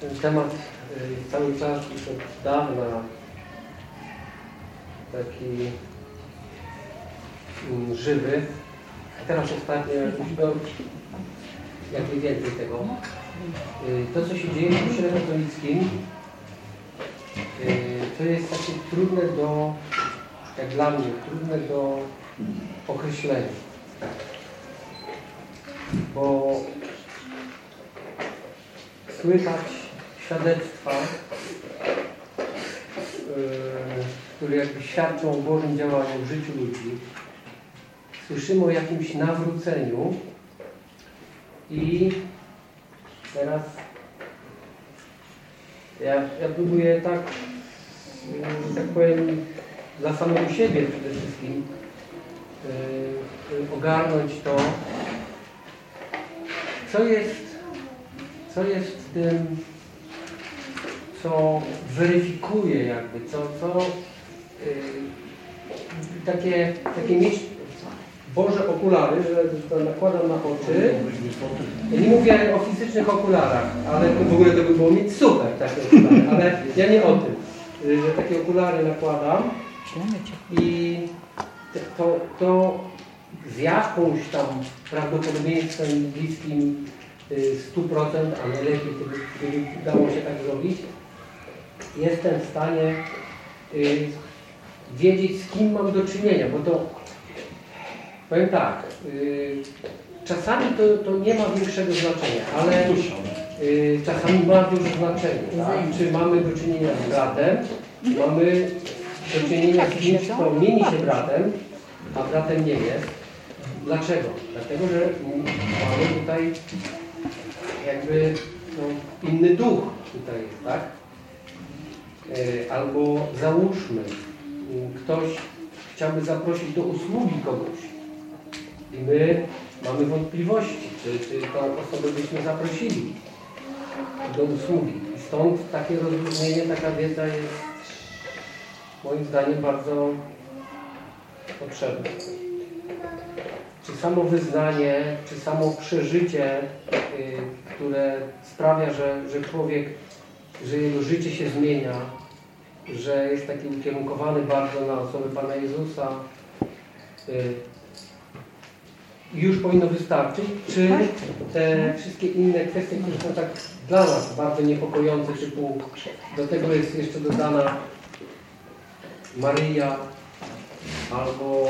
ten temat cały czas już od dawna taki mm, żywy. A teraz ostatnio go jakby więcej tego. Y, To, co się dzieje w Kościele katolickim, y, to jest takie trudne do, jak dla mnie, trudne do określenia. Bo słychać świadectwa, yy, które jakby świadczą o Bożym działaniu w życiu ludzi. Słyszymy o jakimś nawróceniu i teraz ja, ja próbuję tak, że tak powiem, dla samego siebie przede wszystkim yy, ogarnąć to, co jest, co jest tym, co weryfikuje jakby, co, co yy, takie, takie mieć Boże okulary, że nakładam na oczy. Ja nie mówię o fizycznych okularach, ale w ogóle to by było mieć super takie okulary, ale ja nie o tym, yy, że takie okulary nakładam i to, to z jakąś tam prawdopodobieństwem bliskim y, 100%, a najlepiej gdyby, udało się tak zrobić, jestem w stanie y, wiedzieć z kim mam do czynienia, bo to powiem tak, y, czasami to, to nie ma większego znaczenia, ale y, czasami ma duże znaczenie, tak? czy mamy do czynienia z bratem, czy mamy do czynienia z kimś, kto mieni się bratem, a bratem nie jest. Dlaczego? Dlatego, że mamy tutaj jakby no, inny duch tutaj jest, tak? E, Albo załóżmy, m, ktoś chciałby zaprosić do usługi kogoś i my mamy wątpliwości, czy, czy tą osobę byśmy zaprosili do usługi. I stąd takie rozróżnienie, taka wiedza jest moim zdaniem bardzo potrzebne. Czy samo wyznanie, czy samo przeżycie, y, które sprawia, że, że człowiek, że jego życie się zmienia, że jest taki ukierunkowany bardzo na osobę Pana Jezusa, y, już powinno wystarczyć, czy te wszystkie inne kwestie, które są tak dla nas bardzo niepokojące, typu do tego jest jeszcze dodana Maryja, albo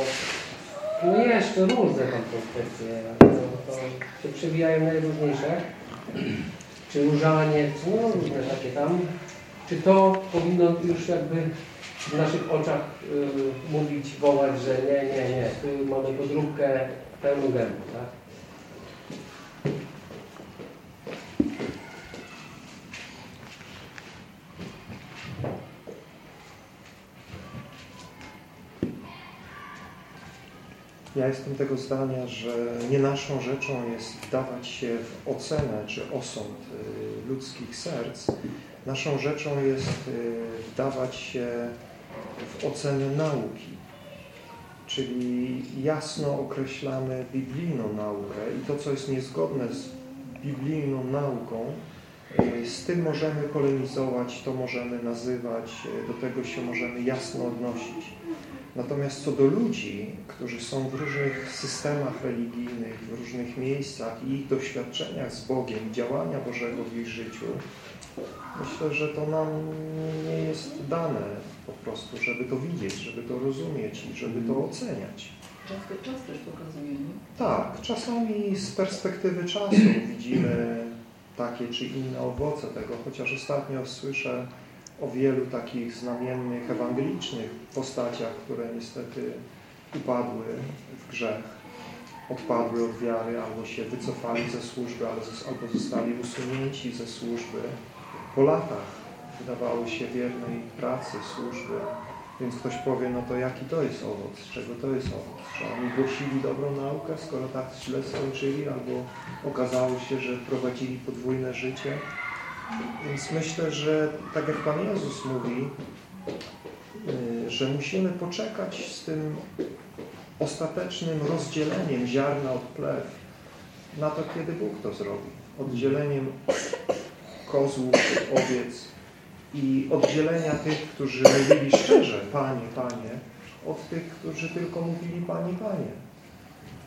no jeszcze różne tam kwestie, to, to się przewijają najróżniejsze, czy różaniec, no różne takie tam. Czy to powinno już jakby w naszych oczach y, mówić, wołać, że nie, nie, nie, tu mamy podróbkę pełną gębą, tak? Ja jestem tego zdania, że nie naszą rzeczą jest wdawać się w ocenę czy osąd y, ludzkich serc. Naszą rzeczą jest y, wdawać się w ocenę nauki. Czyli jasno określamy biblijną naukę i to, co jest niezgodne z biblijną nauką, y, z tym możemy polemizować, to możemy nazywać, do tego się możemy jasno odnosić. Natomiast co do ludzi, którzy są w różnych systemach religijnych, w różnych miejscach i ich doświadczeniach z Bogiem, działania Bożego w ich życiu, myślę, że to nam nie jest dane po prostu, żeby to widzieć, żeby to rozumieć i żeby to oceniać. Często czas też pokazuje, nie? Tak, czasami z perspektywy czasu widzimy takie czy inne owoce tego, chociaż ostatnio słyszę o wielu takich znamiennych, ewangelicznych postaciach, które niestety upadły w grzech, odpadły od wiary, albo się wycofali ze służby, albo zostali usunięci ze służby po latach wydawało się wiernej pracy, służby. Więc ktoś powie, no to jaki to jest owoc? Czego to jest owoc? Że oni głosili dobrą naukę, skoro tak źle skończyli, albo okazało się, że prowadzili podwójne życie? Więc myślę, że tak jak Pan Jezus mówi, y, że musimy poczekać z tym ostatecznym rozdzieleniem ziarna od plew na to, kiedy Bóg to zrobi. Oddzieleniem kozłów, owiec i oddzielenia tych, którzy mówili szczerze, Panie, Panie, od tych, którzy tylko mówili Panie, Panie.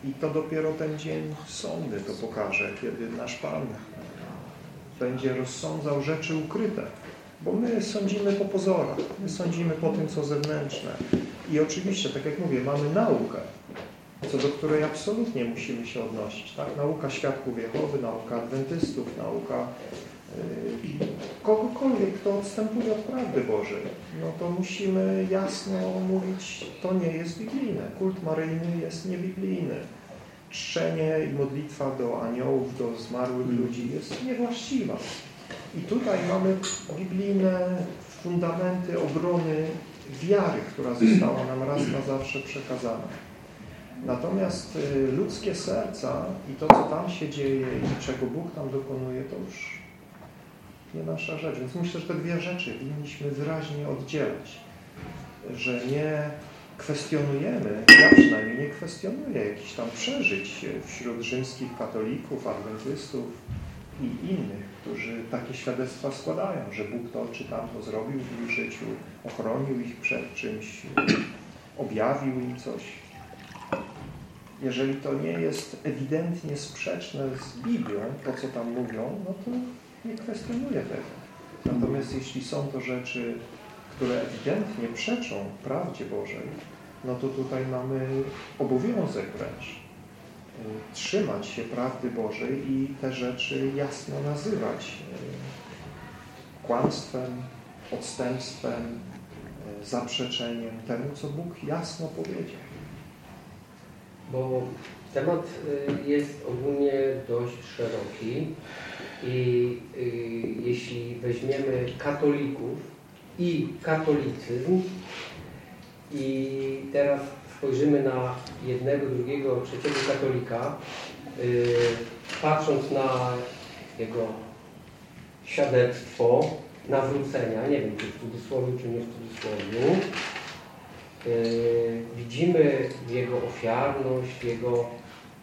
I to dopiero ten dzień sądy to pokaże, kiedy nasz Pan będzie rozsądzał rzeczy ukryte. Bo my sądzimy po pozorach, my sądzimy po tym, co zewnętrzne. I oczywiście, tak jak mówię, mamy naukę, co do której absolutnie musimy się odnosić. Tak? Nauka świadków Jehowy, nauka adwentystów, nauka kogokolwiek, kto odstępuje od prawdy Bożej. No to musimy jasno mówić, to nie jest biblijne. Kult maryjny jest niebiblijny. Czczenie i modlitwa do aniołów, do zmarłych ludzi jest niewłaściwa. I tutaj mamy biblijne fundamenty obrony wiary, która została nam raz na zawsze przekazana. Natomiast y, ludzkie serca i to, co tam się dzieje i czego Bóg tam dokonuje, to już nie nasza rzecz. Więc myślę, że te dwie rzeczy powinniśmy wyraźnie oddzielać. Że nie kwestionujemy, ja przynajmniej nie kwestionuję jakichś tam przeżyć wśród rzymskich katolików, adwentystów i innych, którzy takie świadectwa składają, że Bóg to czy tamto zrobił w ich życiu, ochronił ich przed czymś, objawił im coś. Jeżeli to nie jest ewidentnie sprzeczne z Biblią, to co tam mówią, no to nie kwestionuję tego. Natomiast jeśli są to rzeczy, które ewidentnie przeczą prawdzie Bożej, no to tutaj mamy obowiązek wręcz y, trzymać się prawdy Bożej i te rzeczy jasno nazywać y, kłamstwem, odstępstwem, y, zaprzeczeniem temu, co Bóg jasno powiedział. Bo temat jest ogólnie dość szeroki i jeśli weźmiemy katolików i katolicyzm, i teraz spojrzymy na jednego, drugiego, trzeciego katolika, yy, patrząc na jego świadectwo nawrócenia, nie wiem czy w cudzysłowie, czy nie w cudzysłowie, yy, widzimy jego ofiarność, jego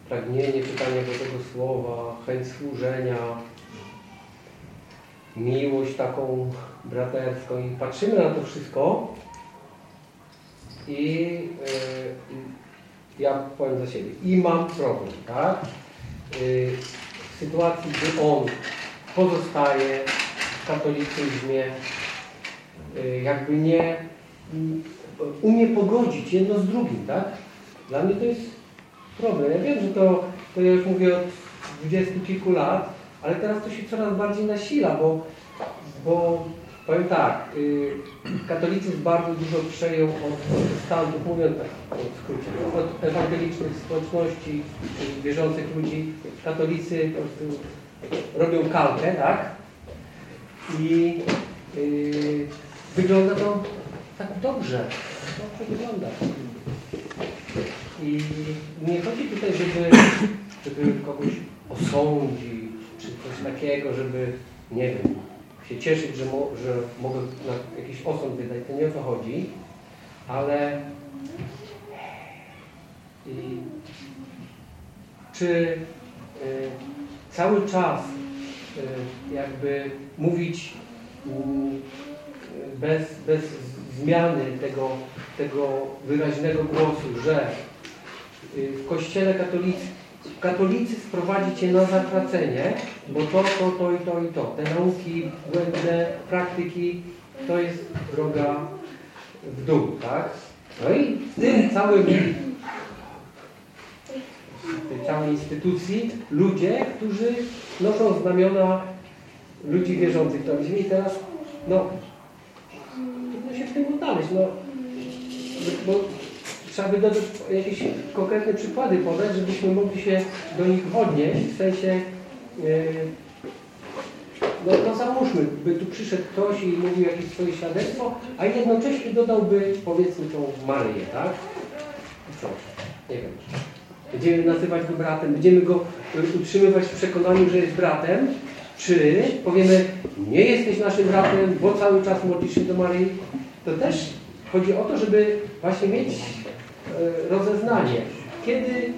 pragnienie czytania Bożego Słowa, chęć służenia, miłość taką braterską i patrzymy na to wszystko i yy, ja powiem za siebie. I mam problem, tak? Yy, w sytuacji, gdy on pozostaje w katolicyzmie, yy, jakby nie umie pogodzić jedno z drugim, tak? Dla mnie to jest problem. Ja wiem, że to, to ja już mówię od dwudziestu kilku lat, ale teraz to się coraz bardziej nasila, bo, bo Powiem tak, y, katolicyzm bardzo dużo przejął od protestantów, mówiąc tak w skrócie, od ewangelicznych społeczności, wierzących ludzi. Katolicy po prostu robią kalkę, tak? I yy, wygląda to tak dobrze. Dobrze wygląda. I nie chodzi tutaj, żeby, żeby kogoś osądzić, czy coś takiego, żeby, nie wiem, się cieszyć, że, mo, że mogę na jakiś osąd wydać, to nie o to chodzi, ale i, czy y, cały czas y, jakby mówić y, bez, bez zmiany tego, tego wyraźnego głosu, że y, w Kościele katolickim katolicy sprowadzić je na zatracenie, bo to, to, to i to i to. Te nauki błędne, praktyki, to jest droga w dół, tak? No i w tym całym tej całej instytucji ludzie, którzy noszą znamiona ludzi wierzących w to. I teraz, no, trudno się w tym odnaleźć, no, bo trzeba by dodać jakieś konkretne przykłady podać, żebyśmy mogli się do nich odnieść, w sensie yy, no, no załóżmy, by tu przyszedł ktoś i mówił jakieś swoje świadectwo, a jednocześnie dodałby powiedzmy tą Maryję, tak? I co? Nie wiem. Będziemy nazywać go bratem, będziemy go utrzymywać w przekonaniu, że jest bratem, czy powiemy, nie jesteś naszym bratem, bo cały czas modlisz się do Maryi. To też chodzi o to, żeby właśnie mieć E, rozeznanie, kiedy,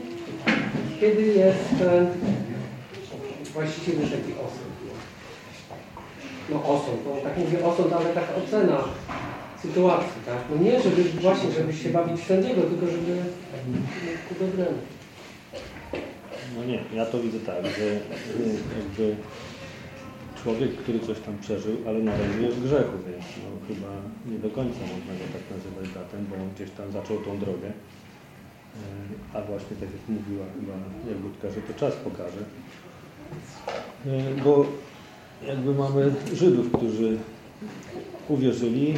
kiedy jest e, właściwy taki osób. no osąd, no tak mówię osąd, ale taka ocena sytuacji, tak? No nie, żeby właśnie, żeby się bawić w sędziego, tylko żeby ku dobremu. No nie, ja to widzę tak, że jakby człowiek, który coś tam przeżył, ale nadal jest w grzechu, więc no, chyba nie do końca można go tak nazywać bratem, bo on gdzieś tam zaczął tą drogę. E, a właśnie tak jak mówiła chyba Jagódka, że to czas pokaże. E, bo jakby mamy Żydów, którzy uwierzyli,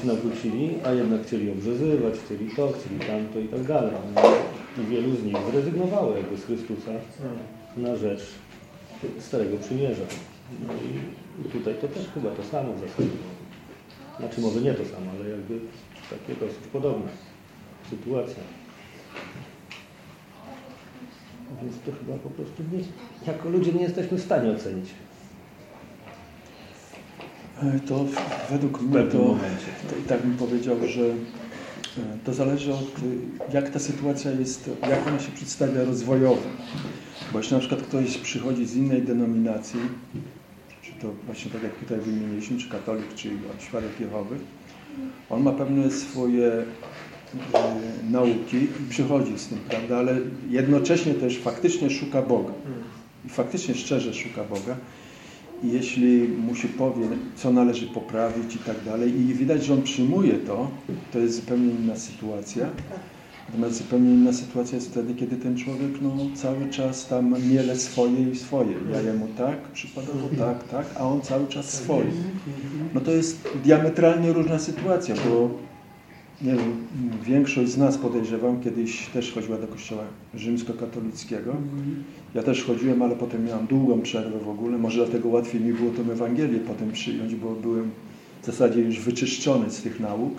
się nawrócili, a jednak chcieli obrzezywać, chcieli to, chcieli tamto i tak dalej. No, I wielu z nich zrezygnowało jakby z Chrystusa na rzecz Starego Przymierza. No i tutaj to też chyba to samo w zasadzie. Znaczy może nie to samo, ale jakby takie dosyć podobne sytuacja. Więc to chyba po prostu nie, jako ludzie nie jesteśmy w stanie ocenić. E, to według mnie to, to i tak bym powiedział, że e, to zależy od jak ta sytuacja jest, jak ona się przedstawia rozwojowo. Bo jeśli na przykład ktoś przychodzi z innej denominacji, to właśnie tak jak tutaj wymieniliśmy, czy katolik, czy świadek Jehowy, on ma pewne swoje e, nauki i przychodzi z tym, prawda, ale jednocześnie też faktycznie szuka Boga. I faktycznie szczerze szuka Boga. I jeśli mu się powie, co należy poprawić i tak dalej, i widać, że on przyjmuje to, to jest zupełnie inna sytuacja. Natomiast zupełnie inna sytuacja jest wtedy, kiedy ten człowiek no, cały czas tam miele swoje i swoje. Ja jemu tak, przypadowo tak, tak, a on cały czas swoje. No to jest diametralnie różna sytuacja, bo nie wiem, większość z nas podejrzewam, kiedyś też chodziła do kościoła rzymskokatolickiego. Ja też chodziłem, ale potem miałem długą przerwę w ogóle. Może dlatego łatwiej mi było tą Ewangelię potem przyjąć, bo byłem w zasadzie już wyczyszczony z tych nauk.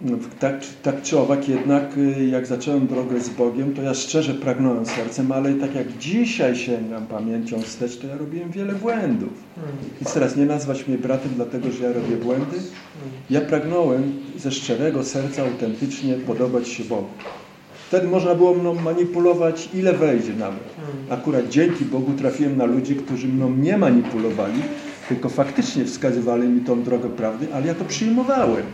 No, tak, tak czy owak jednak, y, jak zacząłem drogę z Bogiem, to ja szczerze pragnąłem sercem, ale tak jak dzisiaj sięgam pamięcią wstecz, to ja robiłem wiele błędów. Więc teraz nie nazwać mnie bratem, dlatego że ja robię błędy. Ja pragnąłem ze szczerego serca autentycznie podobać się Bogu. Wtedy można było mną manipulować, ile wejdzie nawet. Akurat dzięki Bogu trafiłem na ludzi, którzy mną nie manipulowali, tylko faktycznie wskazywali mi tą drogę prawdy, ale ja to przyjmowałem.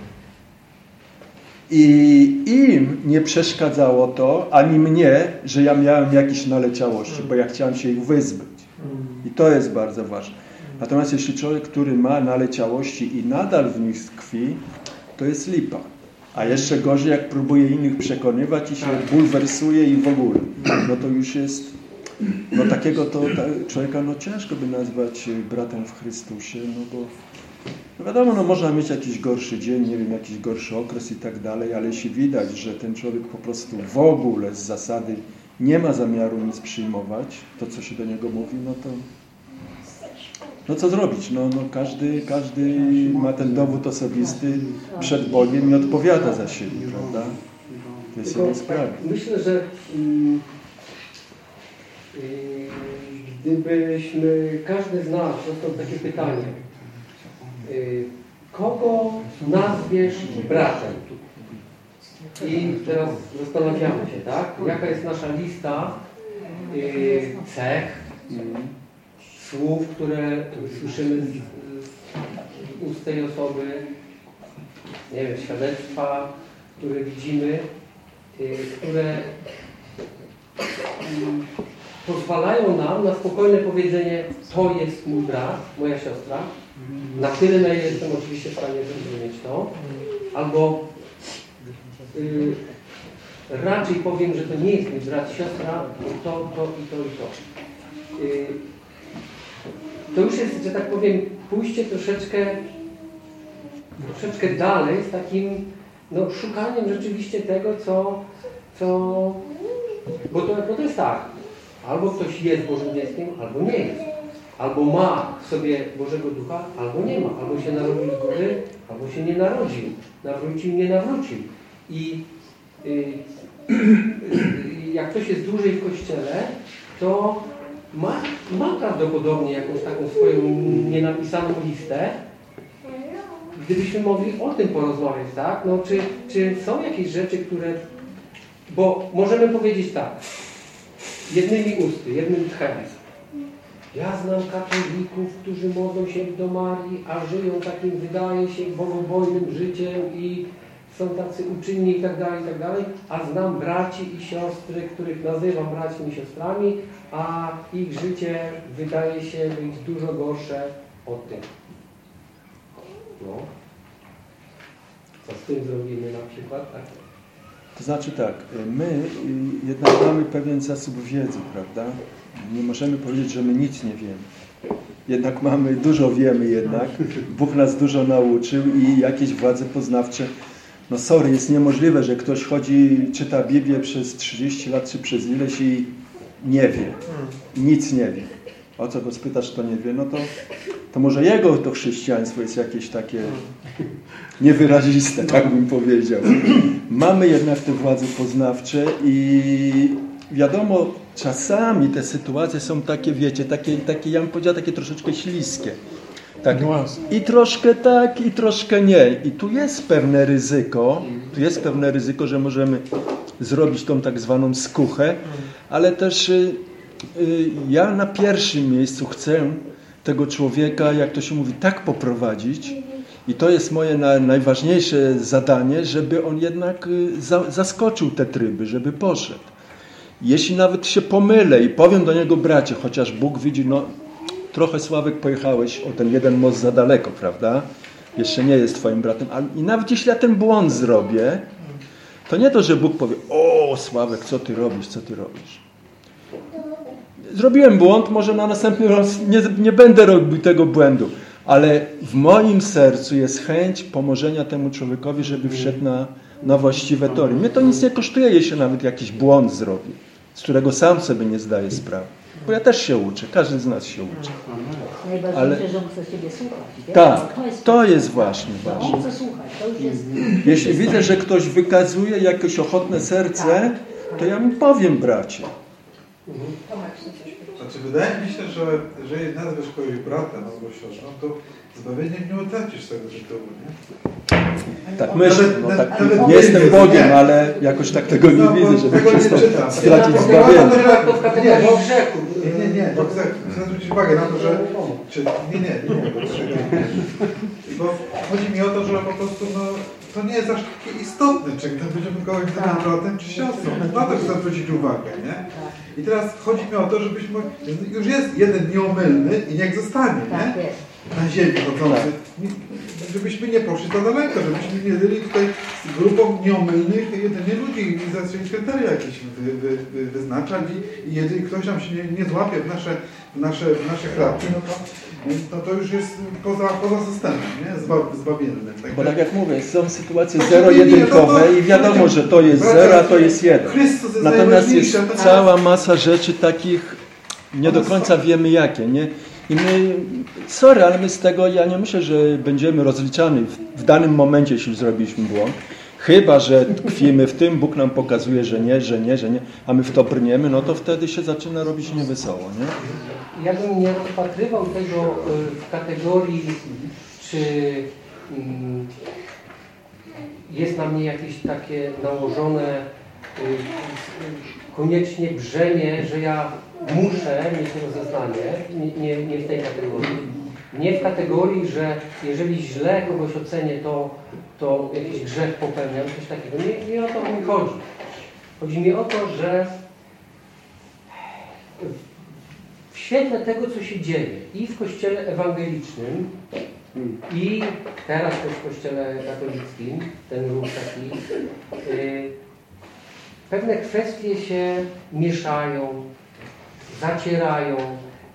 I im nie przeszkadzało to, ani mnie, że ja miałem jakieś naleciałości, bo ja chciałem się ich wyzbyć. I to jest bardzo ważne. Natomiast jeśli człowiek, który ma naleciałości i nadal w nich tkwi, to jest lipa. A jeszcze gorzej, jak próbuje innych przekonywać i się bulwersuje i w ogóle. No to już jest... No takiego to człowieka no ciężko by nazwać bratem w Chrystusie, no bo no wiadomo, no można mieć jakiś gorszy dzień, nie wiem, jakiś gorszy okres i tak dalej, ale jeśli widać, że ten człowiek po prostu w ogóle z zasady nie ma zamiaru nic przyjmować, to co się do niego mówi, no to no co zrobić? No, no każdy, każdy ma ten dowód osobisty przed Bogiem i odpowiada za siebie, prawda? To jest jego sprawa. Myślę, że mm, y, gdybyśmy, każdy z nas dostał takie pytanie, kogo nazwiesz bratem? I teraz zastanawiamy się, tak? Jaka jest nasza lista y, cech, słów, które słyszymy z, ust tej osoby, nie wiem, świadectwa, które widzimy, y, które pozwalają nam na spokojne powiedzenie to jest mój brat, moja siostra, na tyle, na ile jestem oczywiście w stanie zrozumieć to. Albo y, raczej powiem, że to nie jest mój brat, siostra, to, to i to i to. Y, to już jest, że tak powiem, pójście troszeczkę, troszeczkę dalej z takim no, szukaniem rzeczywiście tego, co, co bo to, bo to jest tak, albo ktoś jest Bożym dzieckiem, albo nie jest. Albo ma w sobie Bożego Ducha, albo nie ma. Albo się narodził z góry, albo się nie narodził. Nawrócił, nie nawrócił. I y, jak ktoś jest dłużej w Kościele, to ma, ma prawdopodobnie jakąś taką swoją nienapisaną listę. Gdybyśmy mogli o tym porozmawiać, tak? No, czy, czy są jakieś rzeczy, które... Bo możemy powiedzieć tak, jednymi usty, jednym tchem Ja znam katolików, którzy modlą się do Marii, a żyją takim, wydaje się, bogobojnym życiem i są tacy uczynni i tak dalej, i tak dalej, a znam braci i siostry, których nazywam braćmi i siostrami, a ich życie wydaje się być dużo gorsze od tych. No. Co z tym zrobimy na przykład? Tak? To znaczy tak, my y, jednak mamy pewien zasób wiedzy, prawda? Nie możemy powiedzieć, że my nic nie wiemy. Jednak mamy, dużo wiemy jednak. Bóg nas dużo nauczył i jakieś władze poznawcze. No sorry, jest niemożliwe, że ktoś chodzi, czyta Biblię przez 30 lat czy przez ileś i nie wie. Nic nie wie. O co go spytasz, to nie wie. No to, to może jego to chrześcijaństwo jest jakieś takie niewyraziste, tak bym powiedział. Mamy jednak te władze poznawcze i wiadomo, czasami te sytuacje są takie, wiecie, takie, takie ja bym powiedział, takie troszeczkę śliskie. Tak. I troszkę tak, i troszkę nie. I tu jest pewne ryzyko, tu jest pewne ryzyko, że możemy zrobić tą tak zwaną skuchę, ale też y, y, ja na pierwszym miejscu chcę tego człowieka, jak to się mówi, tak poprowadzić, i to jest moje na, najważniejsze zadanie, żeby on jednak y, za, zaskoczył te tryby, żeby poszedł. Jeśli nawet się pomylę i powiem do niego, bracie, chociaż Bóg widzi, no trochę Sławek pojechałeś o ten jeden most za daleko, prawda? Jeszcze nie jest twoim bratem. Ale, I nawet jeśli ja ten błąd zrobię, to nie to, że Bóg powie, o Sławek, co ty robisz, co ty robisz. Zrobiłem błąd, może na następny raz nie, nie będę robił tego błędu ale w moim sercu jest chęć pomożenia temu człowiekowi, żeby wszedł na, na właściwe tory. Mnie to nic nie kosztuje, jeśli nawet jakiś błąd zrobi, z którego sam sobie nie zdaje sprawy. Bo ja też się uczę, każdy z nas się uczy. Ale... że on chce Ciebie słuchać. Tak, to jest, właśnie ważne. Jeśli widzę, że ktoś wykazuje jakieś ochotne serce, tak. to ja mu powiem, bracie. Znaczy, wydaje mi się, że jeżeli nazwiesz kogoś bratem albo siostrą, to zbawieniem nie utracisz tego tytułu, nie? Tak myślę, no, tak, nie jestem Bogiem, nie. ale jakoś tak tego nie no, widzę, żeby przestał stracić zbawienie. Nie, grzechu. Nie, nie, nie, bo chcę, chcę zwrócić uwagę na to, że... Czy, nie, nie, nie, nie, bo, bo chodzi mi o to, że po prostu no, to nie jest aż takie istotne, czy będziemy kogoś tak. bratem, czy siostrą. Na to chcę zwrócić uwagę, nie? Tak. I teraz chodzi mi o to, żebyśmy, już jest jeden nieomylny i niech zostanie, tak, nie? Na ziemi chodzący. Żebyśmy nie poszli za daleko, żebyśmy nie byli tutaj z grupą nieomylnych jedynie ludzi i zaczęli kryteria jakieś wy, wy, wy, wyznaczać i, i jeżeli ktoś nam się nie, nie złapie w nasze, nasze, w nasze klapki, no to no to już jest poza, poza systemem, nie? Zba, zbawiennym. Tak Bo tak jak mówię, są sytuacje zero-jedynkowe i wiadomo, że to jest zero, a to jest jeden. Natomiast jest cała masa rzeczy takich, nie do końca wiemy jakie, nie? I my, sorry, ale my z tego, ja nie myślę, że będziemy rozliczani w, w danym momencie, jeśli zrobiliśmy błąd. Chyba, że tkwimy w tym, Bóg nam pokazuje, że nie, że nie, że nie, a my w to brniemy, no to wtedy się zaczyna robić niewesoło, nie? Ja bym nie rozpatrywał tego y, w kategorii, czy mm, jest na mnie jakieś takie nałożone y, koniecznie brzemię, że ja muszę mieć rozeznanie, nie, nie, nie w tej kategorii. Nie w kategorii, że jeżeli źle kogoś ocenię, to, to jakiś grzech popełniam, coś takiego. Nie, nie o to mi chodzi. Chodzi mi o to, że w świetle tego, co się dzieje i w Kościele Ewangelicznym, i teraz też w Kościele Katolickim, ten ruch taki, yy, pewne kwestie się mieszają, zacierają.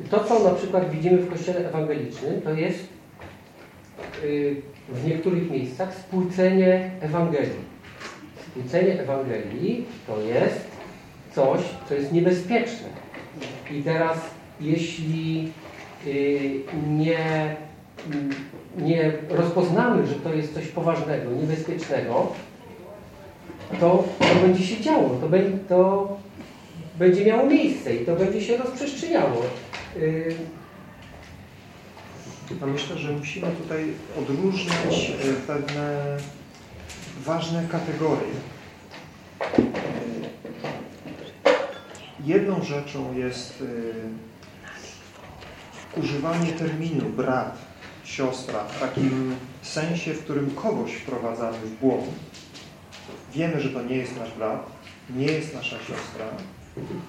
To, co na przykład widzimy w Kościele Ewangelicznym, to jest yy, w niektórych miejscach spłycenie Ewangelii. Spłycenie Ewangelii to jest coś, co jest niebezpieczne. I teraz jeśli y, nie, nie rozpoznamy, że to jest coś poważnego, niebezpiecznego, to, to będzie się działo, to, będzie, to będzie miało miejsce i to będzie się rozprzestrzeniało. Y, myślę, że musimy tutaj odróżniać y, pewne ważne kategorie. Jedną rzeczą jest używanie terminu brat, siostra w takim sensie, w którym kogoś wprowadzamy w błąd. Wiemy, że to nie jest nasz brat, nie jest nasza siostra,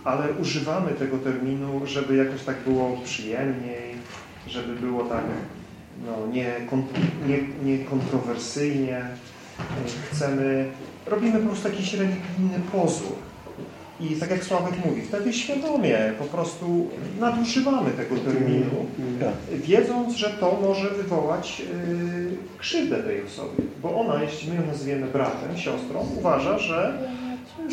ale używamy tego terminu, żeby jakoś tak było przyjemniej, żeby było tak no, nie, nie, nie kontrowersyjnie. Chcemy, robimy po prostu jakiś religijny pozór. I tak jak Sławek mówi, wtedy świadomie po prostu nadużywamy tego terminu, wiedząc, że to może wywołać yy, krzywdę tej osoby. Bo ona, jeśli my ją nazwiemy bratem, siostrą, uważa, że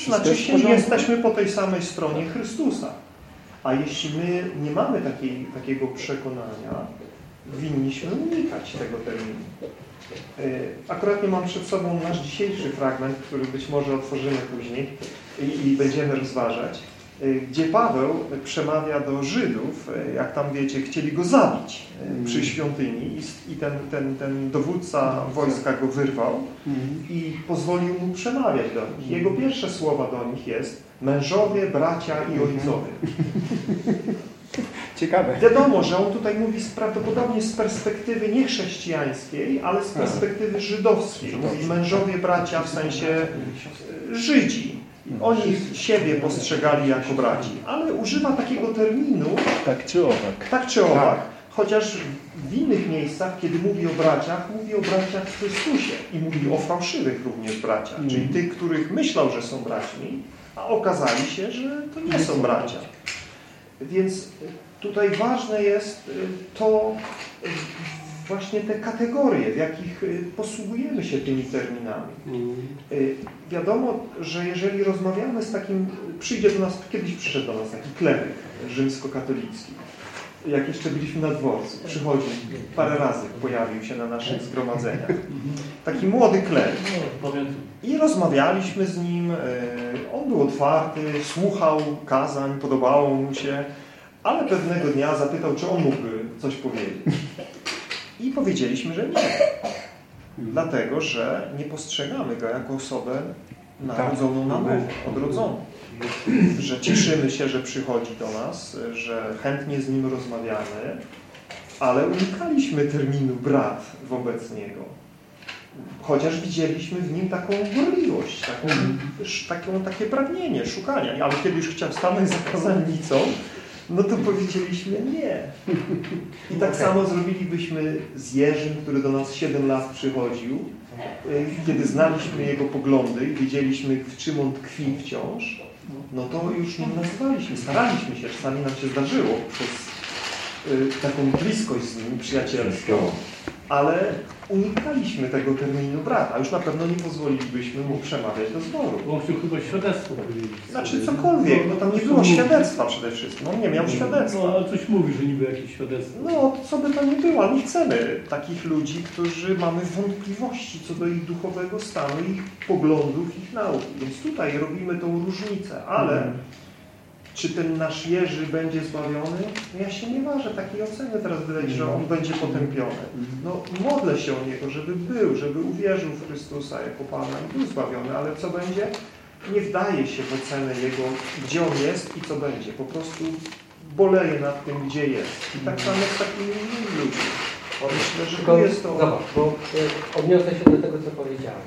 znaczy się jesteśmy po tej samej stronie Chrystusa. A jeśli my nie mamy takiej, takiego przekonania, winniśmy unikać tego terminu. Yy, akurat nie mam przed sobą nasz dzisiejszy fragment, który być może otworzymy później i, i będziemy rozważać, yy, gdzie Paweł przemawia do Żydów, yy, jak tam wiecie, chcieli go zabić przy świątyni i ten, ten, ten dowódca wojska go wyrwał i pozwolił mu przemawiać do nich. Jego pierwsze słowa do nich jest mężowie, bracia i ojcowie. Ciekawe. Wiadomo, że on tutaj mówi prawdopodobnie z perspektywy nie chrześcijańskiej, ale z perspektywy żydowskiej. Mówi mężowie, bracia w sensie Żydzi. Oni siebie postrzegali jako braci, ale używa takiego terminu tak czy owak. Tak czy owak. Chociaż w innych miejscach, kiedy mówi o braciach, mówi o braciach w Chrystusie i mówi o fałszywych również braciach, czyli tych, których myślał, że są braćmi, a okazali się, że to nie są bracia. Więc tutaj ważne jest to właśnie te kategorie, w jakich posługujemy się tymi terminami. Wiadomo, że jeżeli rozmawiamy z takim, przyjdzie do nas, kiedyś przyszedł do nas taki kleryk rzymskokatolicki, jak jeszcze byliśmy na dworcu, przychodził, parę razy pojawił się na naszych zgromadzeniach. Taki młody kleryk. I rozmawialiśmy z nim, on był otwarty, słuchał kazań, podobało mu się, ale pewnego dnia zapytał, czy on mógłby coś powiedzieć. I powiedzieliśmy, że nie. Dlatego, że nie postrzegamy go jako osobę narodzoną na nowo, odrodzoną. Że cieszymy się, że przychodzi do nas, że chętnie z nim rozmawiamy, ale unikaliśmy terminu brat wobec niego. Chociaż widzieliśmy w nim taką gorliwość, taką, taką, takie pragnienie szukania. Ale kiedy już chciał stanąć za kazalnicą, no to powiedzieliśmy nie. I tak samo zrobilibyśmy z Jerzym, który do nas 7 lat przychodził, kiedy znaliśmy jego poglądy i wiedzieliśmy, w czym on tkwi wciąż, no to już nie nazywaliśmy, staraliśmy się, czasami nam się zdarzyło przez taką bliskość z nim przyjacielską, ale unikaliśmy tego terminu brata. Już na pewno nie pozwolilibyśmy mu przemawiać do zboru. Bo on chciał chyba świadectwo powiedzieć. Znaczy cokolwiek, no tam nie było świadectwa przede wszystkim. On nie miał świadectwa. No, ale coś mówi, że niby jakieś świadectwo. No, co by to nie było, nie chcemy takich ludzi, którzy mamy wątpliwości co do ich duchowego stanu, ich poglądów, ich nauki. Więc tutaj robimy tą różnicę, ale czy ten nasz Jerzy będzie zbawiony? No ja się nie ważę takiej oceny teraz wydać, że on będzie potępiony. No modlę się o niego, żeby był, żeby uwierzył w Chrystusa jako Pana i był zbawiony, ale co będzie? Nie wdaje się w ocenę jego, gdzie on jest i co będzie. Po prostu boleję nad tym, gdzie jest. I tak samo z takimi innymi ludźmi. Myślę, że to jest to... Zobacz, bo y, odniosę się do tego, co powiedziałeś.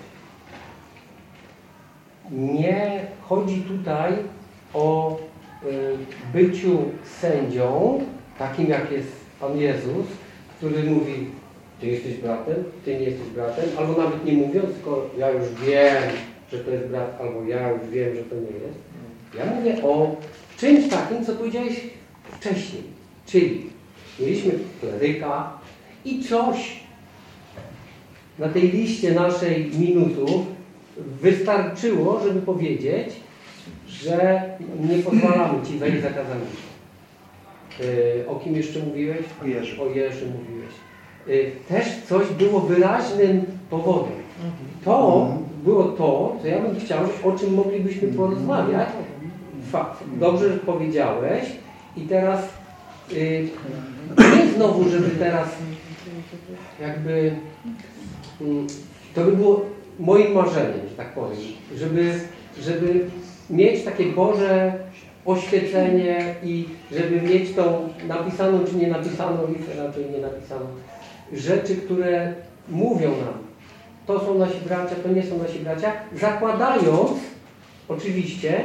Nie chodzi tutaj o byciu sędzią, takim jak jest Pan Jezus, który mówi, ty jesteś bratem, ty nie jesteś bratem, albo nawet nie mówiąc, tylko ja już wiem, że to jest brat, albo ja już wiem, że to nie jest. Ja mówię o czymś takim, co powiedziałeś wcześniej. Czyli mieliśmy kleryka i coś na tej liście naszej minutów wystarczyło, żeby powiedzieć, że nie pozwalamy Ci wejść za kazalnicą. Yy, o kim jeszcze mówiłeś? O Jerzy. O Jerzy mówiłeś. Yy, też coś było wyraźnym powodem. To było to, co ja bym chciał, o czym moglibyśmy porozmawiać. Fakt. Dobrze, że powiedziałeś. I teraz yy, nie znowu, żeby teraz jakby mm, to by było moim marzeniem, że tak powiem, żeby, żeby mieć takie Boże oświecenie i żeby mieć tą napisaną czy nie napisaną listę, raczej nie napisaną, rzeczy, które mówią nam, to są nasi bracia, to nie są nasi bracia, zakładając oczywiście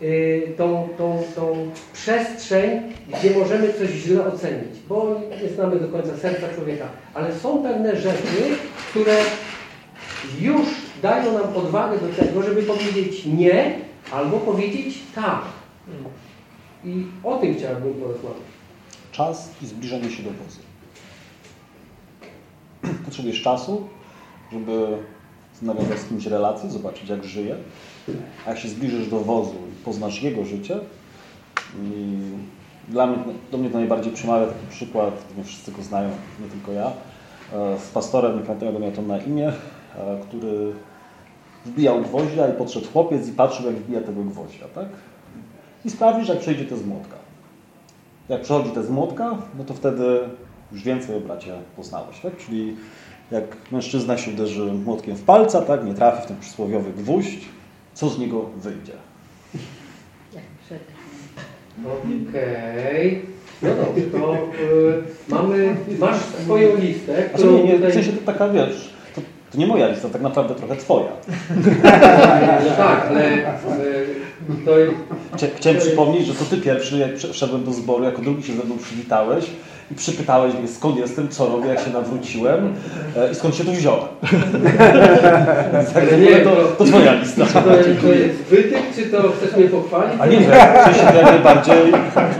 yy, tą, tą, tą przestrzeń, gdzie możemy coś źle ocenić, bo nie znamy do końca serca człowieka, ale są pewne rzeczy, które już dają nam odwagę do tego, żeby powiedzieć nie albo powiedzieć tak. I o tym chciałbym porozmawiać. Czas i zbliżenie się do wozu. Potrzebujesz czasu, żeby nawiązać z kimś relację, zobaczyć jak żyje. A jak się zbliżysz do wozu i poznasz jego życie, i dla mnie, do mnie to najbardziej przemawia taki przykład, nie wszyscy go znają, nie tylko ja, e, z pastorem, nie pamiętam jak miał to na imię, e, który wbijał gwoździa i podszedł chłopiec i patrzył jak wbija tego gwoździa, tak? I sprawisz, jak przejdzie to z młotka. Jak przechodzi to z młotka, no to wtedy już więcej o bracie poznałeś, tak? Czyli jak mężczyzna się uderzy młotkiem w palca, tak? Nie trafi w ten przysłowiowy gwóźdź, co z niego wyjdzie? Okej. No dobrze, to y, mamy, masz swoją listę, którą nie, nie, w sensie to taka, wiesz, to, nie moja lista, tak naprawdę trochę twoja. Tak, ale y, to Chcia, chciałem przypomnieć, że to ty pierwszy, jak wszedłem do zboru, jako drugi się ze mną przywitałeś i przypytałeś mnie, skąd jestem, co robię, jak się nawróciłem e, i skąd się tu wziąłem. Tak, Ale nie, to, to- twoja lista. czy to, to jest wytyk, czy to chcesz mnie pochwalić? A nie, że jak najbardziej...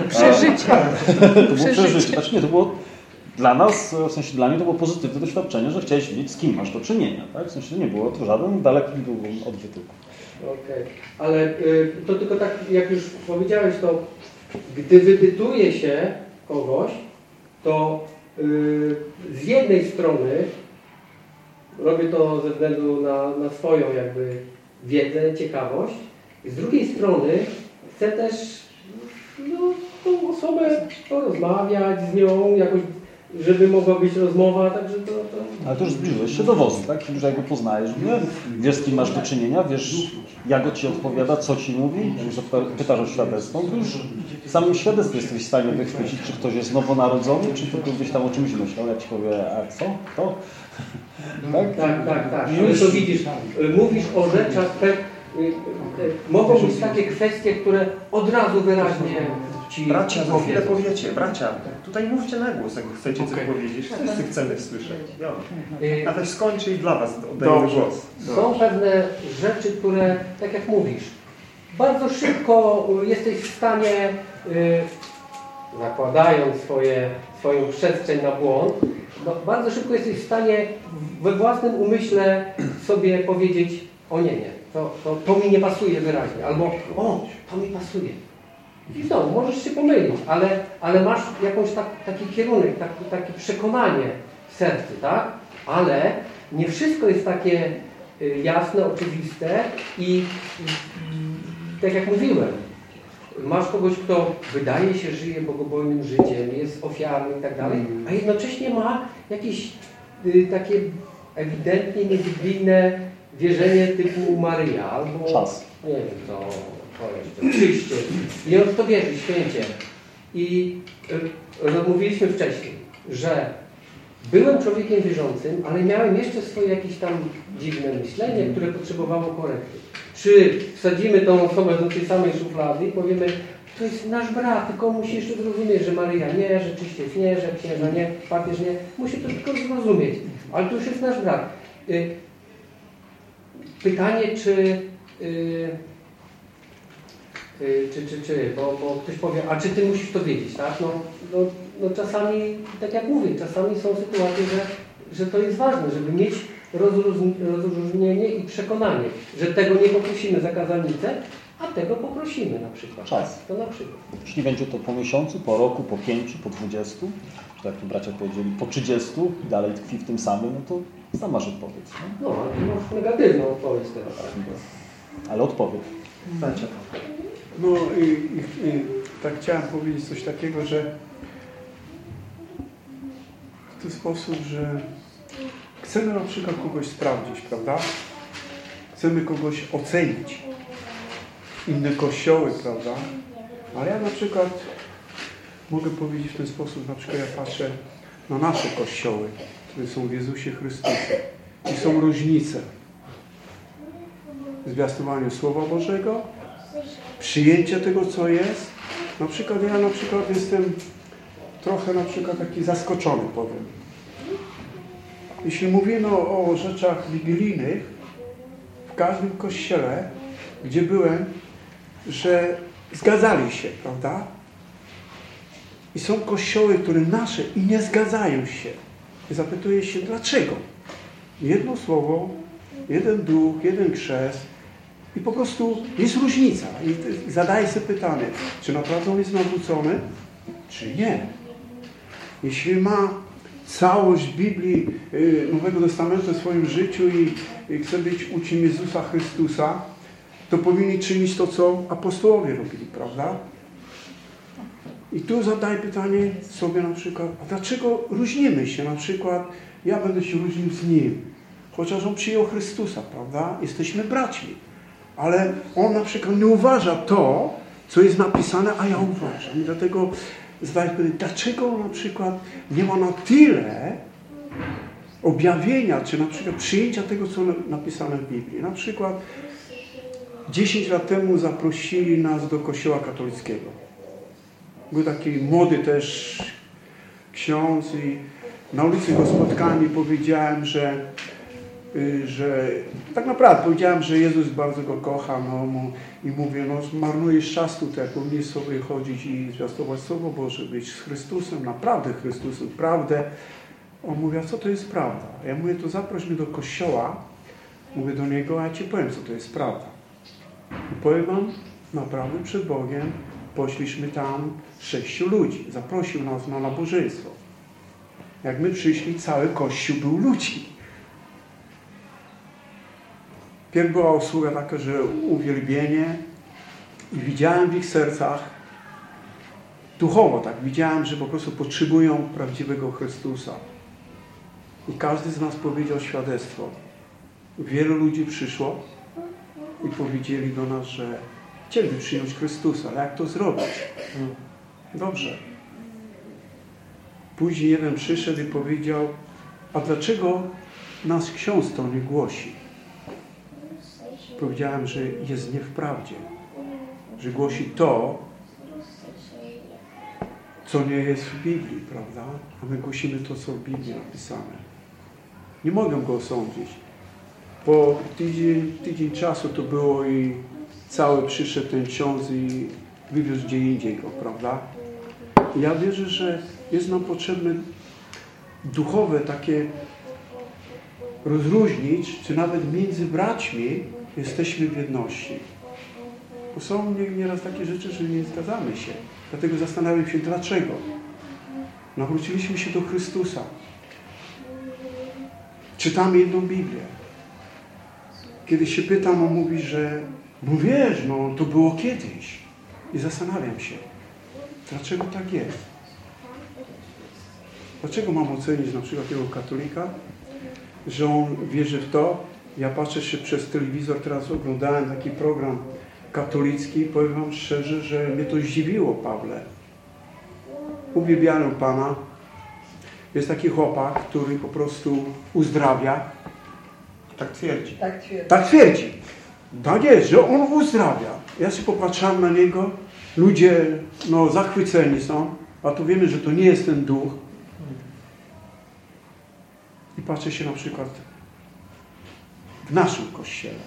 Przeżycie. To było Przeżycie. przeżycie. Znaczy nie, to było dla nas, w sensie dla mnie to było pozytywne doświadczenie, że chciałeś wiedzieć, z kim masz do czynienia. Tak? W sensie nie było to żaden daleki był od. Okej, ale y, to tylko tak, jak już powiedziałeś, to gdy wypytuje się kogoś, to y, z jednej strony robię to ze względu na, na swoją jakby wiedzę, ciekawość, z drugiej strony chcę też no, tą osobę porozmawiać z nią, jakoś, żeby mogła być rozmowa, także to, to Ale to już zbliżyłeś się do wozu, tak? Już jakby poznajesz mnie, wiesz z kim masz do czynienia, wiesz jak on ci odpowiada, co ci mówi, że pytasz o świadectwo, to już w samym świadectwie jesteś w stanie wychwycić, czy ktoś jest nowonarodzony, czy tylko gdzieś tam o czymś myślał, jak ci powie, a co? To? Tak? Tak, tak, tak. Ale to widzisz, y, mówisz o rzeczach, te, y, y, mogą być takie kwestie, które od razu wyraźnie ci Bracia, za chwilę powiecie, bracia, tutaj mówcie na głos, jak chcecie coś Okej. powiedzieć. Wszyscy chcemy słyszeć. Y, A też skończy i dla Was Dobrze. głos. Są pewne rzeczy, które, tak jak mówisz, bardzo szybko y, jesteś w stanie, y, zakładając swoje, swoją przestrzeń na błąd, no, bardzo szybko jesteś w stanie we własnym umyśle sobie powiedzieć, o nie, nie, to, to, to mi nie pasuje wyraźnie, albo o, to mi pasuje. I znowu, możesz się pomylić, ale, ale masz jakąś tak, taki kierunek, tak, takie przekonanie w sercu, tak? Ale nie wszystko jest takie y, jasne, oczywiste i, tak jak mówiłem, masz kogoś, kto wydaje się żyje bogobojnym życiem, jest ofiarny i tak dalej, a jednocześnie ma jakieś y, takie ewidentnie niebiblijne wierzenie typu Maryja albo Czas. nie wiem, to, przyjście. I on w to wierzy święcie. I y, rozmówiliśmy wcześniej, że byłem człowiekiem wierzącym, ale miałem jeszcze swoje jakieś tam dziwne myślenie, które potrzebowało korekty. Czy wsadzimy tą osobę do tej samej szuflady i powiemy, to jest nasz brat, tylko musi jeszcze zrozumieć, że Maryja nie, że czyściec nie, że księża nie, papież nie. Musi to tylko zrozumieć. Ale to już jest nasz brat. Y, Pytanie, czy, y, czy, czy, czy bo, bo ktoś powie, a czy ty musisz to wiedzieć, tak? No, no, no czasami, tak jak mówię, czasami są sytuacje, że, że to jest ważne, żeby mieć rozróżni- rozróżnienie i przekonanie, że tego nie poprosimy za kazalnicę, a tego poprosimy na przykład. Czas. To na przykład. Jeśli będzie to po miesiącu, po roku, po pięciu, po dwudziestu, czy jak tu bracia powiedzieli, po trzydziestu i dalej tkwi w tym samym, no to sam masz odpowiedź. Nie? No, ale ty masz negatywną odpowiedź teraz. Ale odpowiedź. Bracia, No i, i, i tak chciałem powiedzieć coś takiego, że w ten sposób, że chcemy na przykład kogoś sprawdzić, prawda? Chcemy kogoś ocenić. Inne kościoły, prawda? Ale ja na przykład mogę powiedzieć w ten sposób, na przykład ja patrzę na nasze kościoły, które są w Jezusie Chrystusie i są różnice w zwiastowaniu Słowa Bożego, przyjęcie tego, co jest. Na przykład ja na przykład jestem trochę na przykład taki zaskoczony, powiem. Jeśli mówimy o, o rzeczach wigilijnych, w każdym kościele, gdzie byłem, że zgadzali się, prawda? I są kościoły, które nasze i nie zgadzają się. I zapytuje się, dlaczego? Jedno słowo, jeden duch, jeden chrzest i po prostu jest różnica. I zadaje sobie pytanie, czy naprawdę on jest nawrócony, czy nie. Jeśli ma całość Biblii y, Nowego Testamentu w swoim życiu i, i chce być uczniem Jezusa Chrystusa, to powinni czynić to, co apostołowie robili, prawda? I tu zadaję pytanie sobie na przykład, a dlaczego różnimy się? Na przykład ja będę się różnił z Nim, chociaż On przyjął Chrystusa, prawda? Jesteśmy braćmi. Ale On na przykład nie uważa to, co jest napisane, a ja uważam. I dlatego zadaję pytanie, dlaczego na przykład nie ma na tyle objawienia, czy na przykład przyjęcia tego, co napisane w Biblii. Na przykład 10 lat temu zaprosili nas do kościoła katolickiego. Był taki młody też ksiądz i na ulicy go spotkałem i powiedziałem, że, że tak naprawdę powiedziałem, że Jezus bardzo go kocha no, i mówię, no marnujesz czas tutaj, powinieneś sobie chodzić i zwiastować Słowo Boże, być z Chrystusem, naprawdę Chrystusem, prawdę. On mówi, a co to jest prawda? Ja mówię, to zaproś mnie do kościoła, mówię do niego, a ja Ci powiem, co to jest prawda. I powiem Wam, naprawdę przed Bogiem, poszliśmy tam sześciu ludzi. Zaprosił nas na nabożeństwo. Jak my przyszli, cały kościół był ludzi. Pierw była usługa taka, że uwielbienie i widziałem w ich sercach duchowo tak, widziałem, że po prostu potrzebują prawdziwego Chrystusa. I każdy z nas powiedział świadectwo. Wielu ludzi przyszło i powiedzieli do nas, że chcieliby przyjąć Chrystusa, ale jak to zrobić? Dobrze. Później jeden przyszedł i powiedział, a dlaczego nas ksiądz to nie głosi? Powiedziałem, że jest nie w prawdzie, że głosi to, co nie jest w Biblii, prawda? A my głosimy to, co w Biblii napisane. Nie mogę go osądzić. Po tydzień, tydzień czasu to było i cały przyszedł ten ksiądz i wywiózł gdzie indziej go, prawda? I ja wierzę, że jest nam potrzebne duchowe takie rozróżnić, czy nawet między braćmi jesteśmy w jedności. Bo są nieraz takie rzeczy, że nie zgadzamy się. Dlatego zastanawiam się, dlaczego. Nawróciliśmy się do Chrystusa. Czytamy jedną Biblię. Kiedy się pytam, on mówi, że no wiesz, no to było kiedyś. I zastanawiam się, dlaczego tak jest? Dlaczego mam ocenić na przykład tego katolika, że on wierzy w to? Ja patrzę się przez telewizor, teraz oglądałem taki program katolicki i powiem Wam szczerze, że mnie to zdziwiło, Pawle. Uwielbiałem Pana. Jest taki chłopak, który po prostu uzdrawia. Tak twierdzi. Tak twierdzi. Tak twierdzi. Tak jest, że on uzdrawia. Ja się popatrzałem na niego, ludzie no, zachwyceni są, a tu wiemy, że to nie jest ten duch. I patrzę się na przykład w naszym Kościele.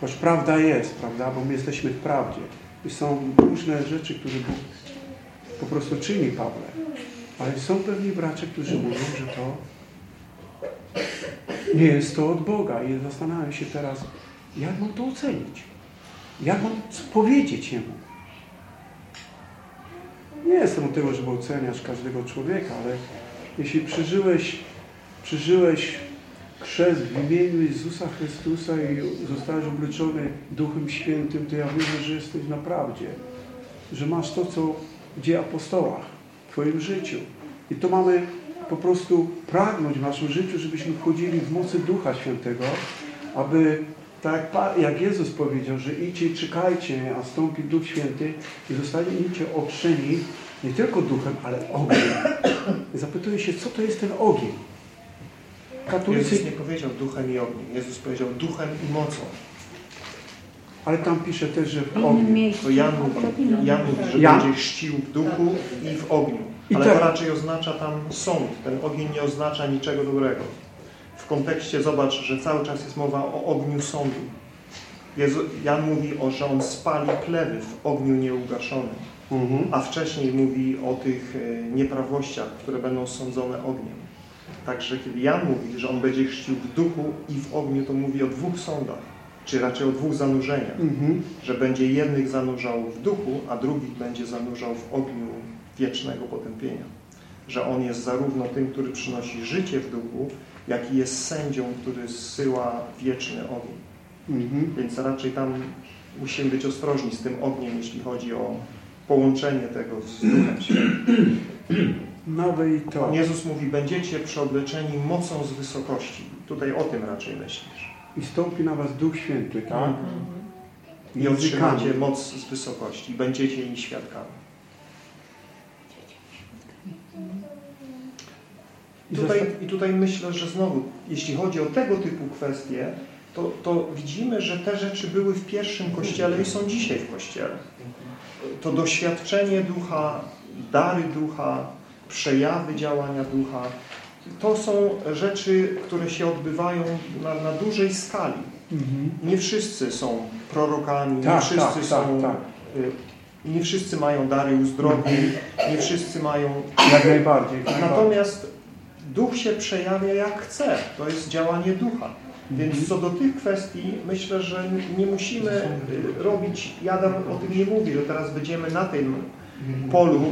Choć prawda jest, prawda, bo my jesteśmy w prawdzie. I są różne rzeczy, które Bóg po prostu czyni, Pawle. Ale są pewni bracia, którzy mówią, że to nie jest to od Boga. I zastanawiam się teraz, jak mam to ocenić? Jak mam powiedzieć Jemu? Nie jestem od tego, żeby oceniać każdego człowieka, ale jeśli przeżyłeś, przeżyłeś chrzest w imieniu Jezusa Chrystusa i zostałeś obleczony Duchem Świętym, to ja wierzę, że jesteś na prawdzie. Że masz to, co dzieje apostołach w Twoim życiu. I to mamy po prostu pragnąć w naszym życiu, żebyśmy wchodzili w mocy Ducha Świętego, aby tak jak, Jezus powiedział, że idźcie i czekajcie, a stąpi Duch Święty i zostaniecie otrzeni nie tylko duchem, ale ogniem. I zapytuje się, co to jest ten ogień? Katolicy, Jezus nie powiedział duchem i ogniem. Jezus powiedział duchem i mocą. ale tam pisze też, że w ogniu. To Jan mówi, Jan mówi że Jan? będzie chrzcił w duchu i w ogniu. I Ale tak. to raczej oznacza tam sąd. Ten ogień nie oznacza niczego dobrego. W kontekście zobacz, że cały czas jest mowa o ogniu sądu. Jezu, Jan mówi, o, że on spali plewy w ogniu nieugaszonym. Mhm. A wcześniej mówi o tych e, nieprawościach, które będą sądzone ogniem. Także kiedy Jan mówi, że on będzie chrzcił w duchu i w ogniu, to mówi o dwóch sądach, czy raczej o dwóch zanurzeniach. Mhm. Że będzie jednych zanurzał w duchu, a drugich będzie zanurzał w ogniu wiecznego potępienia. Że on jest zarówno tym, który przynosi życie w duchu, jak i jest sędzią, który zsyła wieczny ogień. Mhm. Więc raczej tam musimy być ostrożni z tym ogniem, jeśli chodzi o połączenie tego z Duchem Świętym. Nowe i to. Pan Jezus mówi, będziecie przeobleczeni mocą z wysokości. Tutaj o tym raczej myślisz. I stąpi na was Duch Święty, tak? I Językami. otrzymacie moc z wysokości. Będziecie jej świadkami. I Tutaj, I tutaj myślę, że znowu, jeśli chodzi o tego typu kwestie, to, to widzimy, że te rzeczy były w pierwszym Kościele i są dzisiaj w Kościele. To doświadczenie ducha, dary ducha, przejawy działania ducha, to są rzeczy, które się odbywają na, na dużej skali. Mhm. Nie wszyscy są prorokami, nie Tak, wszyscy tak, są... tak, y, Nie wszyscy mają dary uzdrowień, nie wszyscy mają Jak najbardziej. jak. Natomiast duch się przejawia jak chce. To jest działanie ducha. Więc co do tych kwestii myślę, że nie musimy y, robić, ja o tym nie mówię, że teraz będziemy na tym polu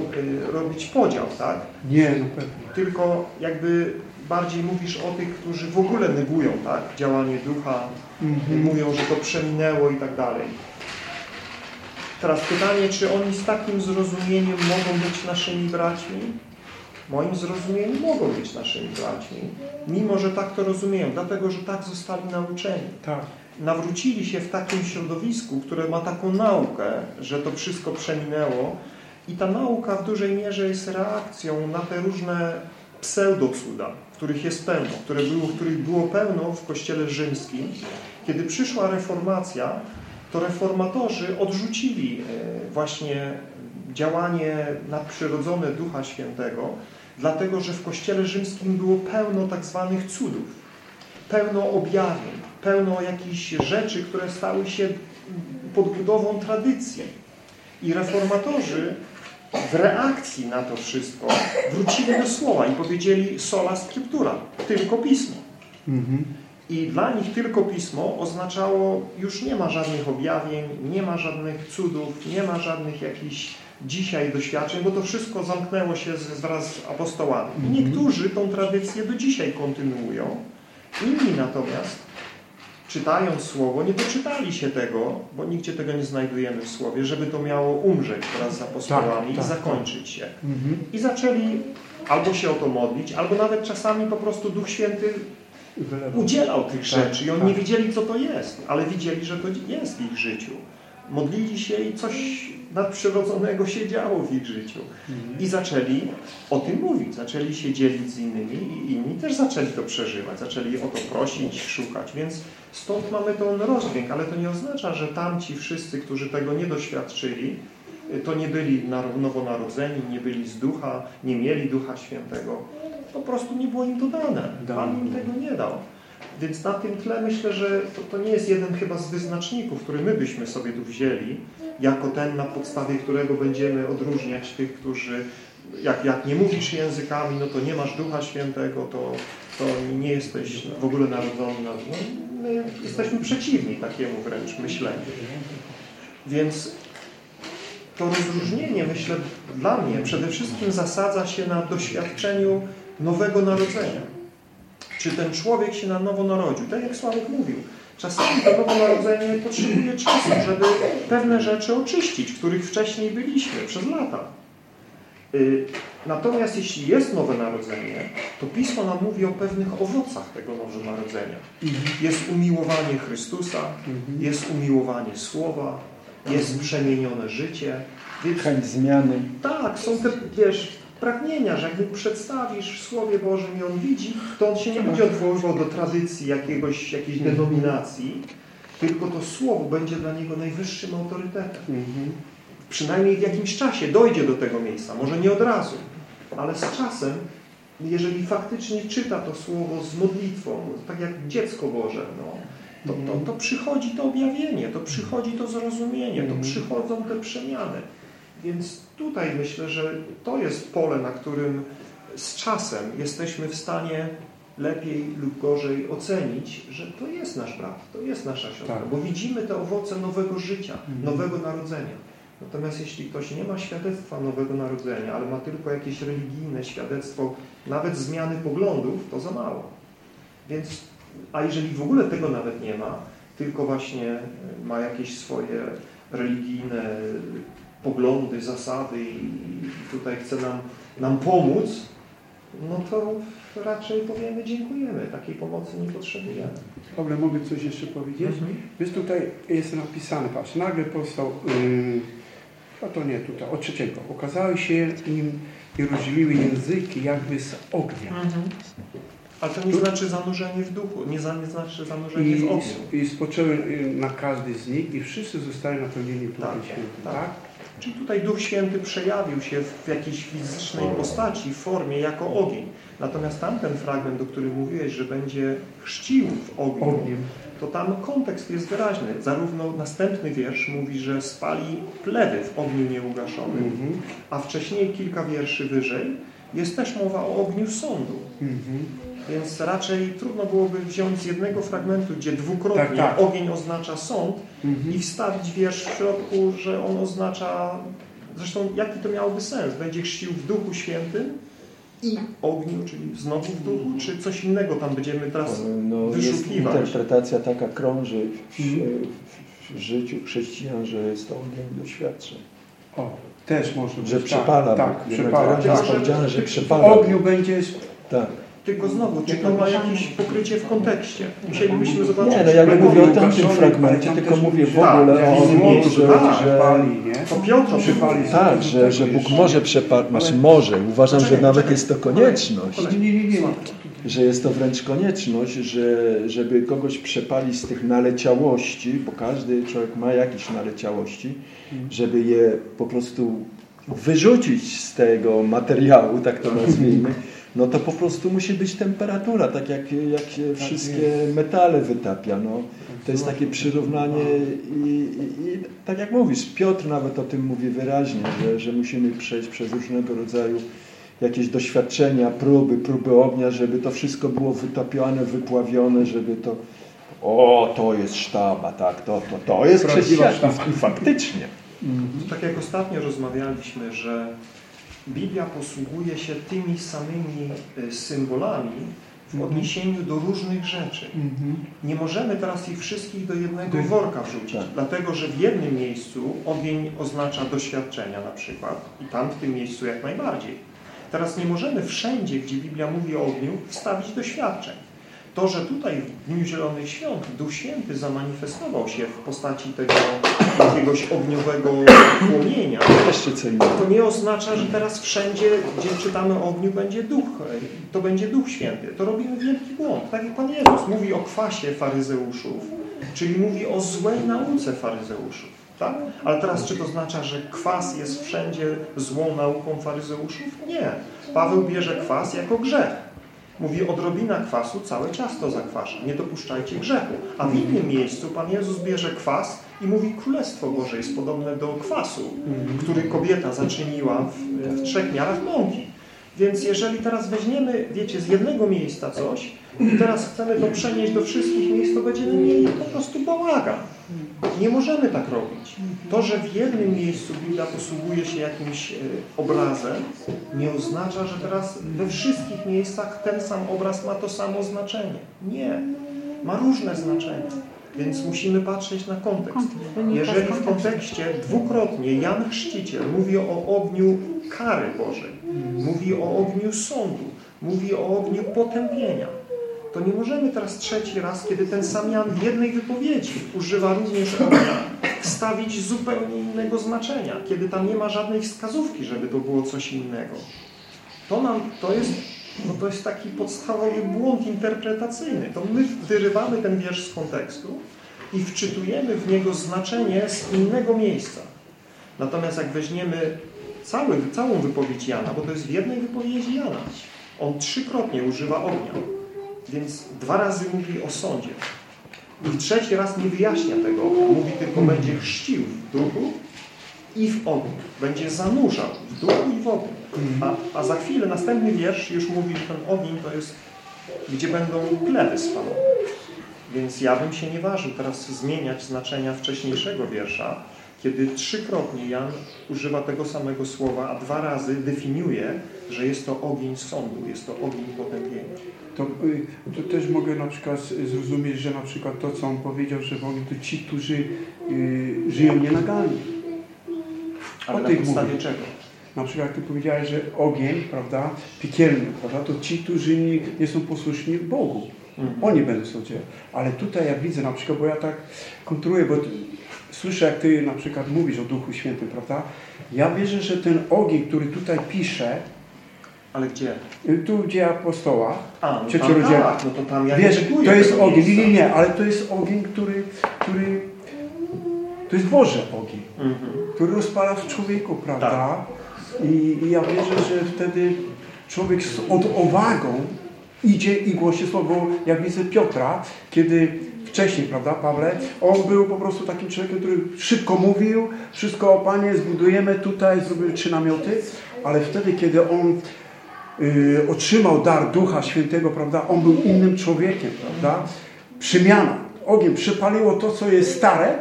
y, robić podział, tak? Nie, no pewnie. Tylko jakby bardziej mówisz o tych, którzy w ogóle negują, tak? Działanie ducha, Mhm. mówią, że to przeminęło i tak dalej. Teraz pytanie, czy oni z takim zrozumieniem mogą być naszymi braćmi? Moim zrozumieniem mogą być naszymi braćmi, mimo że tak to rozumieją, dlatego że tak zostali nauczeni. Tak. Nawrócili się w takim środowisku, które ma taką naukę, że to wszystko przeminęło i ta nauka w dużej mierze jest reakcją na te różne pseudocuda, których jest pełno, które było, których było pełno w kościele rzymskim. Kiedy przyszła reformacja, to reformatorzy odrzucili e, właśnie działanie nadprzyrodzone Ducha Świętego, dlatego że w kościele rzymskim było pełno tak zwanych cudów, pełno objawień, pełno jakichś rzeczy, które stały się podbudową tradycji. I reformatorzy w reakcji na to wszystko wrócili do słowa i powiedzieli sola scriptura, tylko pismo. Mhm. I dla nich tylko pismo oznaczało już nie ma żadnych objawień, nie ma żadnych cudów, nie ma żadnych jakichś dzisiaj doświadczeń, bo to wszystko zamknęło się z- wraz z apostołami. I niektórzy tą tradycję do dzisiaj kontynuują, inni natomiast czytając Słowo, nie doczytali się tego, bo nigdzie tego nie znajdujemy w Słowie, żeby to miało umrzeć wraz z apostołami Tak, i tak, zakończyć się. Mhm. I zaczęli albo się o to modlić, albo nawet czasami po prostu Duch Święty udzielał tych rzeczy i oni tak. nie wiedzieli, co to jest, ale widzieli, że to jest w ich życiu. Modlili się i coś nadprzyrodzonego się działo w ich życiu. I zaczęli o tym mówić, zaczęli się dzielić z innymi i inni też zaczęli to przeżywać, zaczęli o to prosić, szukać, więc stąd mamy ten rozdźwięk, ale to nie oznacza, że tamci wszyscy, którzy tego nie doświadczyli, to nie byli nar- nowonarodzeni, nie byli z ducha, nie mieli ducha świętego. Po prostu nie było im to dane. Pan im tego nie dał. Więc na tym tle myślę, że to, to nie jest jeden chyba z wyznaczników, który my byśmy sobie tu wzięli, jako ten, na podstawie którego będziemy odróżniać tych, którzy jak, jak nie mówisz językami, no to nie masz Ducha Świętego, to, to nie jesteś w ogóle narodzony. na- No, my jesteśmy przeciwni takiemu wręcz myśleniu. Więc to rozróżnienie, myślę, dla mnie przede wszystkim zasadza się na doświadczeniu nowego narodzenia. Czy ten człowiek się na nowo narodził? Tak jak Sławek mówił, czasami to nowe narodzenie potrzebuje czasu, żeby pewne rzeczy oczyścić, których wcześniej byliśmy przez lata. Y, natomiast jeśli jest nowe narodzenie, to Pismo nam mówi o pewnych owocach tego nowego narodzenia. Jest umiłowanie Chrystusa, jest umiłowanie Słowa, jest przemienione życie. Więc, Chęć zmiany. tak, są te, wiesz, pragnienia, że jakby przedstawisz w Słowie Bożym i on widzi, to on się nie będzie odwoływał do tradycji jakiegoś, jakiejś denominacji, tylko to Słowo będzie dla niego najwyższym autorytetem. Przynajmniej w jakimś czasie dojdzie do tego miejsca, może nie od razu, ale z czasem, jeżeli faktycznie czyta to Słowo z modlitwą, tak jak dziecko Boże, no, to, to, to przychodzi to objawienie, to przychodzi to zrozumienie, to przychodzą te przemiany. Więc tutaj myślę, że to jest pole, na którym z czasem jesteśmy w stanie lepiej lub gorzej ocenić, że to jest nasz brat, to jest nasza siostra, Tak. bo widzimy te owoce nowego życia, nowego narodzenia. Natomiast jeśli ktoś nie ma świadectwa nowego narodzenia, ale ma tylko jakieś religijne świadectwo, nawet zmiany poglądów, to za mało. Więc, a jeżeli w ogóle tego nawet nie ma, tylko właśnie ma jakieś swoje religijne poglądy, zasady i tutaj chce nam, nam pomóc, no to raczej powiemy dziękujemy. Takiej pomocy nie potrzebujemy. Pawle, mogę coś jeszcze powiedzieć? Mhm. Jest tutaj, jest napisane, patrz, nagle powstał, yy, a to nie tutaj, od trzeciego. Okazały się im i rozdzieliły języki jakby z ognia. Ale to nie znaczy zanurzenie w duchu, nie, za, nie znaczy zanurzenie I, w ogniu. i spoczęły y, na każdy z nich i wszyscy zostali napełnieni Duchem Tak, Świętym, tak. tak? Czyli tutaj Duch Święty przejawił się w jakiejś fizycznej postaci, w formie, jako ogień. Natomiast tamten fragment, o którym mówiłeś, że będzie chrzcił w ogniu, to tam kontekst jest wyraźny. Zarówno następny wiersz mówi, że spali plewy w ogniu nieugaszonym, Mhm. a wcześniej kilka wierszy wyżej jest też mowa o ogniu sądu. Mhm. Więc raczej trudno byłoby wziąć z jednego fragmentu, gdzie dwukrotnie Tak, tak. ogień oznacza sąd Mhm. i wstawić wiersz w środku, że on oznacza... Zresztą jaki to miałoby sens? Będzie chrzcił w Duchu Świętym i ogniu, czyli znowu w duchu, czy coś innego tam będziemy teraz No, jest wyszukiwać? interpretacja taka krąży w, w, w życiu chrześcijan, że jest to ogień doświadczeń. O, też można Że być. Tak, bo tak jednak przepala. wyraźnie jest Tak, że- powiedziane, że W przepala. ogniu będzie Tak. Tylko znowu, czy to ma jakieś pokrycie w kontekście? Musielibyśmy zobaczyć. Nie, no ja nie mówię o tamtym ugaszony, fragmencie, tylko mówię w tak, ogóle w o że, tak, że, nie? To Piotr Przypali tak, że, że Bóg może przepalić, znaczy może, uważam, że nawet jest to konieczność. Nie, nie, nie. że jest to wręcz konieczność, że, żeby kogoś przepalić z tych naleciałości, bo każdy człowiek ma jakieś naleciałości, żeby je po prostu wyrzucić z tego materiału, tak to nazwijmy, no to po prostu musi być temperatura, tak jak, jak się wszystkie metale wytapia. No. To jest takie przyrównanie i, i, i tak jak mówisz, Piotr nawet o tym mówi wyraźnie, że, że musimy przejść przez różnego rodzaju jakieś doświadczenia, próby, próby ognia, żeby to wszystko było wytopione, wypławione, żeby to o, to jest sztaba, tak, to, to, to jest chrześcijaństwo. I faktycznie. Tak jak ostatnio rozmawialiśmy, że Biblia posługuje się tymi samymi y, symbolami w odniesieniu do różnych rzeczy. Mhm. Nie możemy teraz ich wszystkich do jednego worka wrzucić, Tak. dlatego że w jednym miejscu ogień oznacza doświadczenia na przykład i tam w tym miejscu jak najbardziej. Teraz nie możemy wszędzie, gdzie Biblia mówi o ogniu, wstawić doświadczeń. To, że tutaj w Dniu Zielonych Świąt Duch Święty zamanifestował się w postaci tego jakiegoś ogniowego płomienia, to nie oznacza, że teraz wszędzie, gdzie czytamy o ogniu, będzie duch, to będzie Duch Święty. To robimy wielki błąd. Tak jak Pan Jezus mówi o kwasie faryzeuszów, czyli mówi o złej nauce faryzeuszów. Tak? Ale teraz czy to oznacza, że kwas jest wszędzie złą nauką faryzeuszów? Nie. Paweł bierze kwas jako grzech. Mówi, odrobina kwasu całe ciasto zakwasza. Nie dopuszczajcie grzechu. A w innym miejscu Pan Jezus bierze kwas i mówi, Królestwo Boże jest podobne do kwasu, który kobieta zaczyniła w, w trzech miarach mąki. Więc jeżeli teraz weźmiemy, wiecie, z jednego miejsca coś i teraz chcemy to przenieść do wszystkich miejsc, to będziemy mieli po prostu bałagan. Nie możemy tak robić. To, że w jednym miejscu Biblia posługuje się jakimś e, obrazem, nie oznacza, że teraz we wszystkich miejscach ten sam obraz ma to samo znaczenie. Nie. Ma różne znaczenia. Więc musimy patrzeć na kontekst. Jeżeli w kontekście dwukrotnie Jan Chrzciciel mówi o ogniu kary Bożej, mówi o ogniu sądu, mówi o ogniu potępienia, to nie możemy teraz trzeci raz, kiedy ten sam Jan w jednej wypowiedzi używa również ognia, wstawić zupełnie innego znaczenia, kiedy tam nie ma żadnej wskazówki, żeby to było coś innego. To, nam, to, jest, no to jest taki podstawowy błąd interpretacyjny. To my wyrywamy ten wiersz z kontekstu i wczytujemy w niego znaczenie z innego miejsca. Natomiast jak weźmiemy cały, całą wypowiedź Jana, bo to jest w jednej wypowiedzi Jana, on trzykrotnie używa ognia, więc dwa razy mówi o sądzie. I trzeci raz nie wyjaśnia tego mówi tylko będzie chrzcił w duchu i w ogniu. Będzie zanurzał w duchu i w ogniu. A, a za chwilę następny wiersz już mówi, że ten ogień to jest, gdzie będą pleby spalone. Więc ja bym się nie ważył teraz zmieniać znaczenia wcześniejszego wiersza, kiedy trzykrotnie Jan używa tego samego słowa, a dwa razy definiuje, że jest to ogień sądu, jest to ogień potępienia. To, y, to też mogę na przykład zrozumieć, że na przykład to, co on powiedział, że w ogóle to ci, którzy y, żyją nielegalnie. Ale o na podstawie mówię. czego? Na przykład jak Ty powiedziałeś, że ogień, prawda, piekielny, prawda, to ci, którzy nie, nie są posłuszni Bogu. Mhm. Oni będą sądzić. Ale tutaj ja widzę na przykład, bo ja tak kontruję, bo słyszę, jak Ty na przykład mówisz o Duchu Świętym, prawda? Ja wierzę, że ten ogień, który tutaj pisze, Ale gdzie? y, tu gdzie apostoła, A, no tam, tak, no to tam ja wiesz, to jest ogień, nie, nie, nie, ale to jest ogień, który, który to jest Boże ogień, Mhm. który rozpala w człowieku, prawda? Tak. I, I ja wierzę, że wtedy człowiek z odwagą idzie i głosi słowo, jak widzę Piotra, kiedy wcześniej, prawda, Pawle, on był po prostu takim człowiekiem, który szybko mówił, wszystko, Panie, zbudujemy tutaj, zrobimy trzy namioty, ale wtedy, kiedy on y, otrzymał dar Ducha Świętego, prawda, on był innym człowiekiem, prawda, przemiana, ogień przypaliło to, co jest stare,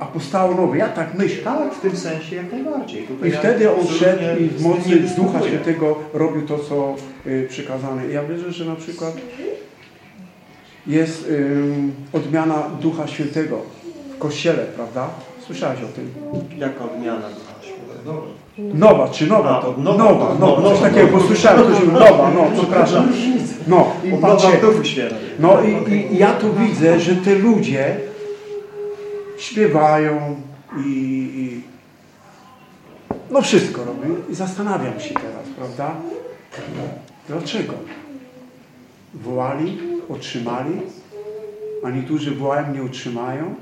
a powstało nowe. Ja tak myślę. Tak, w tym sensie jak najbardziej. Tutaj I ja wtedy on szedł i w mocy Ducha. Świętego robił to, co y, przykazane. Ja wierzę, że na przykład jest odmiana Ducha Świętego w Kościele, prawda? Słyszałeś o tym? Jaka odmiana Ducha Świętego? Nowa, czy nowa to? nowa, Nowa, no, nowa, coś takiego, bo słyszałem, to się nowa, no, przepraszam. No, i Nowa patrzcie, w Duchu Świętym. no i, i ja tu widzę, że te ludzie śpiewają i, i no wszystko robią i zastanawiam się teraz, prawda? Dlaczego? Wołali, otrzymali, a niektórzy wołają, nie otrzymają.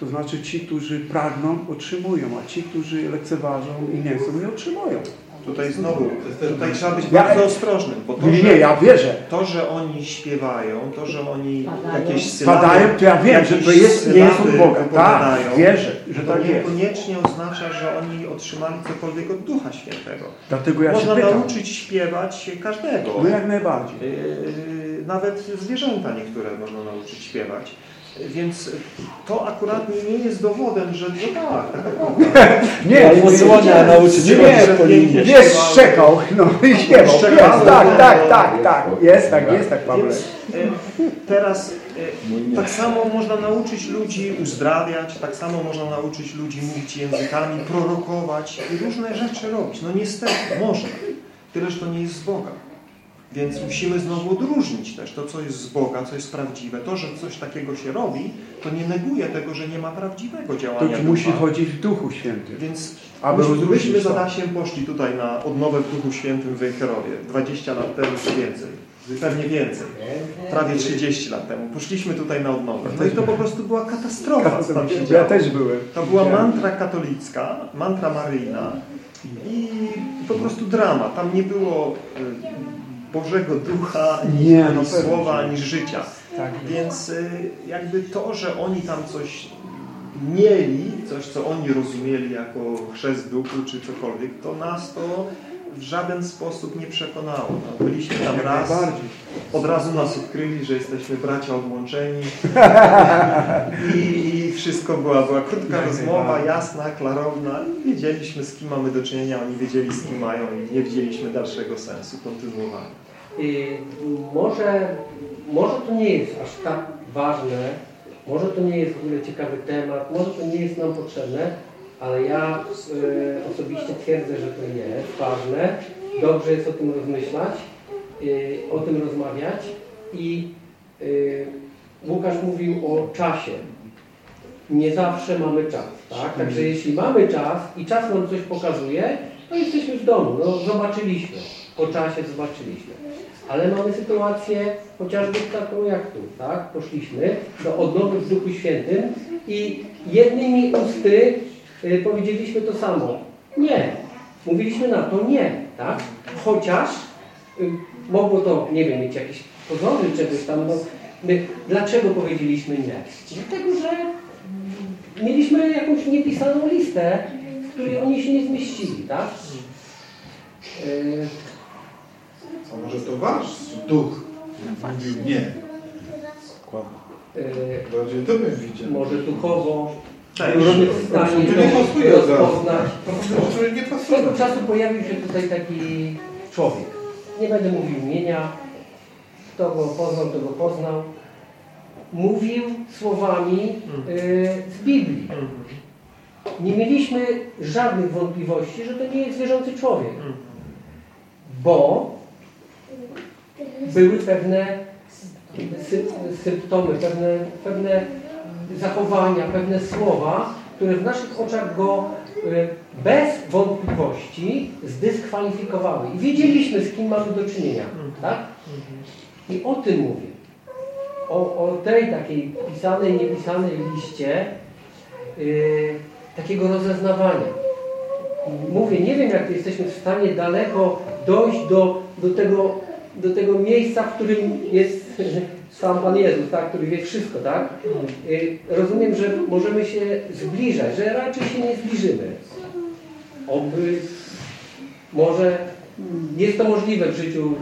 To znaczy ci, którzy pragną, otrzymują, a ci, którzy lekceważą i nie chcą, nie otrzymują. Tutaj znowu, tutaj trzeba być Ja- bardzo ostrożnym, bo to, Nie, że, nie, ja wierzę. to, że oni śpiewają, to, że oni Padają. jakieś sylaby, Padają, to ja wiem, że to jest, nie jest od Boga. Tak, wierzę, że to tak jest. niekoniecznie oznacza, że oni otrzymali cokolwiek od Ducha Świętego. Dlatego ja się Można pytam. nauczyć śpiewać każdego. No jak najbardziej. Yy, Nawet zwierzęta niektóre można nauczyć śpiewać. Więc to akurat nie jest dowodem, że no tak, prawda. Nie, Albo nie, nie, szczekał, no śpiewał. Jest, tak, tak, tak, tak. Jest tak, jest tak, Pawle. Więc y, teraz y, tak samo można nauczyć ludzi uzdrawiać, tak samo można nauczyć ludzi mówić językami, prorokować i różne rzeczy robić. No niestety, można. Tyle, że to nie jest z Boga. Więc musimy znowu odróżnić też to, co jest z Boga, co jest prawdziwe. To, że coś takiego się robi, to nie neguje tego, że nie ma prawdziwego To działania ci musi chodzić w Duchu Świętym. Więc Aby myśmy, rozróżnić myśmy z to. Adasiem poszli tutaj na odnowę w Duchu Świętym w Wejherowie. 20 lat temu czy więcej. Pewnie więcej. Prawie 30 lat temu. Poszliśmy tutaj na odnowę. No i to po prostu była katastrofa. co tam się Ja działo. też byłem. To była mantra katolicka, mantra maryjna i po prostu drama. Tam nie było y, Bożego Ducha, ani, Nie, ani no słowa, ani życia. Tak. Więc y, jakby to, że oni tam coś mieli, coś co oni rozumieli jako chrzest duchu czy cokolwiek, to nas to w żaden sposób nie przekonało. No, byliśmy tam raz, od razu nas odkryli, że jesteśmy bracia odłączeni i, i wszystko była, była krótka rozmowa, jasna, klarowna. I wiedzieliśmy z kim mamy do czynienia, oni wiedzieli z kim mają i nie widzieliśmy dalszego sensu kontynuowania. Y, może, może to nie jest aż tak ważne, Może to nie jest w ogóle ciekawy temat, może to nie jest nam potrzebne, ale ja y, osobiście twierdzę, że to jest ważne. Dobrze jest o tym rozmyślać, y, o tym rozmawiać i y, Łukasz mówił o czasie. Nie zawsze mamy czas, tak? Także jeśli mamy czas i czas nam coś pokazuje, to jesteśmy w domu, no zobaczyliśmy, po czasie zobaczyliśmy. Ale mamy sytuację chociażby taką jak tu, tak? Poszliśmy do odnowy w Duchu Świętym i jednymi usty powiedzieliśmy to samo. Nie. Mówiliśmy na to nie, tak? Chociaż y, mogło to, nie wiem, mieć jakieś pozory czegoś tam, no, my, dlaczego powiedzieliśmy nie? Dlatego, że mieliśmy jakąś niepisaną listę, w której oni się nie zmieścili, tak? Y, A może to wasz duch mówił nie? y, Bardziej to bym widział. może duchowo Tak, stanie to nie pasuje od razu. nie pasuje. tego czasu pojawił się tutaj taki człowiek. Nie będę mówił imienia. Kto go poznał, to go poznał. Mówił słowami y, z Biblii. Nie mieliśmy żadnych wątpliwości, że to nie jest wierzący człowiek. Bo były pewne sy symptomy, pewne, pewne zachowania, pewne słowa, które w naszych oczach go y, bez wątpliwości zdyskwalifikowały. I wiedzieliśmy, z kim mamy do czynienia. Tak? I o tym mówię. O, o tej takiej pisanej, niepisanej liście y, takiego rozeznawania. Mówię, nie wiem, jak jesteśmy w stanie daleko dojść do, do, tego, do tego miejsca, w którym jest sam Pan Jezus, tak, który wie wszystko, tak? Y, Rozumiem, że możemy się zbliżać, że raczej się nie zbliżymy. Oby, może jest to możliwe w życiu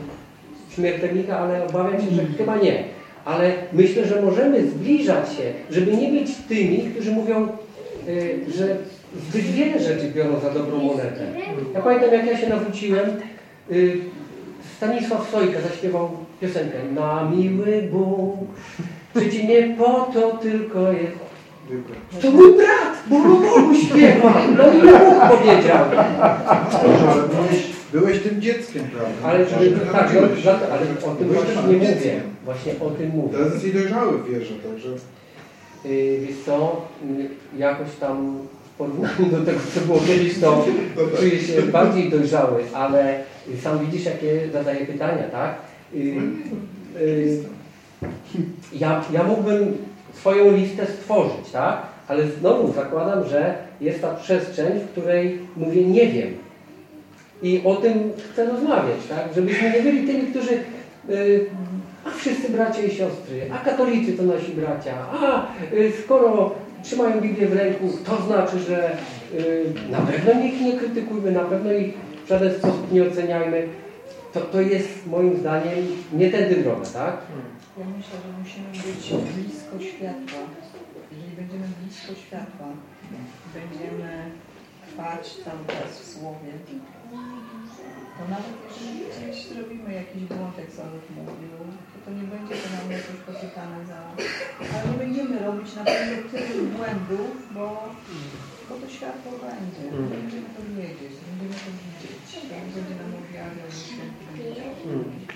śmiertelnika, ale obawiam się, że chyba nie. Ale myślę, że możemy zbliżać się, żeby nie być tymi, którzy mówią, y, że zbyt wiele rzeczy biorą za dobrą monetę. Ja pamiętam, jak ja się nawróciłem, y, Stanisław Sojka zaśpiewał piosenkę Na miły Bóg, życie nie po to tylko jest. To mój brat, bo Bogu śpiewa. No i Bóg powiedział. Ale byłeś, byłeś tym dzieckiem, prawda? Ale, ty tak, no, ale o tym właśnie nie mówię. dzieckiem. Właśnie o tym mówię. Teraz jesteś dojrzały w wierze, także... Yy, wiesz co, yy, jakoś tam w porównaniu do tego, co było kiedyś, to czuję się bardziej dojrzały, ale sam widzisz, jakie zadaję pytania, tak? Ja, ja mógłbym swoją listę stworzyć, tak? Ale znowu zakładam, że jest ta przestrzeń, w której mówię nie wiem. I o tym chcę rozmawiać, tak? Żebyśmy nie byli tymi, którzy yy, a wszyscy bracia i siostry, a katolicy to nasi bracia, a y, skoro trzymają Biblię w ręku, to znaczy, że y, na pewno ich nie krytykujmy, na pewno ich w żaden sposób nie oceniajmy. To, to jest moim zdaniem nie tędy droga, tak? Ja myślę, że musimy być blisko światła. Jeżeli będziemy blisko światła, będziemy trwać cały czas w Słowie, to nawet jeżeli gdzieś zrobimy jakiś błąd, jak Salów mówił, to to nie będzie to nam jakoś potykane za... Ale nie będziemy robić na pewno tylu błędów, bo, bo to światło będzie. Będziemy to wiedzieć, będziemy to widzieć. To będzie nam widział.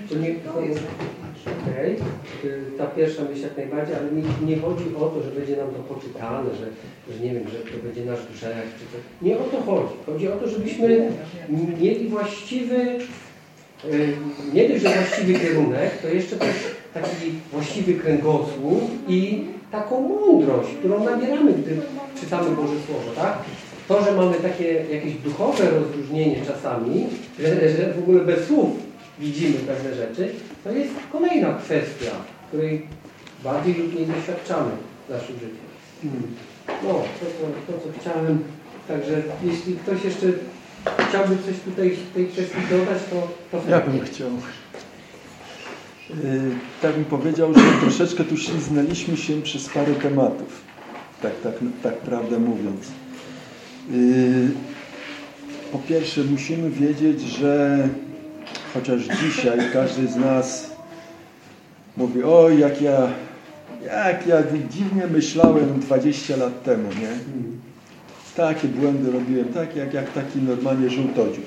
To nie, To jest najważniejsze. Okej, y, ta pierwsza myśl jak najbardziej, ale mi nie chodzi o to, że będzie nam to poczytane, że, że nie wiem, że to będzie nasz grzech, czy to. Nie o to chodzi. Chodzi o to, żebyśmy mieli właściwy, y, nie dość, że właściwy kierunek, to jeszcze też taki właściwy kręgosłup i taką mądrość, którą nabieramy, gdy czytamy Boże Słowo, tak? To, że mamy takie jakieś duchowe rozróżnienie czasami, że, że w ogóle bez słów widzimy pewne rzeczy, to jest kolejna kwestia, której bardziej lub mniej doświadczamy w naszym życiu. No, to, to, to co chciałem. Także jeśli ktoś jeszcze chciałby coś tutaj w tej kwestii dodać, to, to Ja bym chciał. Yy, Tak bym powiedział, że troszeczkę tu śliznęliśmy się przez parę tematów. Tak, tak, tak prawdę mówiąc. Yy, Po pierwsze musimy wiedzieć, że chociaż dzisiaj każdy z nas mówi, oj jak ja, jak ja dziwnie myślałem 20 lat temu, nie? Takie błędy robiłem, takie jak, jak taki normalnie żółtodziób.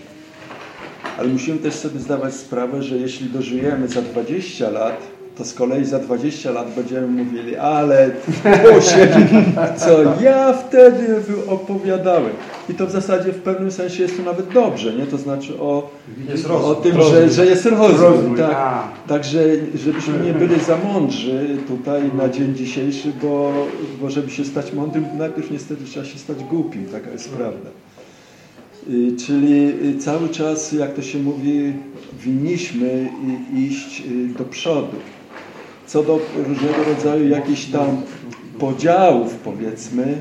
Ale musimy też sobie zdawać sprawę, że jeśli dożyjemy za 20 lat, to z kolei za 20 lat będziemy mówili, ale Bosie, co ja wtedy opowiadałem. I to w zasadzie w pewnym sensie jest to nawet dobrze, nie? To znaczy o, o tym, że, że jest rozwój. Tak. Także żebyśmy nie byli za mądrzy tutaj na dzień dzisiejszy, bo, bo żeby się stać mądrym, najpierw niestety trzeba się stać głupim, taka jest prawda. Y, czyli cały czas, jak to się mówi, winniśmy iść y, do przodu co do różnego rodzaju jakichś tam podziałów, powiedzmy,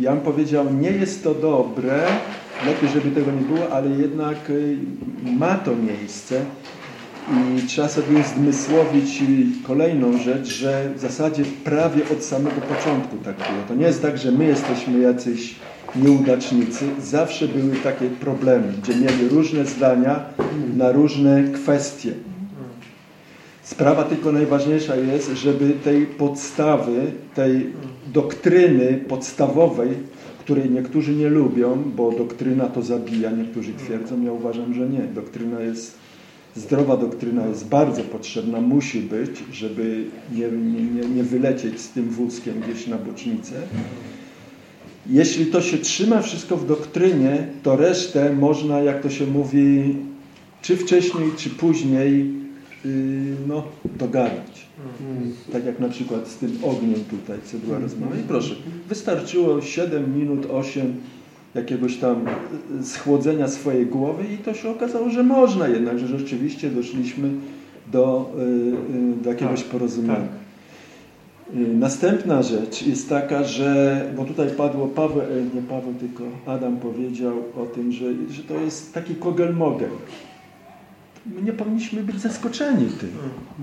ja bym powiedział, nie jest to dobre, lepiej, żeby tego nie było, ale jednak y, ma to miejsce i trzeba sobie zmysłowić y, kolejną rzecz, że w zasadzie prawie od samego początku tak było. To nie jest tak, że my jesteśmy jacyś nieudacznicy. Zawsze były takie problemy, gdzie mieli różne zdania na różne kwestie. Sprawa tylko najważniejsza jest, żeby tej podstawy, tej doktryny podstawowej, której niektórzy nie lubią, bo doktryna to zabija, niektórzy twierdzą, ja uważam, że nie. Doktryna jest, zdrowa doktryna jest bardzo potrzebna, musi być, żeby nie, nie, nie wylecieć z tym wózkiem gdzieś na bocznicę. Jeśli to się trzyma wszystko w doktrynie, to resztę można, jak to się mówi, czy wcześniej, czy później no, dogadać. Hmm. Tak jak na przykład z tym ogniem tutaj, co była hmm. rozmowa. I proszę, wystarczyło 7 minut, 8 jakiegoś tam y, schłodzenia swojej głowy i to się okazało, że można jednak, że rzeczywiście doszliśmy do, y, do jakiegoś tak, porozumienia. Tak. Następna rzecz jest taka, że, bo tutaj padło Paweł, e, nie Paweł, tylko Adam powiedział o tym, że, że to jest taki kogel-mogel my nie powinniśmy być zaskoczeni tym.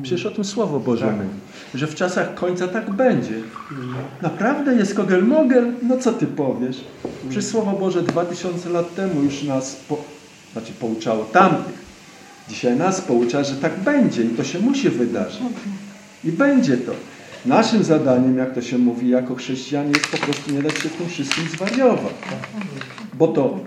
Przecież o tym Słowo Boże tak. mówi, że w czasach końca tak będzie. Naprawdę jest kogel-mogel? No co ty powiesz? Przecież Słowo Boże dwa tysiące lat temu już nas po, znaczy pouczało tamtych. Dzisiaj nas poucza, że tak będzie i to się musi wydarzyć. I będzie to. Naszym zadaniem, jak to się mówi, jako chrześcijanie, jest po prostu nie dać się tym wszystkim zwariować. Bo to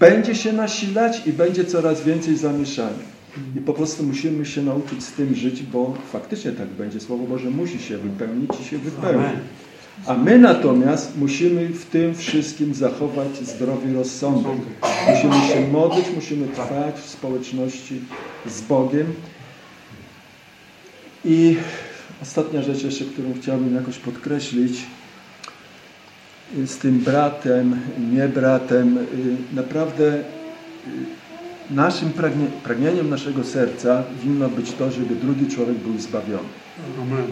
będzie się nasilać i będzie coraz więcej zamieszania. I po prostu musimy się nauczyć z tym żyć, bo faktycznie tak będzie. Słowo Boże musi się wypełnić i się wypełni. A my natomiast musimy w tym wszystkim zachować zdrowy rozsądek. Musimy się modlić, musimy trwać w społeczności z Bogiem. I ostatnia rzecz jeszcze, którą chciałbym jakoś podkreślić, z tym bratem, nie bratem. Y, naprawdę y, naszym pragnie, pragnieniem naszego serca winno być to, żeby drugi człowiek był zbawiony. Amen.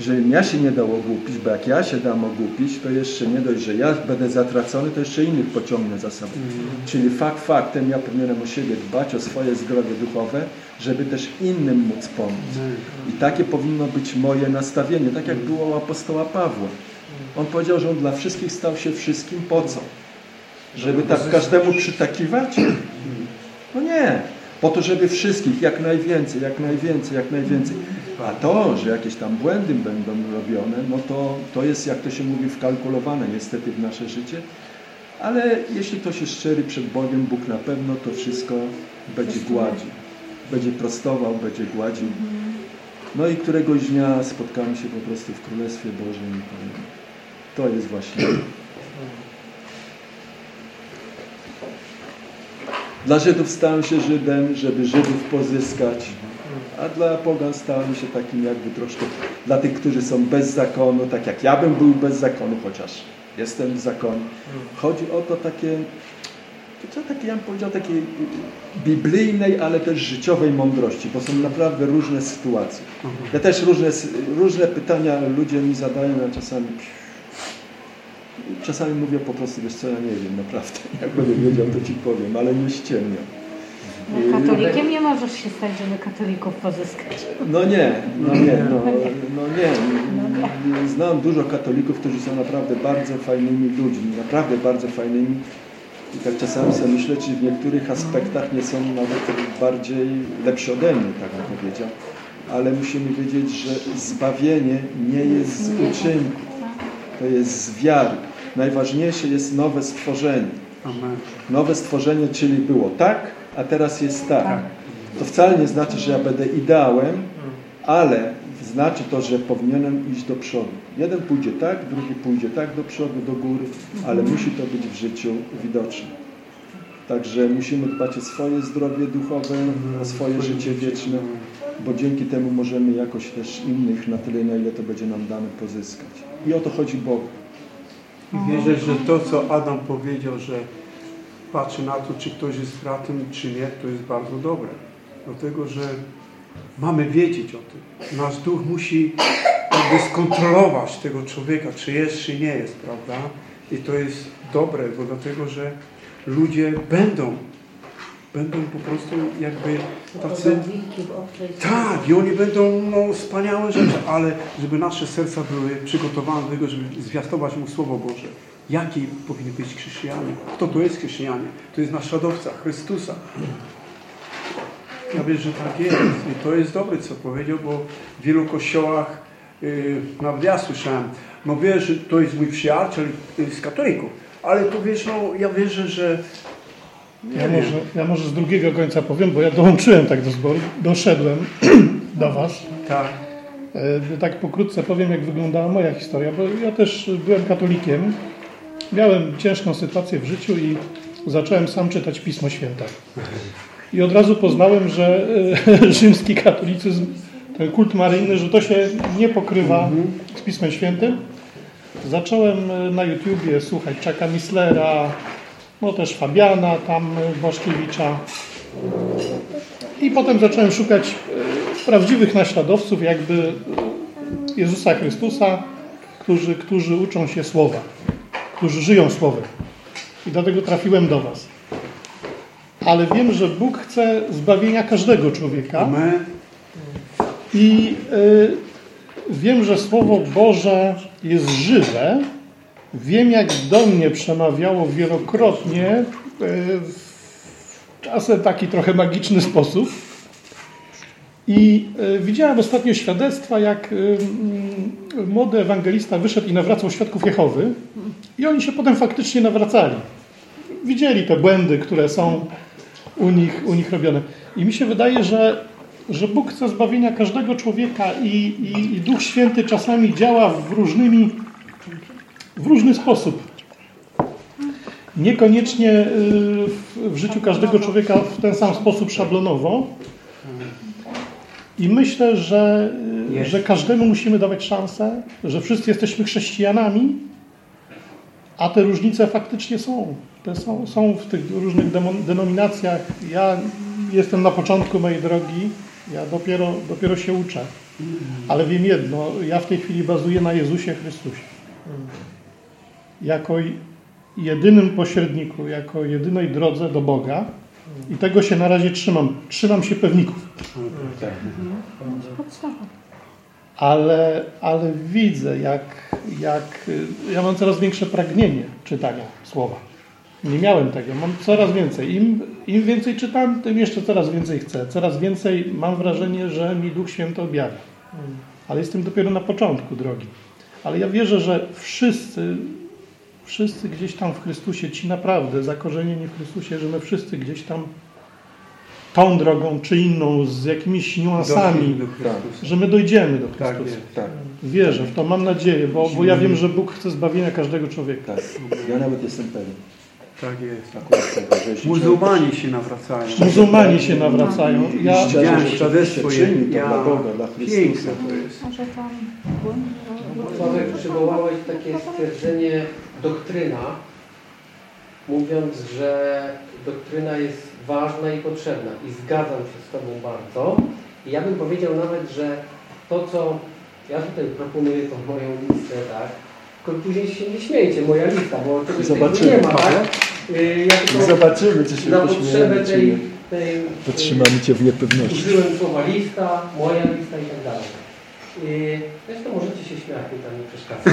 Że ja się nie dał ogłupić, bo jak ja się dam ogłupić, to jeszcze nie dość, że ja będę zatracony, to jeszcze innych pociągnę za sobą. Mm. Czyli fakt faktem ja powinienem o siebie dbać, o swoje zdrowie duchowe, żeby też innym móc pomóc. Mm. I takie powinno być moje nastawienie, tak jak było u apostoła Pawła. On powiedział, że on dla wszystkich stał się wszystkim. Po co? Żeby tak każdemu przytakiwać? No nie. Po to, żeby wszystkich jak najwięcej, jak najwięcej, jak najwięcej. A to, że jakieś tam błędy będą robione, no to, to jest, jak to się mówi, wkalkulowane niestety w nasze życie. Ale jeśli ktoś jest szczery przed Bogiem, Bóg na pewno to wszystko będzie gładził. Będzie prostował, będzie gładził. No i któregoś dnia spotkamy się po prostu w Królestwie Bożym. To jest właśnie. Dla Żydów stałem się Żydem, żeby Żydów pozyskać, a dla pogan stałem się takim jakby troszkę, dla tych, którzy są bez zakonu, tak jak ja bym był bez zakonu, chociaż jestem w zakonie. Chodzi o to takie, to takie, ja bym powiedział, takiej biblijnej, ale też życiowej mądrości, bo są naprawdę różne sytuacje. Ja też różne, różne pytania ludzie mi zadają, a czasami Czasami mówię po prostu, wiesz co, ja nie wiem, naprawdę. Jak będę wiedział, to Ci powiem, ale nie ściemniam. No, katolikiem nie możesz się stać, żeby katolików pozyskać. No nie, no nie, no, no nie. Znam dużo katolików, którzy są naprawdę bardzo fajnymi ludźmi, naprawdę bardzo fajnymi. I tak czasami sobie myślę, czy w niektórych aspektach nie są nawet bardziej lepsi ode mnie, tak bym powiedział. ale musimy wiedzieć, że zbawienie nie jest z uczynku, to jest z wiary. Najważniejsze jest nowe stworzenie. Amen. Nowe stworzenie, czyli było tak, a teraz jest tak. To wcale nie znaczy, że ja będę ideałem, ale znaczy to, że powinienem iść do przodu. Jeden pójdzie tak, drugi pójdzie tak do przodu, do góry, ale musi to być w życiu widoczne. Także musimy dbać o swoje zdrowie duchowe, o swoje życie wieczne, bo dzięki temu możemy jakoś też innych na tyle, na ile to będzie nam dane, pozyskać. I o to chodzi Bogu. Wierzę, że to, co Adam powiedział, że patrzy na to, czy ktoś jest bratem, czy nie, to jest bardzo dobre. Dlatego, że mamy wiedzieć o tym. Nasz duch musi jakby skontrolować tego człowieka, czy jest, czy nie jest, prawda? I to jest dobre, bo dlatego, że ludzie będą, będą po prostu jakby tacy... Tak, i oni będą no, wspaniałe rzeczy, ale żeby nasze serca były przygotowane do tego, żeby zwiastować Mu Słowo Boże. Jaki powinny być chrześcijanie? Kto to jest chrześcijanie? To jest naśladowca Chrystusa. Ja wiem, że tak jest i to jest dobre, co powiedział, bo w wielu kościołach, yy, nawet ja słyszałem, no wiesz, że to jest mój przyjaciel yy, z katolików, ale to wiesz, no ja wierzę, że nie Ja może, ja może z drugiego końca powiem, bo ja dołączyłem tak do zboru, doszedłem do Was. Tak. E, Tak pokrótce powiem, jak wyglądała moja historia, bo ja też byłem katolikiem. Miałem ciężką sytuację w życiu i zacząłem sam czytać Pismo Święte. I od razu poznałem, że e, rzymski katolicyzm, ten kult maryjny, że to się nie pokrywa z Pismem Świętym. Zacząłem e, na YouTubie słuchać Chucka Mislera, no też Fabiana, tam e, Błaszkiewicza. I potem zacząłem szukać e, prawdziwych naśladowców jakby Jezusa Chrystusa, którzy, którzy uczą się Słowa, którzy żyją Słowem. I dlatego trafiłem do Was. Ale wiem, że Bóg chce zbawienia każdego człowieka. Amen. I y, wiem, że Słowo Boże jest żywe. Wiem, jak do mnie przemawiało wielokrotnie, y, w czasem taki trochę magiczny sposób. I y, widziałem ostatnio świadectwa, jak mm, młody ewangelista wyszedł i nawracał świadków Jehowy. I oni się potem faktycznie nawracali. Widzieli te błędy, które są u nich, u nich robione. I mi się wydaje, że, że Bóg chce zbawienia każdego człowieka i, i, i Duch Święty czasami działa w, różnymi, w różny sposób. Niekoniecznie y, w, życiu każdego człowieka w ten sam sposób szablonowo. I myślę, że, y, że każdemu musimy dawać szansę, że wszyscy jesteśmy chrześcijanami, a te różnice faktycznie są. Te są, są w tych różnych denominacjach. Ja jestem na początku mojej drogi, ja dopiero, dopiero się uczę. Ale wiem jedno, ja w tej chwili bazuję na Jezusie Chrystusie. Jako jedynym pośredniku, jako jedynej drodze do Boga. I tego się na razie trzymam. Trzymam się pewników. Ale, ale widzę, jak, jak ja mam coraz większe pragnienie czytania słowa. Nie miałem tego, mam coraz więcej. Im, Im więcej czytam, tym jeszcze coraz więcej chcę. Coraz więcej mam wrażenie, że mi Duch Święty objawia. Ale jestem dopiero na początku drogi. Ale ja wierzę, że wszyscy, wszyscy gdzieś tam w Chrystusie, ci naprawdę zakorzenieni w Chrystusie, że my wszyscy gdzieś tam tą drogą czy inną, z jakimiś niuansami, do że my dojdziemy do Chrystusa. Tak jest. Tak, Wierzę w to, mam nadzieję, bo, bo ja wiem, że Bóg chce zbawienia każdego człowieka. tak. Ja nawet jestem pewien. Tak jest. Akurat tego, że jeśli Muzułmani się nawracają. Muzułmani się nawracają. Ja, Widziałem świadectwo czyni to ja, dla Boga, dla Chrystusa. Piękne to jest. Może tam. Sławek, przywołałeś takie stwierdzenie doktryna, mówiąc, że doktryna jest ważna i potrzebna i zgadzam się z Tobą bardzo. I ja bym powiedział nawet, że to, co ja tutaj proponuję, tą moją listę, tak, tylko później się nie śmiejcie, moja lista, bo czegoś Zobaczymy, nie ma, tak? Y, Ja Zobaczymy, czy się na potrzebę tej, Wytrzymamy Cię w niepewności. Użyłem słowa lista, moja lista i tak dalej. Yy, Zresztą możecie się śmiać, mi tam nie przeszkadza.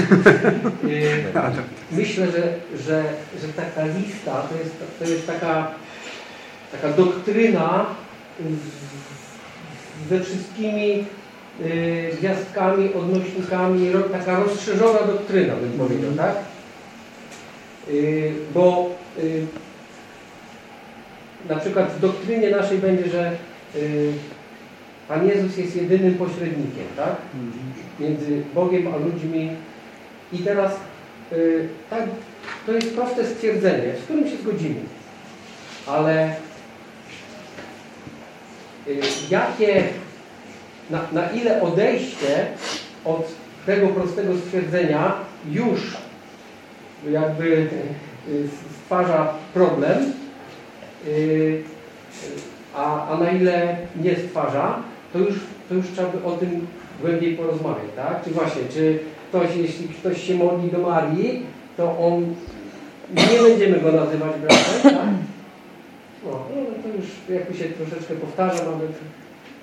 Yy, Myślę, że, że, że taka lista to jest, to jest taka, taka doktryna ze wszystkimi y, gwiazdkami, odnośnikami, taka rozszerzona doktryna, bym powiedział, tak? Y, bo y, na przykład w doktrynie naszej będzie, że Pan Jezus jest jedynym pośrednikiem, tak? Między Bogiem a ludźmi. I teraz tak, to jest proste stwierdzenie, z którym się zgodzimy. Ale jakie na, na ile odejście od tego prostego stwierdzenia już jakby y, stwarza problem, y, a, a na ile nie stwarza, to już, to już trzeba by o tym głębiej porozmawiać, tak? Czy właśnie, czy ktoś, jeśli ktoś się modli do Marii, to on, nie będziemy go nazywać bratem, tak? No, no to już jakby się troszeczkę powtarza, mamy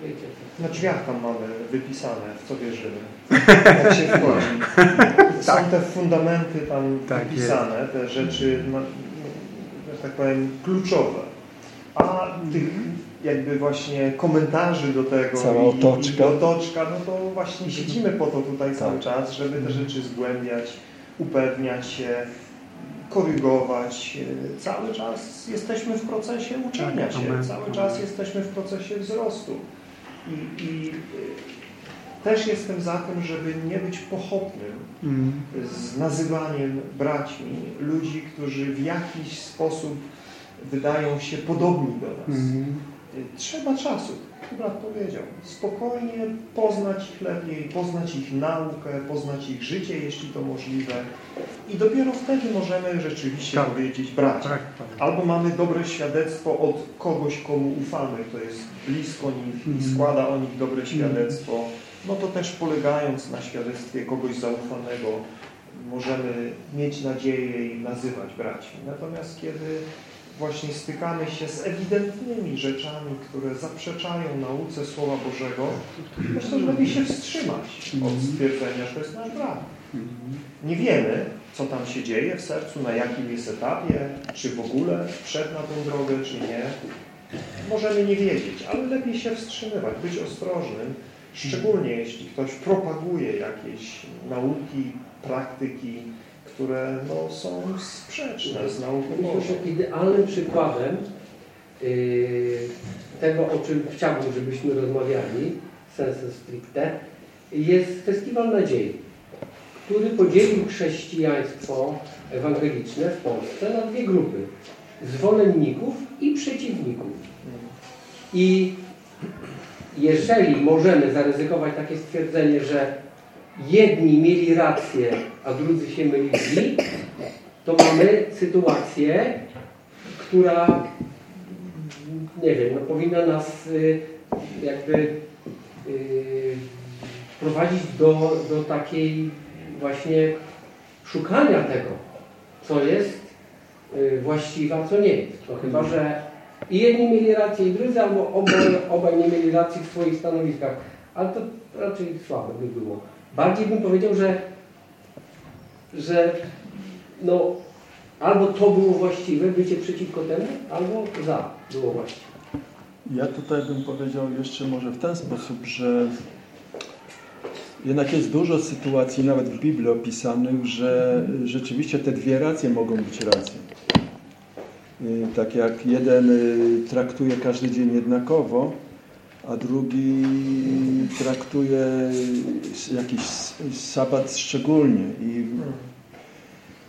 Wiecie, na drzwiach tam mamy wypisane, w co wierzymy. Jak się wchodzi. Są tak. te fundamenty tam tak wypisane, jest. te rzeczy, no, że tak powiem, kluczowe. A tych jakby właśnie komentarzy do tego Cała otoczka. I, i otoczka, no to właśnie siedzimy po to tutaj cały tak. czas, żeby te rzeczy zgłębiać, upewniać się, korygować. Cały czas jesteśmy w procesie uczenia się, cały czas jesteśmy w procesie wzrostu. I, i y, też jestem za tym, żeby nie być pochopnym mm. z nazywaniem braćmi ludzi, którzy w jakiś sposób wydają się podobni do nas. Mm. Trzeba czasu, brat powiedział. Spokojnie poznać ich lepiej, poznać ich naukę, poznać ich życie, jeśli to możliwe. I dopiero wtedy możemy rzeczywiście tak. powiedzieć bracia. Tak, tak. Albo mamy dobre świadectwo od kogoś, komu ufamy, kto jest blisko nich mm. i mhm. składa o nich dobre mhm. świadectwo. No to też polegając na świadectwie kogoś zaufanego, możemy mieć nadzieję i nazywać braćmi. Natomiast kiedy właśnie stykamy się z ewidentnymi rzeczami, które zaprzeczają nauce Słowa Bożego, że lepiej się wstrzymać od mhm. stwierdzenia, że to jest nasz brat. Nie wiemy, co tam się dzieje w sercu, na jakim jest etapie, czy w ogóle wszedł na tę drogę, czy nie. Możemy nie wiedzieć, ale lepiej się wstrzymywać, być ostrożnym, szczególnie jeśli ktoś propaguje jakieś nauki, praktyki, które no, są sprzeczne z nauką idealnym przykładem yy, tego, o czym chciałbym, żebyśmy rozmawiali, sensu stricte, jest Festiwal Nadziei, który podzielił chrześcijaństwo ewangeliczne w Polsce na dwie grupy. Zwolenników i przeciwników. I jeżeli możemy zaryzykować takie stwierdzenie, że jedni mieli rację, a drudzy się mylili, to mamy sytuację, która nie wiem, no powinna nas y, jakby y, prowadzić do, do takiej właśnie szukania tego, co jest y, właściwe, a co nie jest. No chyba, że i jedni mieli rację i drudzy, albo obaj, obaj nie mieli racji w swoich stanowiskach. Ale to raczej słabe by było. Bardziej bym powiedział, że, że no, albo to było właściwe, bycie przeciwko temu, albo za było właściwe. Ja tutaj bym powiedział jeszcze może w ten sposób, że jednak jest dużo sytuacji, nawet w Biblii opisanych, że rzeczywiście te dwie racje mogą być racją. Y, tak jak jeden y, traktuje każdy dzień jednakowo, a drugi traktuje jakiś sabat szczególnie. I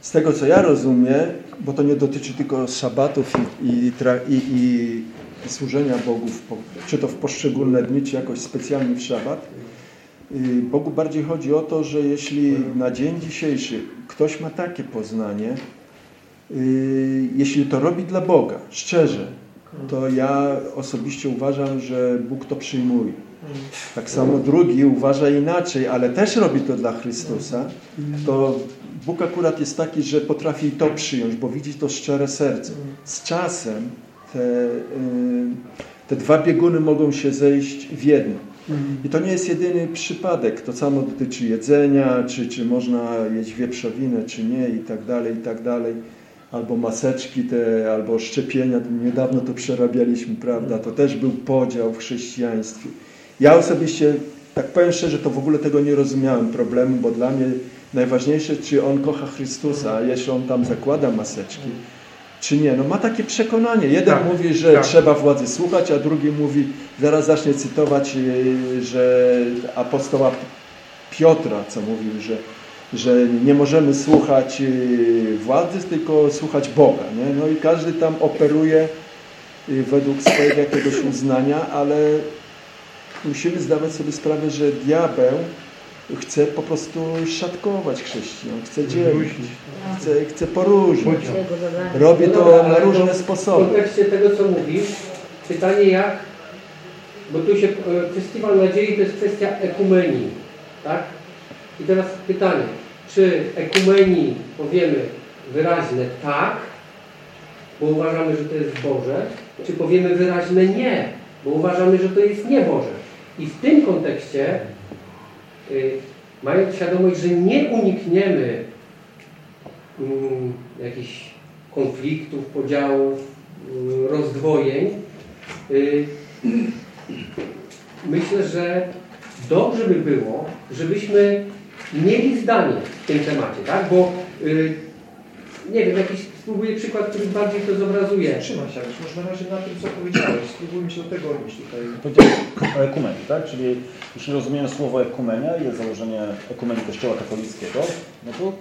z tego, co ja rozumiem, bo to nie dotyczy tylko sabatów i, i, i, i służenia Bogów, czy to w poszczególne dni, czy jakoś specjalnie w szabat, y, Bogu bardziej chodzi o to, że jeśli na dzień dzisiejszy ktoś ma takie poznanie, y, jeśli to robi dla Boga, szczerze, to ja osobiście uważam, że Bóg to przyjmuje. Tak samo drugi uważa inaczej, ale też robi to dla Chrystusa, to Bóg akurat jest taki, że potrafi to przyjąć, bo widzi to szczere serce. Z czasem te, y, te dwa bieguny mogą się zejść w jedno. I to nie jest jedyny przypadek. To samo dotyczy jedzenia, czy, czy można jeść wieprzowinę, czy nie i tak dalej, i tak dalej albo maseczki te, albo szczepienia, niedawno to przerabialiśmy, prawda, to też był podział w chrześcijaństwie. Ja osobiście tak powiem szczerze, to w ogóle tego nie rozumiałem problemu, bo dla mnie najważniejsze, czy on kocha Chrystusa, jeśli on tam zakłada maseczki, czy nie. No ma takie przekonanie. Jeden Tak, mówi, że tak. trzeba władzy słuchać, a drugi mówi, zaraz zacznie cytować, yy, że apostoła Piotra, co mówił, że, że nie możemy słuchać yy, władzy, tylko słuchać Boga. Nie? No i każdy tam operuje yy, według swojego jakiegoś uznania, ale musimy zdawać sobie sprawę, że diabeł chce po prostu szatkować chrześcijan, chce dzielić, chce, chce poróżnić. Robi No to na różne to W sposoby. kontekście tego, co mówisz, pytanie jak, bo tu się, e, Festiwal Nadziei to jest kwestia ekumenii, tak? I teraz pytanie, czy ekumenii powiemy wyraźne tak, bo uważamy, że to jest Boże, czy powiemy wyraźne nie, bo uważamy, że to jest nie Boże. I w tym kontekście, y, mając świadomość, że nie unikniemy mm, jakichś konfliktów, podziałów, mm, rozdwojeń, y, myślę, że dobrze by było, żebyśmy mieli zdanie w tym temacie, tak? Bo y, nie wiem, jakiś spróbuję przykład, który bardziej to zobrazuje. Trzymaj się, Aleś, może na razie na tym, co powiedziałeś. Spróbujmy się do tego odnieść tutaj. Powiedziałeś o ekumenii, tak? Czyli jeśli rozumiemy słowo ekumenia, jest założenie ekumenii Kościoła katolickiego, no to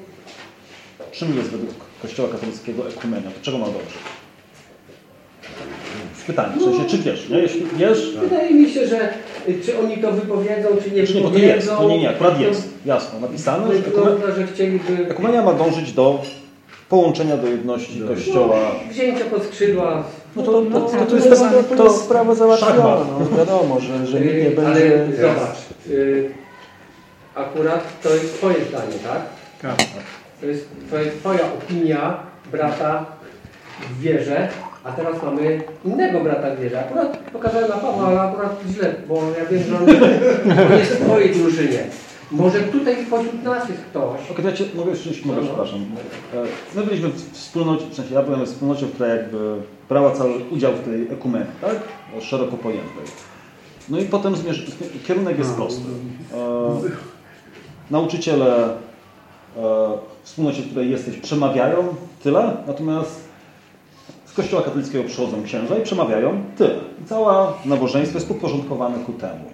czym jest według Kościoła katolickiego ekumenia? Do czego ma dążyć? Pytanie, w sensie, czy wiesz, nie? Jeśli wiesz, Wydaje mi się, że czy oni to wypowiedzą, czy nie Czy nie, bo to jest, to nie, nie, akurat jest, jasno, napisane, że ekumen, Wygląda, że chcieliby ekumenia ma dążyć do połączenia do jedności Kościoła. wzięcia pod skrzydła. No to, to, to, To jest, to, to jest sprawa załatwiona. No, wiadomo, że, że nikt nie Y, Ale będzie... zobacz, y, akurat to jest Twoje zdanie, tak? Tak. To jest, to jest Twoja opinia brata w wierze, a teraz mamy innego brata w wierze. Akurat pokazałem na Pawła, ale akurat źle, bo ja wiem, że on, jest w Twojej drużynie. Może tutaj pośród nas jest ktoś. Okej, cię, mogę jeszcze, jeśli mogę, No. przepraszam. E, My byliśmy w wspólnocie, w sensie ja byłem w wspólnocie, która jakby brała cały udział w tej ekumenii, tak? O, Szeroko pojętej. No i potem zmierz... kierunek jest prosty. E, nauczyciele e, w wspólnocie, w której jesteś, przemawiają tyle, natomiast Kościoła katolickiego przychodzą księża i przemawiają tyle. I całe nabożeństwo jest podporządkowane ku temu.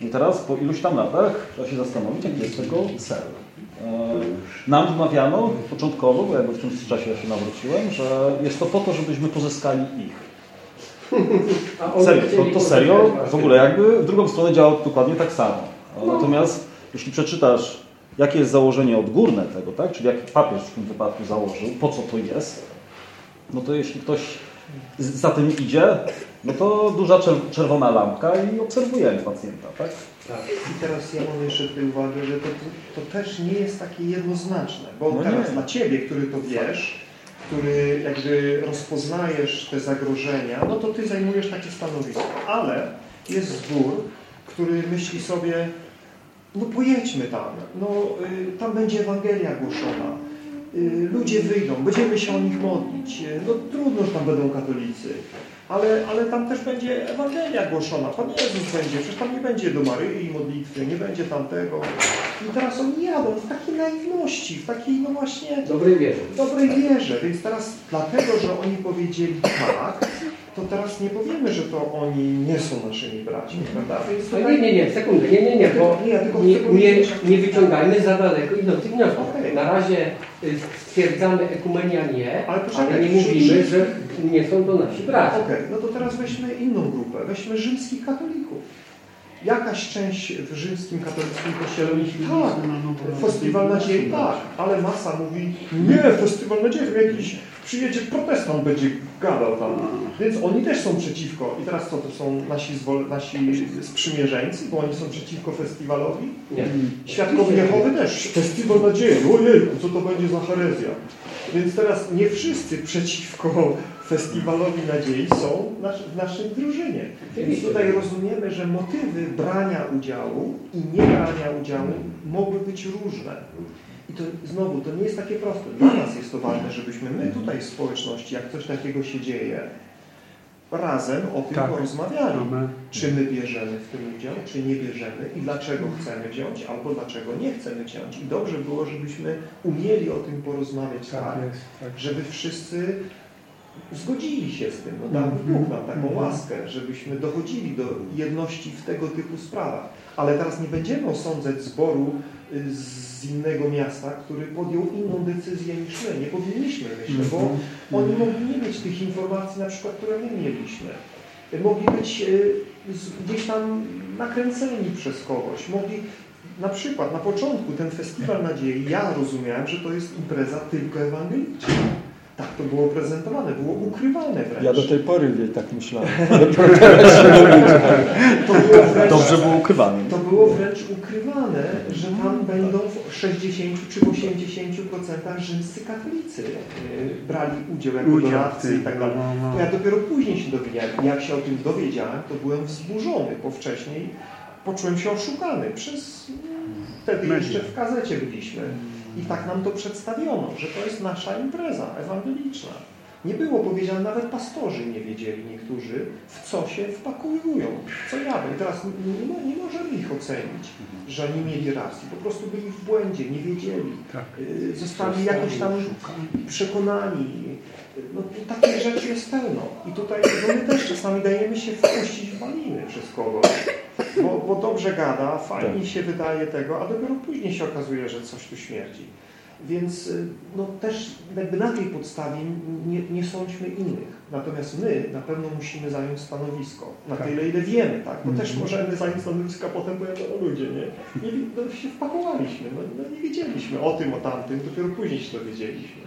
I teraz po iluś tam latach trzeba się zastanowić, jaki jest tego cel. E, Nam wmawiano początkowo, bo jakby w tym czasie ja się nawróciłem, że jest to po to, żebyśmy pozyskali ich. Serio, to, to serio, w ogóle jakby w drugą stronę działa dokładnie tak samo. Natomiast jeśli przeczytasz, jakie jest założenie odgórne tego, tak? czyli jak papież w tym wypadku założył, po co to jest, no to jeśli ktoś za tym idzie, no to duża czer- czerwona lampka i obserwujemy pacjenta, tak? I teraz ja mam jeszcze tutaj uwagę, że to, to, też nie jest takie jednoznaczne, bo No teraz nie. dla Ciebie, który to wiesz, który jakby rozpoznajesz te zagrożenia, no to Ty zajmujesz takie stanowisko. Ale jest zbór, który myśli sobie, no pojedźmy tam, no y, tam będzie Ewangelia głoszona, ludzie wyjdą, będziemy się o nich modlić, y, no trudno, że tam będą katolicy, ale, ale tam też będzie Ewangelia głoszona, Pan Jezus będzie, przecież tam nie będzie do Maryi modlitwy, nie będzie tamtego. I teraz oni jadą w takiej naiwności, w takiej no właśnie Dobrej wierze. dobrej wierze. Więc teraz dlatego, że oni powiedzieli tak, to teraz nie powiemy, że to oni nie są naszymi braćmi, prawda? Więc No nie, nie, nie, sekundę, nie, nie, nie, bo Nie, nie, nie, nie wyciągajmy za daleko idących wniosków. Okej. Na razie y, stwierdzamy ekumenia nie, Ale poczekaj, ale nie mówimy, że nie są to nasi bracia. Okej, no to teraz weźmy inną grupę. Weźmy rzymskich katolików. Jakaś część w rzymskim katolickim kościele mówi tak, festiwal nadziei tak, ale masa mówi nie, festiwal nadziei jakiś przyjedzie protestant będzie gadał tam. Więc oni też są przeciwko. I teraz co, to są nasi, zwol, nasi sprzymierzeńcy, bo oni są przeciwko festiwalowi? Nie. Świadkowie Jehowy też. Festiwal nadziei. Ojej, co to będzie za herezja? Więc teraz nie wszyscy przeciwko festiwalowi nadziei są w naszej drużynie. Więc tutaj rozumiemy, że motywy brania udziału i nie brania udziału mogły być różne. I to znowu, to nie jest takie proste. Dla nas jest to ważne, żebyśmy my tutaj w społeczności, jak coś takiego się dzieje, razem o tym Tak. porozmawiali. Czy my bierzemy w tym udział, czy nie bierzemy i dlaczego chcemy wziąć, albo dlaczego nie chcemy wziąć. I dobrze było, żebyśmy umieli o tym porozmawiać tak, Tak jest. Tak. żeby wszyscy zgodzili się z tym. No dał Bóg nam taką łaskę, żebyśmy dochodzili do jedności w tego typu sprawach. Ale teraz nie będziemy osądzać zboru z innego miasta, który podjął inną decyzję niż my. Nie powinniśmy, myślę, bo oni mogli nie mieć tych informacji, na przykład, które my mieliśmy. Mogli być z- gdzieś tam nakręceni przez kogoś. Mogli, na przykład na początku ten Festiwal Nadziei, ja rozumiałem, że to jest impreza tylko ewangeliczna. Tak to było prezentowane, było ukrywane wręcz. Ja do tej pory wie, tak myślałem. To było wręcz, Dobrze było ukrywane. to było wręcz ukrywane, że tam będą w 60 czy w 80% rzymscy katolicy y, brali udział jako Udział w doradcy i tak dalej. no, no. To ja dopiero później się dowiedziałem. Jak się o tym dowiedziałem, to byłem wzburzony, bo wcześniej poczułem się oszukany przez... Wtedy jeszcze w gazecie byliśmy. I tak nam to przedstawiono, że to jest nasza impreza ewangeliczna. Nie było powiedziane, nawet pastorzy nie wiedzieli niektórzy, w co się wpakują, co jadą. I teraz nie, nie, możemy ich ocenić, że nie mieli racji. Po prostu byli w błędzie, nie wiedzieli. Tak. Y, Zostali jakoś tam przekonani. No, takich rzeczy jest pełno. I tutaj no my też czasami dajemy się wpuścić w maliny przez kogoś, bo, bo dobrze gada, fajnie się wydaje tego, a dopiero później się okazuje, że coś tu śmierdzi. Więc y, no, też jakby na tej podstawie nie, nie sądźmy innych. Natomiast my na pewno musimy zająć stanowisko. Na Tak. tyle, ile wiemy, tak? Bo też Mhm. możemy zająć stanowisko, a potem no ludzie, nie? nie no, się wpakowaliśmy, no, no, nie wiedzieliśmy o tym, o tamtym, dopiero później się dowiedzieliśmy.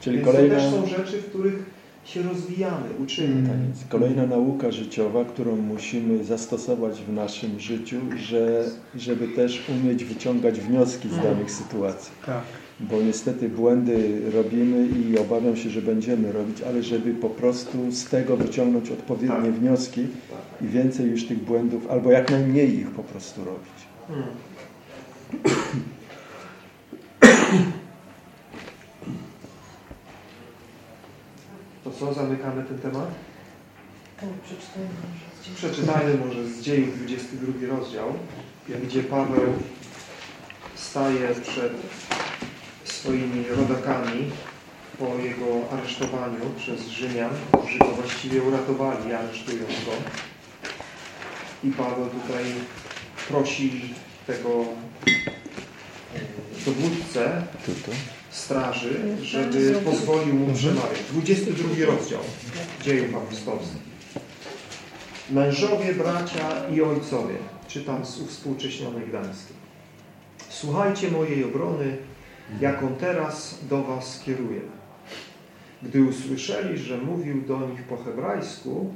Czyli Więc kolejna, to też są rzeczy, w których się rozwijamy, uczymy. Mm. tak jest, kolejna nauka życiowa, którą musimy zastosować w naszym życiu, że, żeby też umieć wyciągać wnioski z danych sytuacji. Tak. Bo niestety błędy robimy i obawiam się, że będziemy robić, ale żeby po prostu z tego wyciągnąć odpowiednie Tak. wnioski Tak. i więcej już tych błędów, albo jak najmniej ich po prostu robić. Hmm. co, zamykamy ten temat? Tak, przeczytajmy może gdzieś. Przeczytajmy może z dziejów 22 rozdział, gdzie Paweł staje przed swoimi rodakami po jego aresztowaniu przez Rzymian, którzy go właściwie uratowali, aresztując go. I Paweł tutaj prosi tego e, dowódcę. Straży, żeby pozwolił mu przemawiać. 22 rozdział dziejów apostolskich. Mężowie, bracia i ojcowie, czytam z uwspółcześnionej Gdańskiej. Słuchajcie mojej obrony, jaką teraz do was kieruję. Gdy usłyszeli, że mówił do nich po hebrajsku,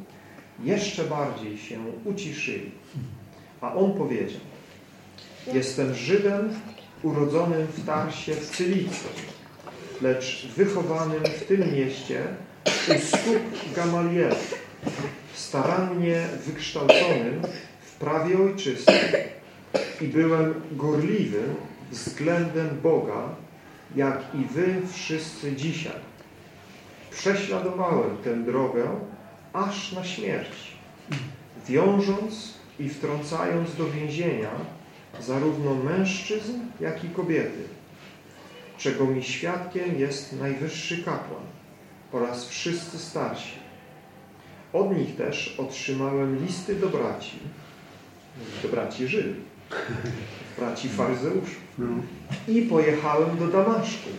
jeszcze bardziej się uciszyli. A on powiedział, jestem Żydem urodzonym w Tarsie w Cylicji, lecz wychowanym w tym mieście u stóp Gamaliela, starannie wykształconym w prawie ojczystym i byłem gorliwym względem Boga, jak i wy wszyscy dzisiaj. Prześladowałem tę drogę aż na śmierć, wiążąc i wtrącając do więzienia zarówno mężczyzn, jak i kobiety, czego mi świadkiem jest najwyższy kapłan oraz wszyscy starsi. Od nich też otrzymałem listy do braci, do braci Żydów, braci faryzeuszów. No. I pojechałem do Damaszku,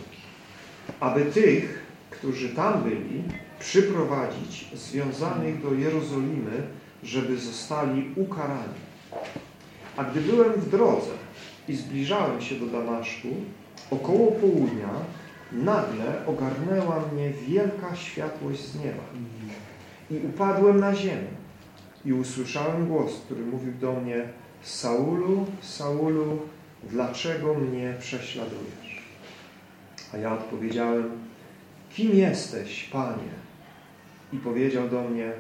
aby tych, którzy tam byli, przyprowadzić związanych do Jerozolimy, żeby zostali ukarani. A gdy byłem w drodze i zbliżałem się do Damaszku, około południa nagle ogarnęła mnie wielka światłość z nieba. I upadłem na ziemię i usłyszałem głos, który mówił do mnie Saulu, Saulu, dlaczego mnie prześladujesz? A ja odpowiedziałem, kim jesteś, Panie? I powiedział do mnie,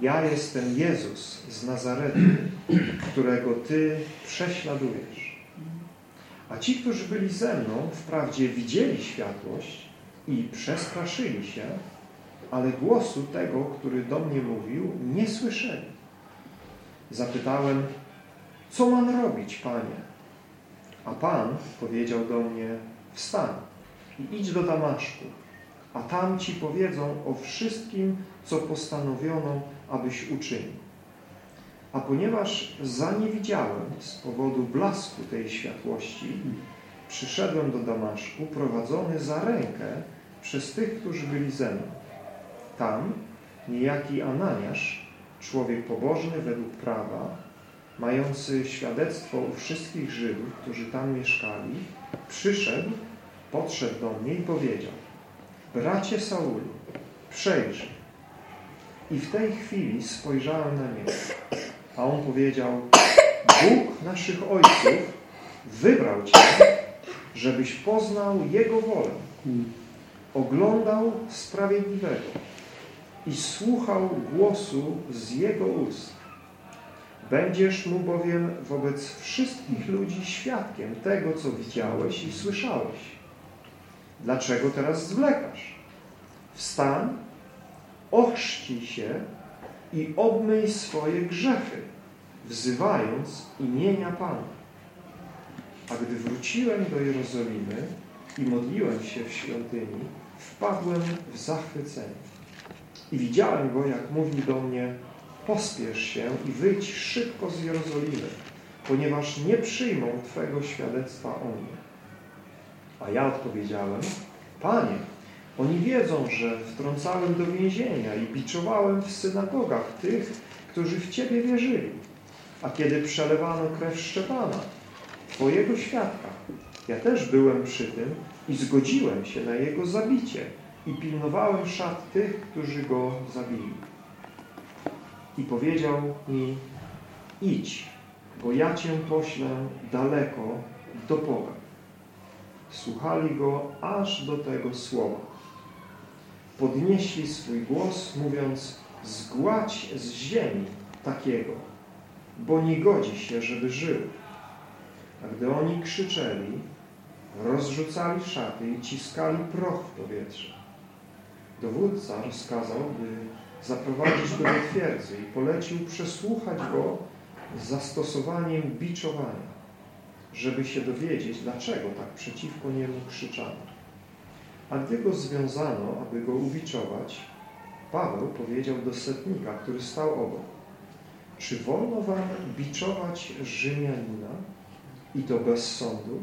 ja jestem Jezus z Nazaretu, którego Ty prześladujesz. A ci, którzy byli ze mną, wprawdzie widzieli światłość i przestraszyli się, ale głosu tego, który do mnie mówił, nie słyszeli. Zapytałem, co mam robić, Panie? A Pan powiedział do mnie, wstań i idź do Damaszku, a tam Ci powiedzą o wszystkim, co postanowiono, abyś uczynił. A ponieważ zaniewidziałem z powodu blasku tej światłości, przyszedłem do Damaszku prowadzony za rękę przez tych, którzy byli ze mną. Tam niejaki Ananiasz, człowiek pobożny według prawa, mający świadectwo u wszystkich Żydów, którzy tam mieszkali, przyszedł, podszedł do mnie i powiedział Bracie Saulu, przejrzyj. I w tej chwili spojrzałem na niego, a on powiedział Bóg naszych ojców wybrał Cię, żebyś poznał Jego wolę, oglądał Sprawiedliwego i słuchał głosu z Jego ust. Będziesz mu bowiem wobec wszystkich ludzi świadkiem tego, co widziałeś i słyszałeś. Dlaczego teraz zwlekasz? Wstań, ochrzcij się i obmyj swoje grzechy, wzywając imienia Pana. A gdy wróciłem do Jerozolimy i modliłem się w świątyni, wpadłem w zachwycenie. I widziałem go, jak mówił do mnie, pospiesz się i wyjdź szybko z Jerozolimy, ponieważ nie przyjmą Twego świadectwa o mnie. A ja odpowiedziałem, Panie, oni wiedzą, że wtrącałem do więzienia i biczowałem w synagogach tych, którzy w Ciebie wierzyli. A kiedy przelewano krew Szczepana, Twojego świadka, ja też byłem przy tym i zgodziłem się na jego zabicie i pilnowałem szat tych, którzy go zabili. I powiedział mi, idź, bo ja Cię poślę daleko do Boga. Słuchali go aż do tego słowa. Podnieśli swój głos, mówiąc, zgładź z ziemi takiego, bo nie godzi się, żeby żył. A gdy oni krzyczeli, rozrzucali szaty i ciskali proch w powietrze. Dowódca rozkazał, by zaprowadzić go do twierdzy i polecił przesłuchać go z zastosowaniem biczowania, żeby się dowiedzieć, dlaczego tak przeciwko niemu krzyczano. A gdy go związano, aby go ubiczować, Paweł powiedział do setnika, który stał obok, czy wolno wam biczować Rzymianina i to bez sądu?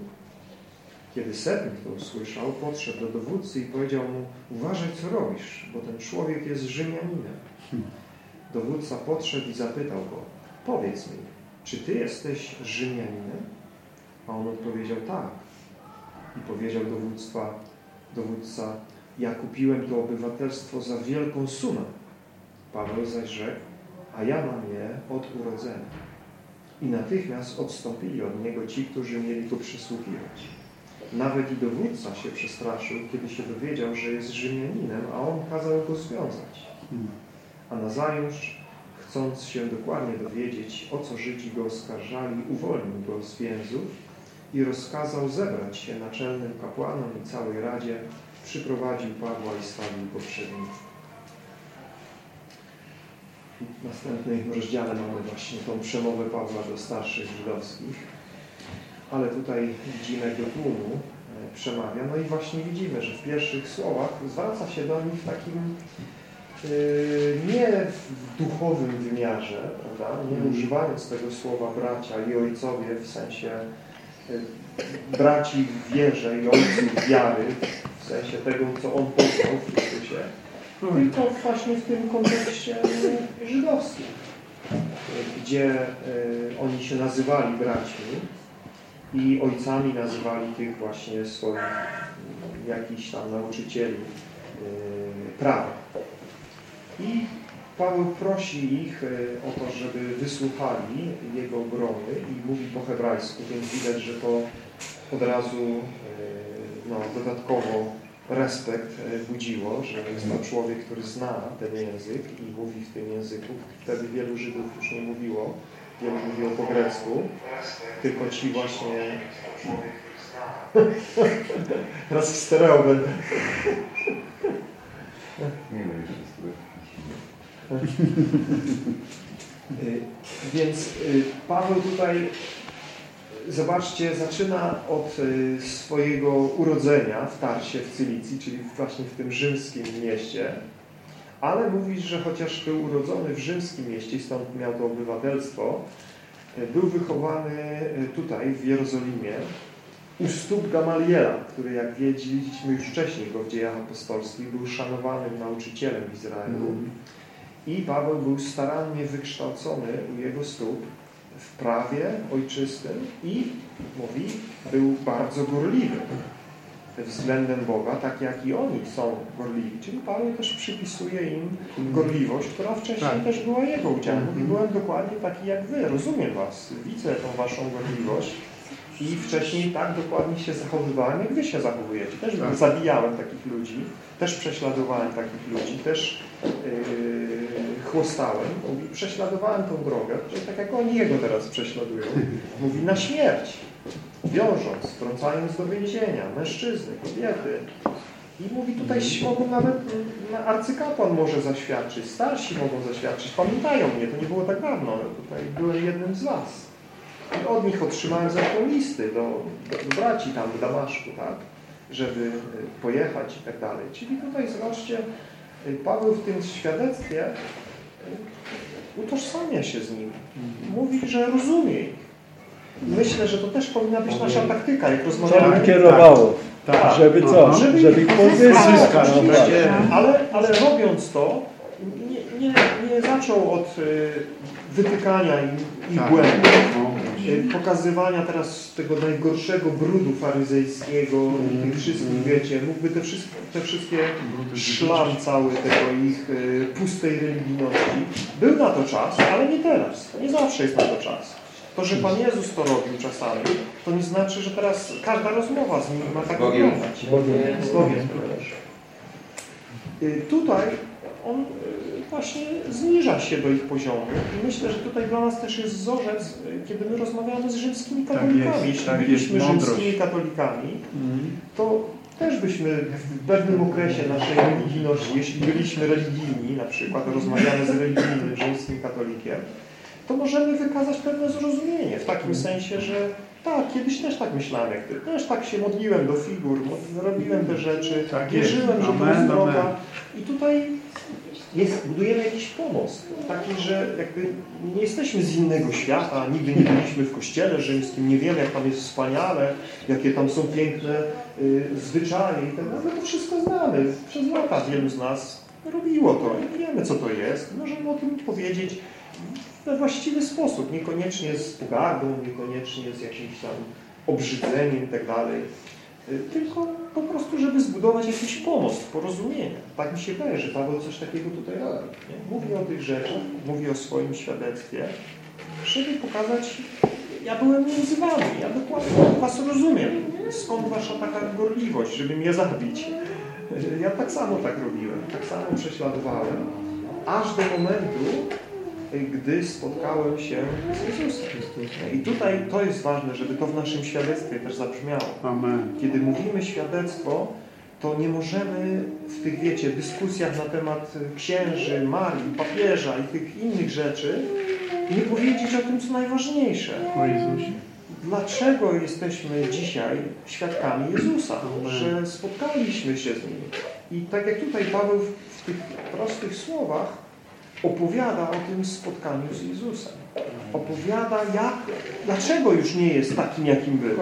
Kiedy setnik to usłyszał, podszedł do dowódcy i powiedział mu, uważaj co robisz, bo ten człowiek jest Rzymianinem. Dowódca podszedł i zapytał go, powiedz mi, czy ty jesteś Rzymianinem? A on odpowiedział, tak. I powiedział dowództwa, dowódca, ja kupiłem to obywatelstwo za wielką sumę. Paweł zaś rzekł, a ja mam je od urodzenia. I natychmiast odstąpili od niego ci, którzy mieli go przysługiwać. Nawet i dowódca się przestraszył, kiedy się dowiedział, że jest Rzymianinem, a on kazał go związać. A nazajutrz, chcąc się dokładnie dowiedzieć, o co Żydzi go oskarżali, uwolnił go z więzów i rozkazał zebrać się naczelnym kapłanom i całej Radzie, przyprowadził Pawła i stawił go przed nim. W następnym rozdziale mamy właśnie tą przemowę Pawła do starszych żydowskich. Ale tutaj widzimy, do tłumu e, przemawia. No i właśnie widzimy, że w pierwszych słowach zwraca się do nich w takim yy, nie w duchowym wymiarze, prawda? nie używając tego słowa bracia i ojcowie w sensie braci w wierze i ojców wiary, w sensie tego, co on poznał w Chrystusie, tylko właśnie w tym kontekście żydowskim, gdzie y, oni się nazywali braćmi i ojcami nazywali tych właśnie swoich jakichś tam nauczycieli y, prawa. I Paweł prosi ich o to, żeby wysłuchali jego obrony i mówi po hebrajsku, więc widać, że to od razu no, dodatkowo respekt budziło, że jest to człowiek, który zna ten język i mówi w tym języku. Wtedy wielu Żydów już nie mówiło, wielu mówiło po grecku, tylko ci właśnie... Teraz w stereo będę. Y, Więc y, Paweł tutaj, zobaczcie, zaczyna od y, swojego urodzenia w Tarsie w Cylicji, czyli właśnie w tym rzymskim mieście, ale mówi, że chociaż był urodzony w rzymskim mieście stąd miał to obywatelstwo, y, był wychowany y, tutaj w Jerozolimie u stóp Gamaliela, który jak wiedzieliśmy już wcześniej go w dziejach apostolskich, był szanowanym nauczycielem w Izraelu. I Paweł był starannie wykształcony u jego stóp w prawie ojczystym i, mówi, był bardzo gorliwy względem Boga, tak jak i oni są gorliwi. Czyli Paweł też przypisuje im gorliwość, która wcześniej Tak. też była jego udziałem. Mówi, byłem dokładnie taki jak wy, rozumiem was, widzę tą waszą gorliwość i wcześniej tak dokładnie się zachowywałem, jak wy się zachowujecie. Też Tak. zabijałem takich ludzi, też prześladowałem takich ludzi, też yy, chłostałem. Mówi, prześladowałem tą drogę, tak jak oni jego teraz prześladują. Mówi, na śmierć, wiążąc, wtrącając do więzienia, mężczyzny, kobiety. I mówi, tutaj mogą nawet mm, arcykapłan może zaświadczyć, starsi mogą zaświadczyć, pamiętają mnie, to nie było tak dawno, ale tutaj byłem jednym z was. I od nich otrzymałem zresztą listy do, do, do braci tam w Damaszku, tak? żeby y, pojechać i tak dalej. Czyli tutaj zobaczcie, y, Paweł w tym świadectwie utożsamia się z nim. Mówi, że rozumie ich. Myślę, że to też powinna być nasza taktyka, jak Co rozmawiamy. im kierowało? Tak. Żeby co? Żeby Żeby ich pozyskać. No tak. ale, ale robiąc to, nie, nie, nie zaczął od y, wytykania im ich Tak. błędów, No. Pokazywania teraz tego najgorszego brudu faryzejskiego i tych wszystkich, wiecie, mógłby te wszystkie, te wszystkie szlam cały tego ich y, pustej religijności. Był na to czas, ale nie teraz. Nie zawsze jest na to czas. To, że Pan Jezus to robił czasami, to nie znaczy, że teraz każda rozmowa z Nim ma tak wyglądać. Z Bogiem. Z Bogiem. Y, Tutaj on właśnie zniża się do ich poziomu. I myślę, że tutaj dla nas też jest wzorzec, kiedy my rozmawiamy z rzymskimi Tak katolikami. Jeśli tak jest, byliśmy rzymskimi katolikami, Mhm. to też byśmy w pewnym okresie naszej religijności, jeśli byliśmy religijni, na przykład rozmawiamy z religijnym rzymskim katolikiem, to możemy wykazać pewne zrozumienie w takim sensie, że tak, kiedyś też tak myślałem jak ty, też tak się modliłem do figur, robiłem te rzeczy, Tak wierzyłem, że to jest droga i tutaj jest, budujemy jakiś pomost, taki, że jakby nie jesteśmy z innego świata, nigdy nie byliśmy w kościele rzymskim, nie wiemy jak tam jest wspaniale, jakie tam są piękne y, zwyczaje i tak dalej. My to wszystko znamy. Przez lata wielu z nas robiło to i wiemy co to jest. Możemy o tym powiedzieć we właściwy sposób, niekoniecznie z pogardą, niekoniecznie z jakimś tam obrzydzeniem i tak dalej. Y, Tylko prostu, żeby zbudować jakiś pomost porozumienia. Tak mi się wydaje, że Paweł coś takiego tutaj robi. Mówi o tych rzeczach, mówi o swoim świadectwie, żeby pokazać, ja byłem między wami, ja dokładnie was rozumiem. Skąd wasza taka gorliwość, żeby mnie zabić? Ja tak samo tak robiłem, tak samo prześladowałem, aż do momentu, gdy spotkałem się z Jezusem. I tutaj to jest ważne, żeby to w naszym świadectwie też zabrzmiało. Amen. Kiedy mówimy świadectwo, to nie możemy w tych, wiecie, dyskusjach na temat księży, Marii, papieża i tych innych rzeczy nie powiedzieć o tym, co najważniejsze. O Jezusie. Dlaczego jesteśmy dzisiaj świadkami Jezusa? Amen. Że spotkaliśmy się z Nim. I tak jak tutaj Paweł w, w tych prostych słowach opowiada o tym spotkaniu z Jezusem. Opowiada, jak, dlaczego już nie jest takim, jakim był.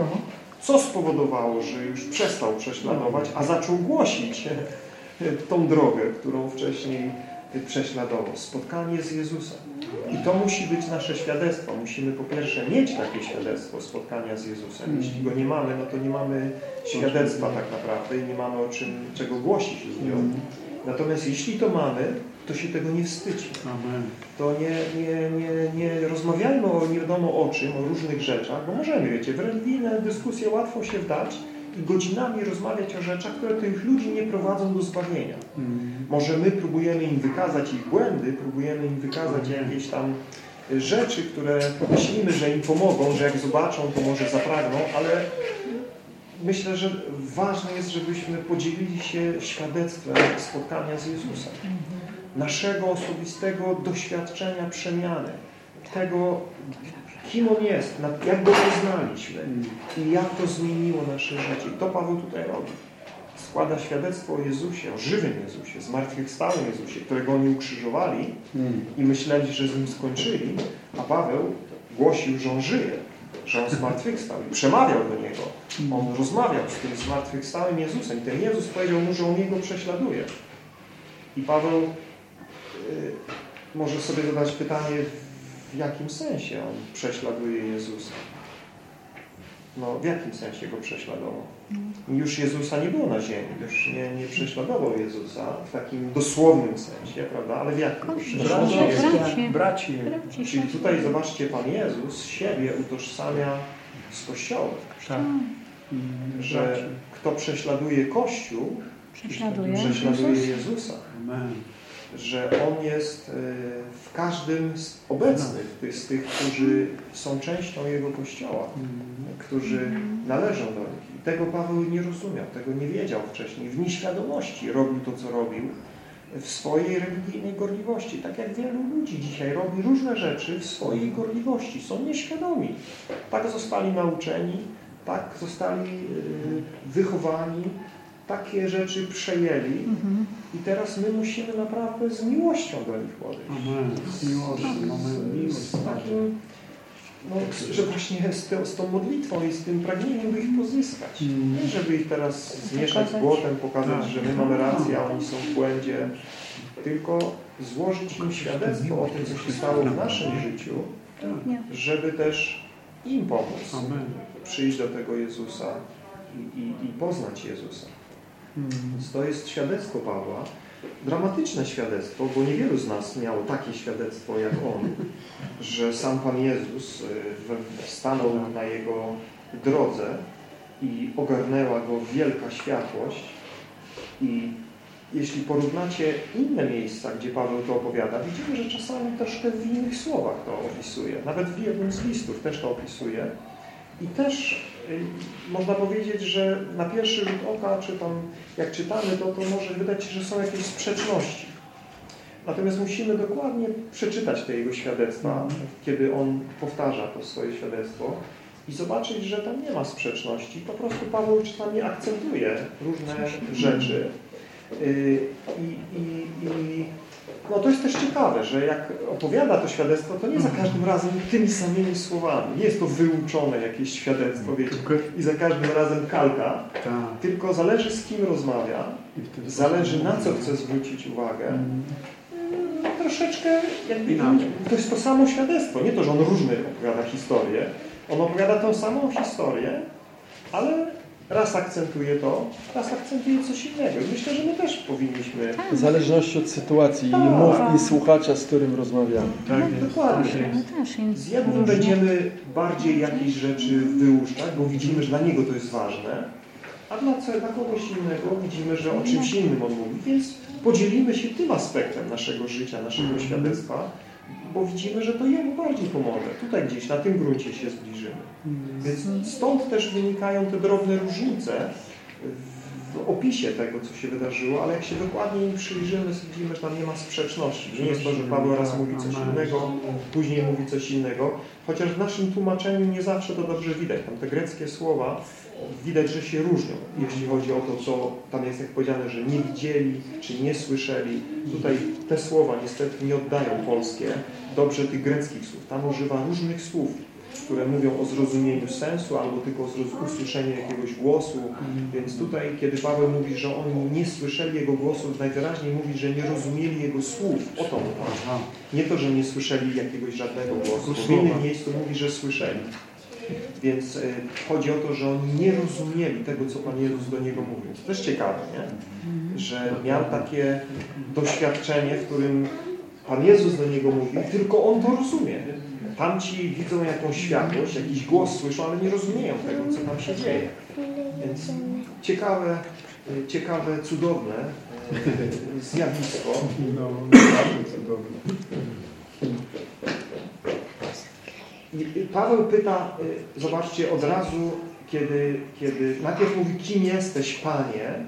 Co spowodowało, że już przestał prześladować, a zaczął głosić tą drogę, którą wcześniej prześladował. Spotkanie z Jezusem. I to musi być nasze świadectwo. Musimy po pierwsze mieć takie świadectwo spotkania z Jezusem. Jeśli go nie mamy, no to nie mamy świadectwa tak naprawdę i nie mamy o czym, czego głosić ludziom. Natomiast jeśli to mamy, to się tego nie wstydźmy. Amen. To nie, nie, nie, nie rozmawiajmy o nie wiadomo o czym, o różnych rzeczach, bo możemy, wiecie, w religijne dyskusje łatwo się wdać i godzinami rozmawiać o rzeczach, które tych ludzi nie prowadzą do zbawienia. Może my próbujemy im wykazać ich błędy, próbujemy im wykazać jakieś tam rzeczy, które myślimy, że im pomogą, że jak zobaczą, to może zapragną, ale myślę, że ważne jest, żebyśmy podzielili się świadectwem spotkania z Jezusem. naszego osobistego doświadczenia przemiany, tego, kim On jest, jak Go poznaliśmy i jak to zmieniło nasze życie. I to Paweł tutaj robi. Składa świadectwo o Jezusie, o żywym Jezusie, zmartwychwstałym Jezusie, którego oni ukrzyżowali i myśleli, że z Nim skończyli, a Paweł głosił, że On żyje, że On zmartwychwstał i przemawiał do Niego. On rozmawiał z tym zmartwychwstałym Jezusem i ten Jezus powiedział mu, że On Jego prześladuje. I Paweł y, może sobie zadać pytanie, w jakim sensie On prześladuje Jezusa. No, w jakim sensie Go prześladował? Już Jezusa nie było na ziemi, już nie, nie prześladował Jezusa w takim dosłownym sensie, prawda? Ale w jakim? Bracie. Bracie. Czyli tutaj zobaczcie, Pan Jezus siebie utożsamia z Kościołem. Tak. Że kto prześladuje Kościół, Prześladuje prześladuje Jezusa. Amen. Że On jest y, w każdym z obecnych, z, z tych, którzy są częścią Jego Kościoła, którzy należą do nich. I tego Paweł nie rozumiał, tego nie wiedział wcześniej. W nieświadomości robił to, co robił, w swojej religijnej gorliwości. Tak jak wielu ludzi dzisiaj robi różne rzeczy w swojej gorliwości. Są nieświadomi. Tak zostali nauczeni, tak zostali y, wychowani, takie rzeczy przejęli i teraz my musimy naprawdę z miłością do nich podejść. Amen. Z miłością. Amen. Miłość. Z takim, no, że właśnie z, tą- z tą modlitwą i z tym pragnieniem, by ich pozyskać. Nie, żeby ich teraz zmieszać z błotem, pokazać, że my mamy rację, a oni są w błędzie, tylko złożyć im świadectwo o tym, co się stało w naszym życiu, żeby też im pomóc Amen. przyjść do tego Jezusa i, i, i poznać Jezusa. Więc to jest świadectwo Pawła. Dramatyczne świadectwo, bo niewielu z nas miało takie świadectwo jak on, że sam Pan Jezus y, stanął na jego drodze i ogarnęła go wielka światłość i jeśli porównacie inne miejsca, gdzie Paweł to opowiada, widzimy, że czasami troszkę w innych słowach to opisuje. Nawet w jednym z listów też to opisuje. I też y, można powiedzieć, że na pierwszy rzut oka, czy tam jak czytamy, to, to może wydać się, że są jakieś sprzeczności. Natomiast musimy dokładnie przeczytać te jego świadectwa, kiedy on powtarza to swoje świadectwo i zobaczyć, że tam nie ma sprzeczności. Po prostu Paweł czasami akcentuje różne rzeczy. Y, I, i, i no to jest też ciekawe, że jak opowiada to świadectwo, to nie za każdym razem tymi samymi słowami. Nie jest to wyuczone jakieś świadectwo, wiecie, i za każdym razem kalka, Tak. tylko zależy z kim rozmawia, zależy na co chce zwrócić uwagę. No, troszeczkę jakby Inaczej. to jest to samo świadectwo. Nie to, że on różne opowiada historię. On opowiada tą samą historię, ale raz akcentuje to, raz akcentuje coś innego. I myślę, że my też powinniśmy W zależności od sytuacji i Tak. mów i słuchacza, z którym rozmawiamy. Tak No, dokładnie. No im Z jednym różnie. będziemy bardziej jakieś rzeczy wyłuszczać, bo widzimy, że dla niego to jest ważne, a dla, co- dla kogoś innego widzimy, że o czymś innym on mówi, więc podzielimy się tym aspektem naszego życia, naszego świadectwa, bo widzimy, że to jemu bardziej pomoże. Tutaj gdzieś, na tym gruncie się zbliżymy. Więc stąd też wynikają te drobne różnice w opisie tego, co się wydarzyło, ale jak się dokładnie im przyjrzymy, widzimy, że tam nie ma sprzeczności. Nie jest to, że Paweł raz mówi coś innego, później mówi coś innego, chociaż w naszym tłumaczeniu nie zawsze to dobrze widać. Tam te greckie słowa widać, że się różnią, jeśli chodzi o to, co tam jest jak powiedziane, że nie widzieli, czy nie słyszeli. Tutaj te słowa niestety nie oddają polskie dobrze tych greckich słów. Tam używa różnych słów, które mówią o zrozumieniu sensu albo tylko o usłyszeniu jakiegoś głosu. Więc tutaj, kiedy Paweł mówi, że oni nie słyszeli Jego głosu, najwyraźniej mówi, że nie rozumieli Jego słów. O to chodzi. Nie to, że nie słyszeli jakiegoś żadnego głosu, w innym miejscu mówi, że słyszeli. Więc y, chodzi o to, że oni nie rozumieli tego, co Pan Jezus do niego mówił. To też ciekawe, nie? Że miał takie doświadczenie, w którym Pan Jezus do niego mówi, tylko on to rozumie. Tamci widzą jakąś światłość, jakiś głos słyszą, ale nie rozumieją tego, co tam się dzieje. Więc ciekawe, y, ciekawe, cudowne y, zjawisko. No, cudowne. I Paweł pyta, y, zobaczcie, od razu, kiedy, kiedy najpierw mówi, kim jesteś, Panie,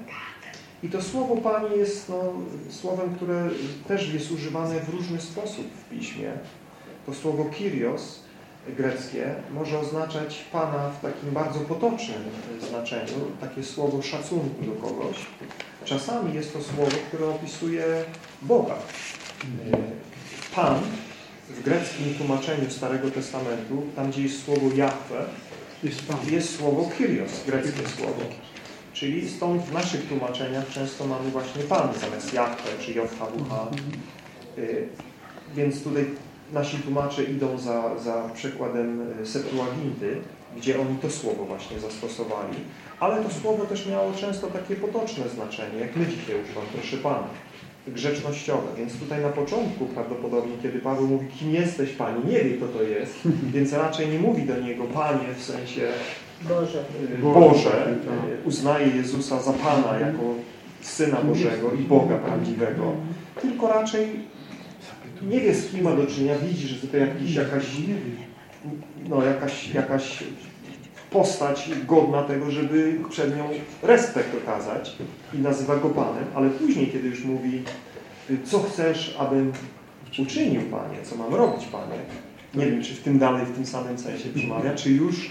I to słowo Pani jest no, słowem, które też jest używane w różny sposób w Piśmie. To słowo Kyrios greckie może oznaczać Pana w takim bardzo potocznym znaczeniu, takie słowo szacunku do kogoś. Czasami jest to słowo, które opisuje Boga. Pan w greckim tłumaczeniu Starego Testamentu, tam gdzie jest słowo Jahwe, jest, słowo Kyrios, greckie słowo. Czyli stąd w naszych tłumaczeniach często mamy właśnie Pan zamiast Jahwe czy JHWH. Y, więc tutaj nasi tłumacze idą za, za przykładem Septuaginty, gdzie oni to słowo właśnie zastosowali. Ale to słowo też miało często takie potoczne znaczenie, jak my dzisiaj używamy, proszę Pana, grzecznościowe. Więc tutaj na początku prawdopodobnie, kiedy Paweł mówi, kim jesteś Pani, nie wie kto to jest, więc raczej nie mówi do niego Panie w sensie Boże, Boże. Uznaje Jezusa za Pana jako Syna Bożego i Boga prawdziwego, tylko raczej nie wie z kim ma do czynienia, widzi, że to jakiś, jakaś, no, jakaś, jakaś postać godna tego, żeby przed nią respekt okazać i nazywa go Panem, ale później, kiedy już mówi, co chcesz, abym uczynił Panie, co mam robić Panie, nie wiem, czy w tym dalej, w tym samym sensie przemawia, czy już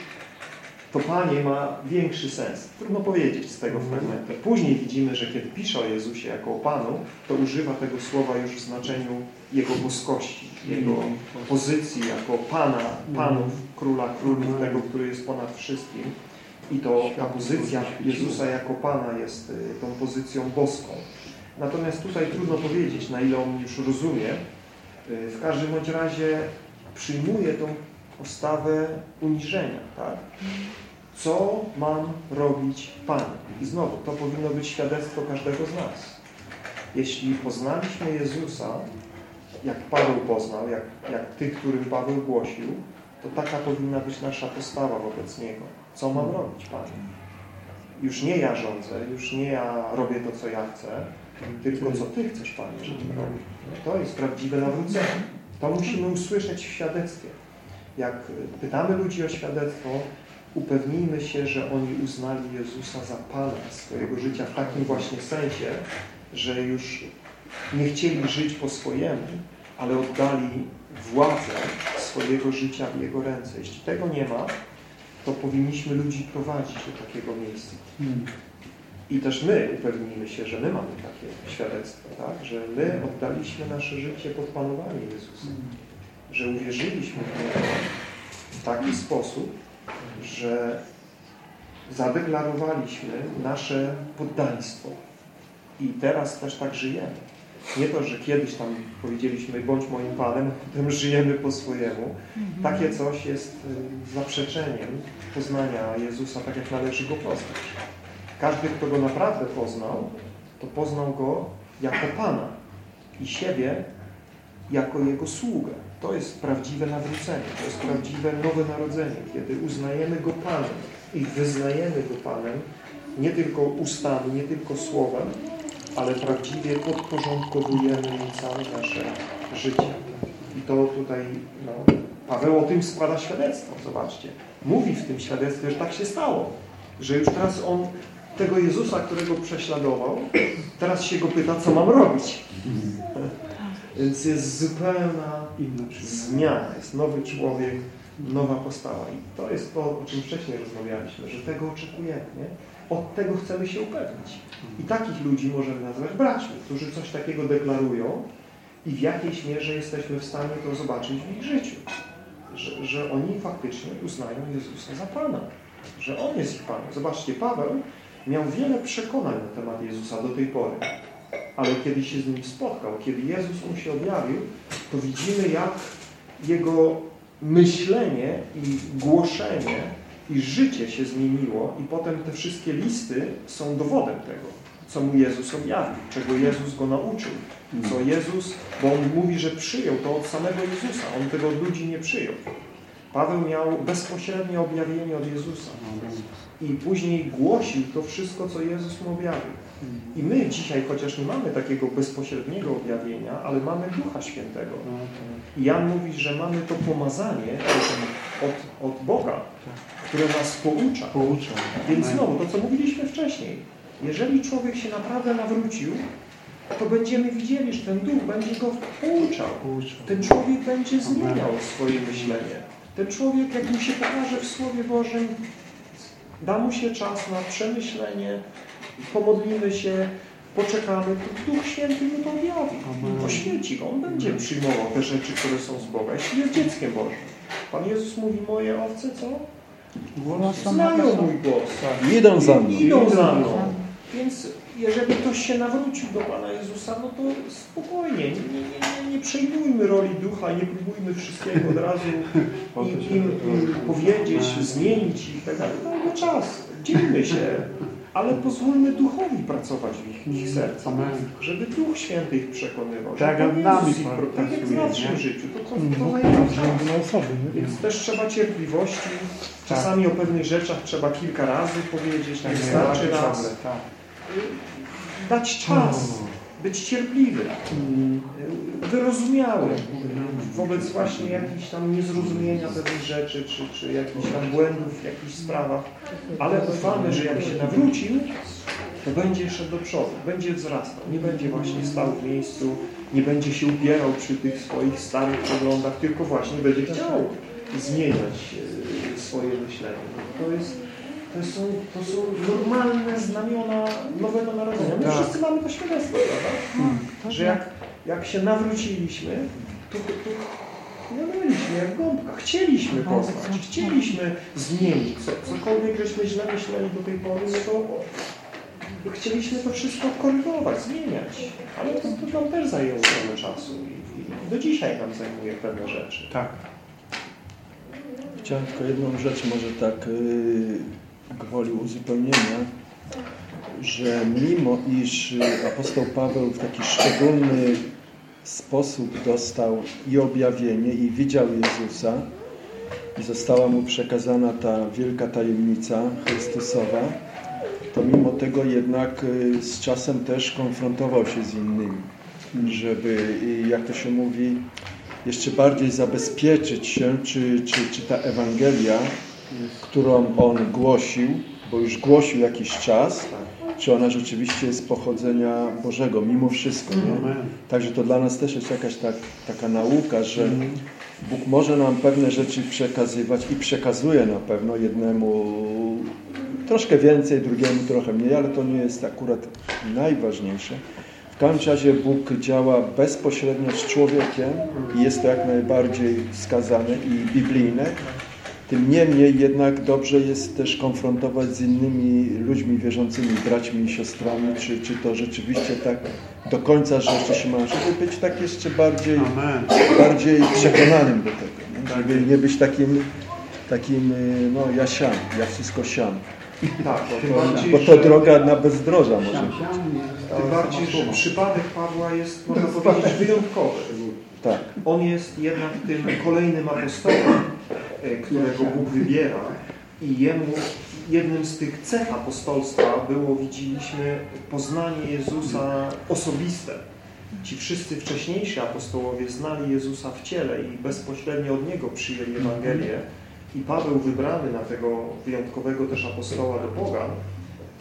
to Panie ma większy sens. Trudno powiedzieć z tego fragmentu. Później widzimy, że kiedy pisze o Jezusie jako o Panu, to używa tego słowa już w znaczeniu Jego boskości, Jego pozycji jako Pana, Panów, Króla, Królów, tego, który jest ponad wszystkim. I to ta pozycja Jezusa jako Pana jest y, tą pozycją boską. Natomiast tutaj trudno powiedzieć, na ile on już rozumie. Y, w każdym bądź razie przyjmuje tą postawę uniżenia, tak? Co mam robić Panie? I znowu, to powinno być świadectwo każdego z nas. Jeśli poznaliśmy Jezusa, jak Paweł poznał, jak, jak tych, którym Paweł głosił, to taka powinna być nasza postawa wobec Niego. Co mam robić, Panie? Już nie ja rządzę, już nie ja robię to, co ja chcę, tylko co Ty chcesz, Panie, żebym robił. To jest prawdziwe nawrócenie. To musimy usłyszeć w świadectwie. Jak pytamy ludzi o świadectwo, upewnijmy się, że oni uznali Jezusa za Pana swojego życia w takim właśnie sensie, że już nie chcieli żyć po swojemu, ale oddali władzę swojego życia w Jego ręce. Jeśli tego nie ma, to powinniśmy ludzi prowadzić do takiego miejsca. I też my upewnimy się, że my mamy takie świadectwo, tak? że my oddaliśmy nasze życie pod panowanie Jezusa, że uwierzyliśmy w Niego w taki sposób, że zadeklarowaliśmy nasze poddaństwo. I teraz też tak żyjemy. Nie to, że kiedyś tam powiedzieliśmy bądź moim Panem, potem żyjemy po swojemu. Takie coś jest y, zaprzeczeniem poznania Jezusa tak, jak należy Go poznać. Każdy, kto Go naprawdę poznał, to poznał Go jako Pana i siebie jako Jego sługę. To jest prawdziwe nawrócenie, to jest prawdziwe nowe narodzenie, kiedy uznajemy Go Panem i wyznajemy Go Panem nie tylko ustami, nie tylko słowem, ale prawdziwie podporządkowujemy całe nasze życie. I to tutaj, no, Paweł o tym składa świadectwo, zobaczcie. Mówi w tym świadectwie, że tak się stało, że już teraz on tego Jezusa, którego prześladował, teraz się go pyta, co mam robić. Więc jest zupełna zmiana, jest nowy człowiek, nowa postawa. I to jest to, o czym wcześniej rozmawialiśmy, że tego oczekujemy. Nie? Od tego chcemy się upewnić. I takich ludzi możemy nazwać braćmi, którzy coś takiego deklarują i w jakiejś mierze jesteśmy w stanie to zobaczyć w ich życiu. Że, że oni faktycznie uznają Jezusa za Pana. Że On jest ich Panem. Zobaczcie, Paweł miał wiele przekonań na temat Jezusa do tej pory. Ale kiedy się z Nim spotkał, kiedy Jezus Mu się objawił, to widzimy, jak Jego myślenie i głoszenie i życie się zmieniło i potem te wszystkie listy są dowodem tego, co Mu Jezus objawił, czego Jezus Go nauczył, co Jezus, bo On mówi, że przyjął to od samego Jezusa, On tego od ludzi nie przyjął. Paweł miał bezpośrednie objawienie od Jezusa i później głosił to wszystko, co Jezus mu objawił. I my dzisiaj, chociaż nie mamy takiego bezpośredniego objawienia, ale mamy Ducha Świętego. I Jan mówi, że mamy to pomazanie od, od Boga, które nas poucza. poucza. Więc znowu, to co mówiliśmy wcześniej. Jeżeli człowiek się naprawdę nawrócił, to będziemy widzieli, że ten duch będzie go pouczał. Ten człowiek będzie zmieniał swoje myślenie. Ten człowiek, jak mu się pokaże w Słowie Bożym, da mu się czas na przemyślenie, pomodlimy się, poczekamy, to Duch Święty mu to objawi. Oświeci go. On będzie przyjmował te rzeczy, które są z Boga. Jeśli jest dzieckiem Bożym. Pan Jezus mówi, moje owce co? Znają mój głos. Idą za mną. Idą za mną. Więc jeżeli ktoś się nawrócił do Pana Jezusa, no to spokojnie, nie, nie, nie, nie przejmujmy roli ducha, nie próbujmy wszystkiego od razu im, im, im powiedzieć, zmienić i tak dalej. Dajmy czas, dzielmy się, ale pozwólmy duchowi pracować w ich, w ich sercach, żeby Duch Święty ich przekonywał. Tak jak nami Tak jak w naszym życiu. To, to, to zajmuje osoby? Więc też trzeba cierpliwości. Czasami o pewnych rzeczach trzeba kilka razy powiedzieć, nie wystarczy raz. Dać czas, być cierpliwy, wyrozumiały wobec właśnie jakichś tam niezrozumienia pewnych rzeczy, czy, czy jakichś tam błędów w jakichś sprawach, ale ufamy, że jak się nawrócił, to będzie szedł do przodu, będzie wzrastał, nie będzie właśnie stał w miejscu, nie będzie się upierał przy tych swoich starych poglądach, tylko właśnie będzie chciał zmieniać e, swoje myślenie. To jest to są, to są normalne znamiona Nowego Narodzenia. My Tak. wszyscy mamy to świadectwo, prawda? Że jak, jak się nawróciliśmy, to, to, to płynęliśmy jak gąbka. Chcieliśmy poznać, chcieliśmy zmienić. Co, cokolwiek żeśmy źle myśleli do tej pory, no to chcieliśmy to wszystko korygować, zmieniać. Ale to, to nam też zajęło trochę czasu i, i do dzisiaj nam zajmuje pewne rzeczy. Tak. Chciałem tylko jedną rzecz może tak yy, gwoli uzupełnienia, że mimo iż apostoł Paweł w taki szczególny sposób dostał i objawienie i widział Jezusa i została mu przekazana ta wielka tajemnica Chrystusowa, to mimo tego jednak y, z czasem też konfrontował się z innymi, żeby, y, jak to się mówi, jeszcze bardziej zabezpieczyć się, czy, czy, czy ta Ewangelia, którą on głosił, bo już głosił jakiś czas, czy ona rzeczywiście jest pochodzenia Bożego, mimo wszystko. Nie? Także to dla nas też jest jakaś tak, taka nauka, że Bóg może nam pewne rzeczy przekazywać i przekazuje na pewno jednemu troszkę więcej, drugiemu trochę mniej, ale to nie jest akurat najważniejsze. W każdym razie Bóg działa bezpośrednio z człowiekiem i jest to jak najbardziej wskazane i biblijne. Tym niemniej jednak dobrze jest też konfrontować z innymi ludźmi wierzącymi, braćmi i siostrami, czy, czy to rzeczywiście tak do końca rzeczy się ma, żeby być tak jeszcze bardziej, bardziej przekonanym do tego. Nie? Żeby nie być takim, takim y, no ja siam, ja wszystko siam. Tak, Bo to, bardziej, bo to droga na bezdroża może być. Tym bardziej, że przypadek Pawła jest, można powiedzieć, wyjątkowy. Tak. On jest jednak tym kolejnym apostołem, którego Bóg wybiera i jemu jednym z tych cech apostolstwa było, widzieliśmy, poznanie Jezusa osobiste. Ci wszyscy wcześniejsi apostołowie znali Jezusa w ciele i bezpośrednio od Niego przyjęli Ewangelię i Paweł wybrany na tego wyjątkowego też apostoła do Boga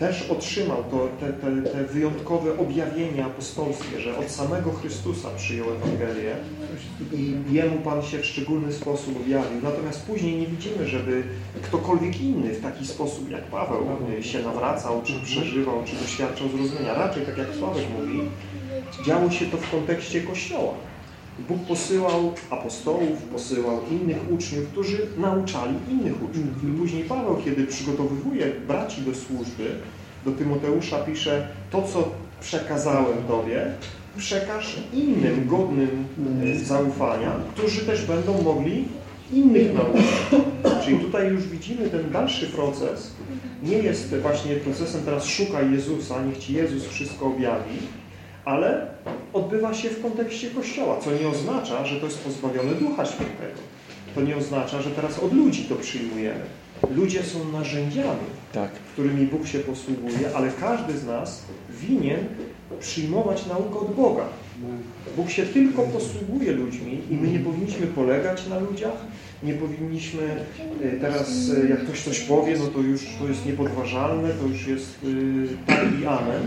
też otrzymał to, te, te, te wyjątkowe objawienie apostolskie, że od samego Chrystusa przyjął Ewangelię i jemu Pan się w szczególny sposób objawił. Natomiast później nie widzimy, żeby ktokolwiek inny w taki sposób jak Paweł się nawracał, czy przeżywał, czy doświadczał zrozumienia. Raczej, tak jak Sławek mówi, działo się to w kontekście Kościoła. Bóg posyłał apostołów, posyłał innych uczniów, którzy nauczali innych uczniów. I później Paweł, kiedy przygotowywuje braci do służby, do Tymoteusza pisze, to co przekazałem Tobie, przekaż innym, godnym e, zaufania, którzy też będą mogli innych nauczyć. Czyli tutaj już widzimy ten dalszy proces. Nie jest właśnie procesem teraz szukaj Jezusa, niech Ci Jezus wszystko objawi, ale odbywa się w kontekście Kościoła, co nie oznacza, że to jest pozbawione Ducha Świętego. To nie oznacza, że teraz od ludzi to przyjmujemy. Ludzie są narzędziami tak. którymi Bóg się posługuje, ale każdy z nas winien przyjmować naukę od Boga. Bóg się tylko posługuje ludźmi i my nie powinniśmy polegać na ludziach, nie powinniśmy e, teraz, e, jak ktoś coś powie, no to już to jest niepodważalne, to już jest e, tak i amen.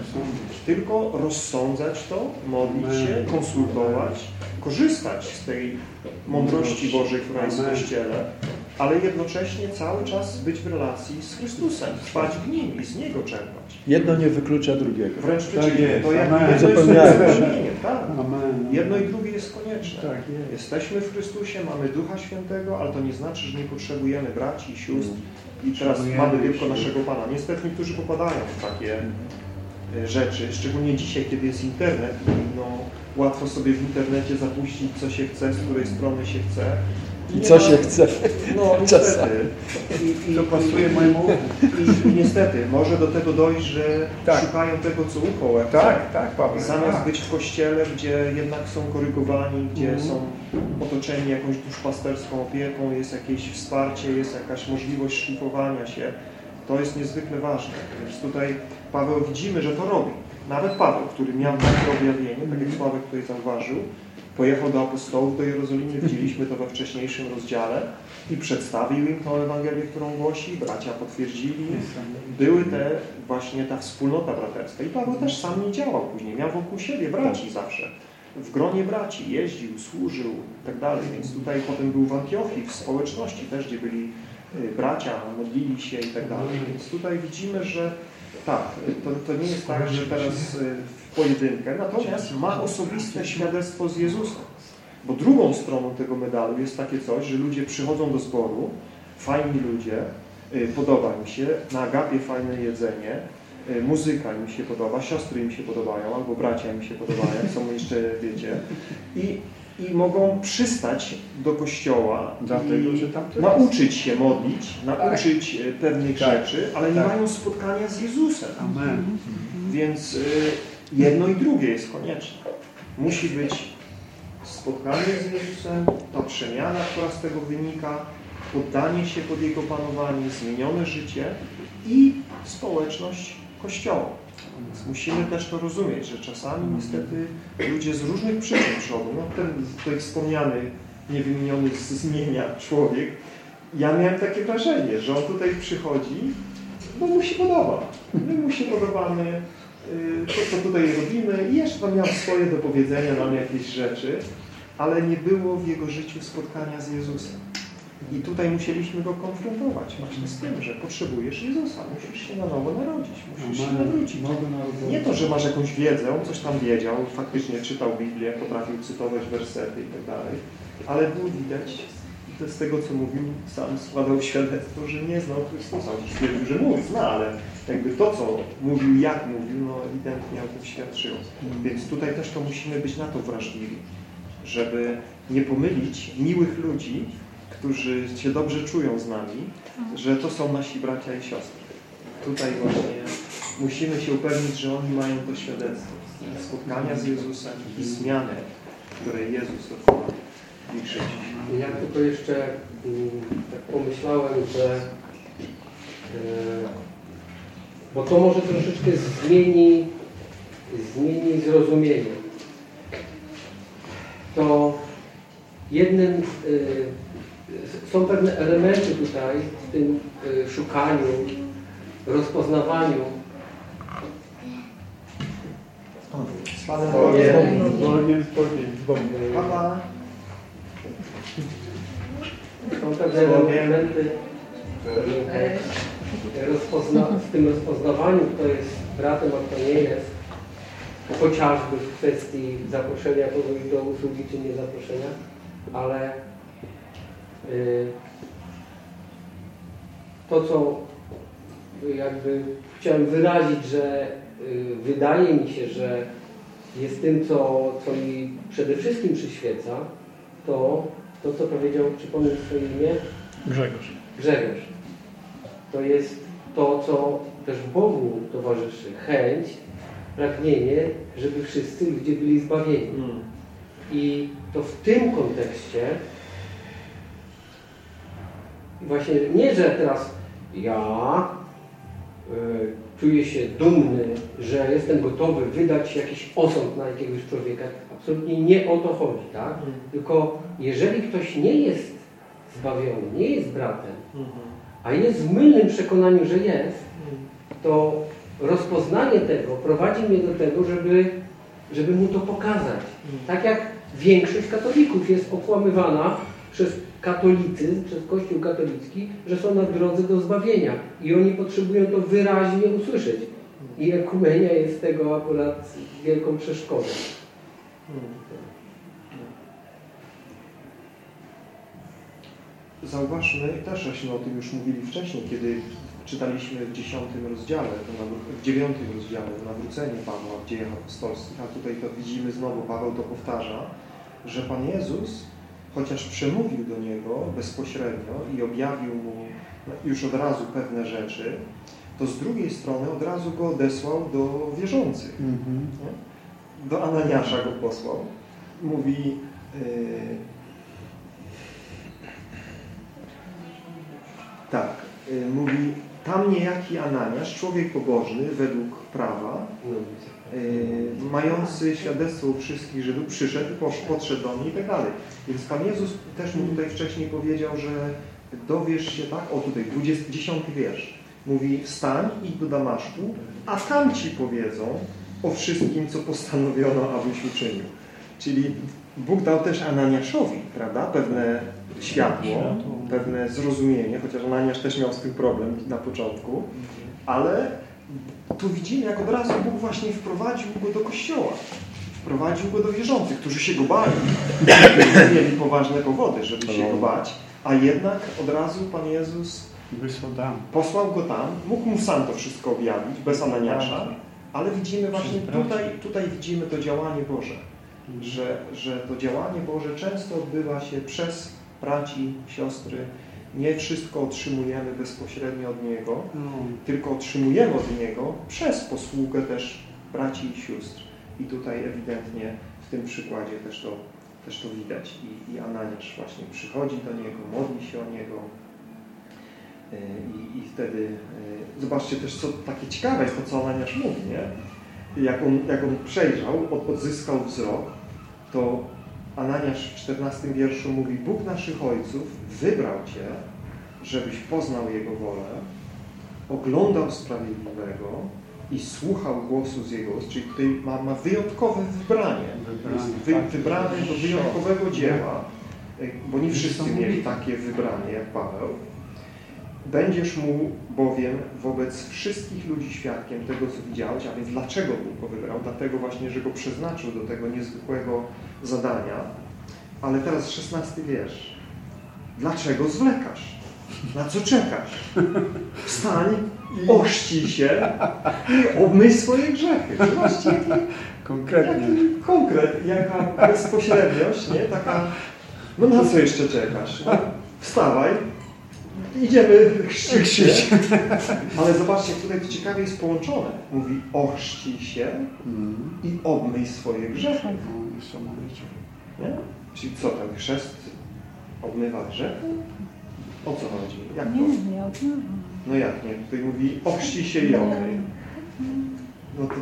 Tylko rozsądzać to, modlić się, konsultować, korzystać z tej mądrości Bożej, która jest w Kościele, ale jednocześnie cały czas być w relacji z Chrystusem, trwać w Nim i z Niego czerpać. Jedno nie wyklucza drugiego. Wręcz Tak przeciwnie, jest, to jak amen. jedno jest Zapomniałem. uzupełnieniem, tak. Amen. Jedno i drugie jest konieczne. Tak jest. Jesteśmy w Chrystusie, mamy Ducha Świętego, ale to nie znaczy, że nie potrzebujemy braci i sióstr i teraz mamy tylko naszego Pana. Niestety niektórzy popadają w takie e, rzeczy, szczególnie dzisiaj, kiedy jest internet no, łatwo sobie w internecie zapuścić, co się chce, z której strony się chce. I co się chce. No, Czasami. niestety. I, i, To pasuje mojemu i, I niestety, może do tego dojść, że Tak. szukają tego, co ucho łeb. Tak, tak, Paweł. Zamiast tak. być w kościele, gdzie jednak są korygowani, gdzie Mhm. są otoczeni jakąś duszpasterską opieką, jest jakieś wsparcie, jest jakaś możliwość szlifowania się, to jest niezwykle ważne. Więc tutaj Paweł widzimy, że to robi. Nawet Paweł, który miał takie objawienie, tak jak Sławek tutaj zauważył, pojechał do apostołów do Jerozolimy, widzieliśmy to we wcześniejszym rozdziale i przedstawił im tą Ewangelię, którą głosi, bracia potwierdzili, były te właśnie ta wspólnota braterska. I Paweł też sam nie działał później. Miał wokół siebie braci zawsze. W gronie braci jeździł, służył i tak dalej. Więc tutaj potem był w Antiochii, w społeczności też, gdzie byli y, bracia, modlili się i tak dalej. Więc tutaj widzimy, że tak, to, to nie jest tak, że teraz y, pojedynkę, natomiast ma osobiste świadectwo z Jezusem. Bo drugą stroną tego medalu jest takie coś, że ludzie przychodzą do zboru, fajni ludzie, y, podoba im się, na agapie fajne jedzenie, y, muzyka im się podoba, siostry im się podobają, albo bracia im się podobają, jak są jeszcze, wiecie, i, i mogą przystać do kościoła Dlatego, że tam nauczyć się modlić, nauczyć y, pewnych Tak. rzeczy, ale nie Tak. mają spotkania z Jezusem. Amen. Więc y, jedno i drugie jest konieczne. Musi być spotkanie z Jezusem, ta przemiana, która z tego wynika, poddanie się pod Jego panowanie, zmienione życie i społeczność Kościoła. Więc musimy też to rozumieć, że czasami niestety ludzie z różnych przyczyn przychodzą. No ten tutaj wspomniany, niewymieniony zmienia człowiek, ja miałem takie wrażenie, że on tutaj przychodzi, bo mu się podoba. My mu się podobamy, to co tutaj robimy i jeszcze tam miał swoje do powiedzenia nam jakieś rzeczy, ale nie było w jego życiu spotkania z Jezusem. I tutaj musieliśmy go konfrontować właśnie z tym, że potrzebujesz Jezusa, musisz się na nowo narodzić, musisz się nawrócić. Nie to, że masz jakąś wiedzę, on coś tam wiedział, faktycznie czytał Biblię, potrafił cytować wersety i tak dalej, ale było widać, z tego co mówił, sam składał świadectwo, że nie znał Chrystusa. On stwierdził, że mówi, zna, ale jakby to, co mówił, jak mówił, no ewidentnie o tym świadczyło. Więc tutaj też to musimy być na to wrażliwi, żeby nie pomylić miłych ludzi, którzy się dobrze czują z nami, że to są nasi bracia i siostry. Tutaj właśnie musimy się upewnić, że oni mają to świadectwo spotkania z Jezusem i zmiany, której Jezus dokona w ich życiu. Ja tylko jeszcze mm, tak pomyślałem, że e, bo to może troszeczkę zmieni, zmieni zrozumienie. To jednym e, są pewne elementy tutaj w tym e, szukaniu, rozpoznawaniu. Zwolnień, zwolnień, zwolnień. Papa. Są pewne elementy rozpozna w tym rozpoznawaniu, kto jest bratem, a kto nie jest, chociażby w kwestii zaproszenia kogoś do usługi czy nie zaproszenia, ale y, to, co jakby chciałem wyrazić, że y, wydaje mi się, że jest tym, co, co mi przede wszystkim przyświeca, to to, co powiedział, przypomnę swoje imię? Grzegorz. Grzegorz. To jest to, co też Bogu towarzyszy. Chęć, pragnienie, żeby wszyscy ludzie byli zbawieni. I to w tym kontekście właśnie nie, że teraz ja czuję się dumny, że jestem gotowy wydać jakiś osąd na jakiegoś człowieka. Absolutnie nie o to chodzi, tak? Tylko jeżeli ktoś nie jest zbawiony, nie jest bratem, a jest w mylnym przekonaniu, że jest, to rozpoznanie tego prowadzi mnie do tego, żeby, żeby mu to pokazać. Tak jak większość katolików jest okłamywana przez katolicyzm, przez Kościół katolicki, że są na drodze do zbawienia i oni potrzebują to wyraźnie usłyszeć. I ekumenia jest tego akurat wielką przeszkodą. Zauważmy, też żeśmy o tym już mówili wcześniej, kiedy czytaliśmy w dziesiątym rozdziale, w dziewiątym rozdziale nawrócenie Pawła w dziejach apostolskich, a tutaj to widzimy znowu, Paweł to powtarza, że Pan Jezus, chociaż przemówił do Niego bezpośrednio i objawił Mu już od razu pewne rzeczy, to z drugiej strony od razu Go odesłał do wierzących. Mm -hmm. Do Ananiasza Go posłał. Mówi... Yy, tak, yy, mówi tam niejaki Ananiasz, człowiek pobożny według prawa, yy, mający świadectwo wszystkich Żydów, przyszedł, podszedł do mnie i tak dalej. Więc Pan Jezus też mu tutaj wcześniej powiedział, że dowiesz się tak, o tutaj, 20, 10 wiersz. Mówi, wstań, idź do Damaszku, a tam Ci powiedzą o wszystkim, co postanowiono, abyś uczynił. Czyli Bóg dał też Ananiaszowi, prawda, pewne światło, pewne zrozumienie, chociaż Ananiasz też miał z tym problem na początku, ale tu widzimy, jak od razu Bóg właśnie wprowadził go do kościoła. Wprowadził go do wierzących, którzy się go bali. mieli poważne powody, żeby się go bać, a jednak od razu Pan Jezus posłał go tam, mógł mu sam to wszystko objawić, bez Ananiasza, ale widzimy właśnie tutaj, tutaj widzimy to działanie Boże że, że to działanie Boże często odbywa się przez braci, siostry. Nie wszystko otrzymujemy bezpośrednio od Niego, no. tylko otrzymujemy od Niego przez posługę też braci i sióstr. I tutaj ewidentnie w tym przykładzie też to, też to widać. I, I Ananiasz właśnie przychodzi do Niego, modli się o Niego, i, I, wtedy, e, zobaczcie też, co takie ciekawe jest to, co Ananiasz mówi, nie? jak on, jak on przejrzał, odzyskał wzrok, to Ananiasz w 14 wierszu mówi Bóg naszych ojców wybrał Cię, żebyś poznał Jego wolę, oglądał Sprawiedliwego i słuchał głosu z Jego ust, czyli tutaj ma, ma wyjątkowe wybranie. Jest wy, tak. wybrany do wyjątkowego dzieła, bo nie wszyscy mieli takie wybranie jak Paweł. Będziesz mu bowiem wobec wszystkich ludzi świadkiem tego, co widziałeś, a więc dlaczego Bóg go wybrał? Dlatego właśnie, że go przeznaczył do tego niezwykłego zadania. Ale teraz szesnasty wiersz. Dlaczego zwlekasz? Na co czekasz? Wstań, ości się i obmyj swoje grzechy. Zobaczcie, jaki, konkretnie. Jaki konkret, jaka bezpośredniość, nie? Taka, no na co jeszcze czekasz? No, wstawaj, idziemy chrzcić Ale zobaczcie, tutaj to ciekawie jest połączone. Mówi ochrzci się i obmyj swoje grzechy. Nie? Czyli co, ten chrzest obmywa grzechy? O co chodzi? Jak to? No jak nie? Tutaj mówi ochrzci się i obmyj. No to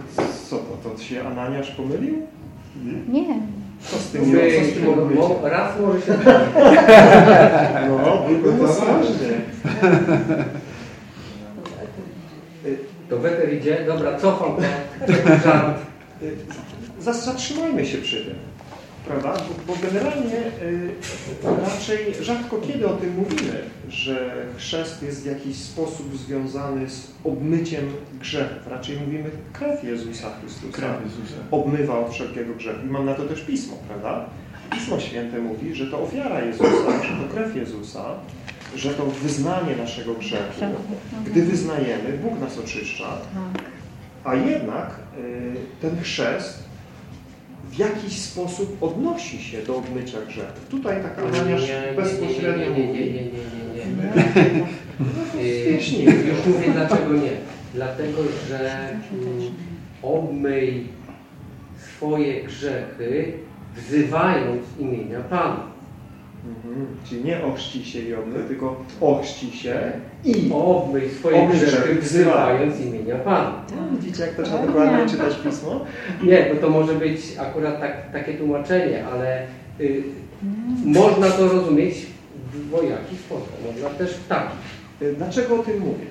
co to? To się Ananiasz pomylił? Nie. Co z tym, co z tym obmyciem? Raz może się No, tylko to strasznie. To weter idzie. Dobra, cofam to. Żart. Zatrzymajmy się przy tym. Prawda? Bo, bo generalnie y, raczej rzadko kiedy o tym mówimy, że chrzest jest w jakiś sposób związany z obmyciem grzechów. Raczej mówimy krew Jezusa Chrystusa. Krew Jezusa. Obmywa od wszelkiego grzechu. I mam na to też Pismo, prawda? Pismo Święte mówi, że to ofiara Jezusa, że to krew Jezusa, że to wyznanie naszego grzechu. Gdy wyznajemy, Bóg nas oczyszcza. Tak. A jednak y, ten chrzest w jakiś sposób odnosi się do obmycia grzechów. Tutaj taka Ananiasz bezpośrednio mówi. Nie, nie, nie, nie, nie, nie. Już mówię dlaczego nie. Dlatego, że obmyj swoje grzechy wzywając imienia Pana. Mhm. Czyli nie ochrzci się i obmy, tylko ochrzci się i obmyj swoje grzechy, wzywając imienia Pana. Widzicie, jak to trzeba dokładnie czytać Pismo? Nie, bo to może być akurat tak, takie tłumaczenie, ale y, można to rozumieć w dwojaki sposób. Można też w taki. Y, Dlaczego o tym mówię?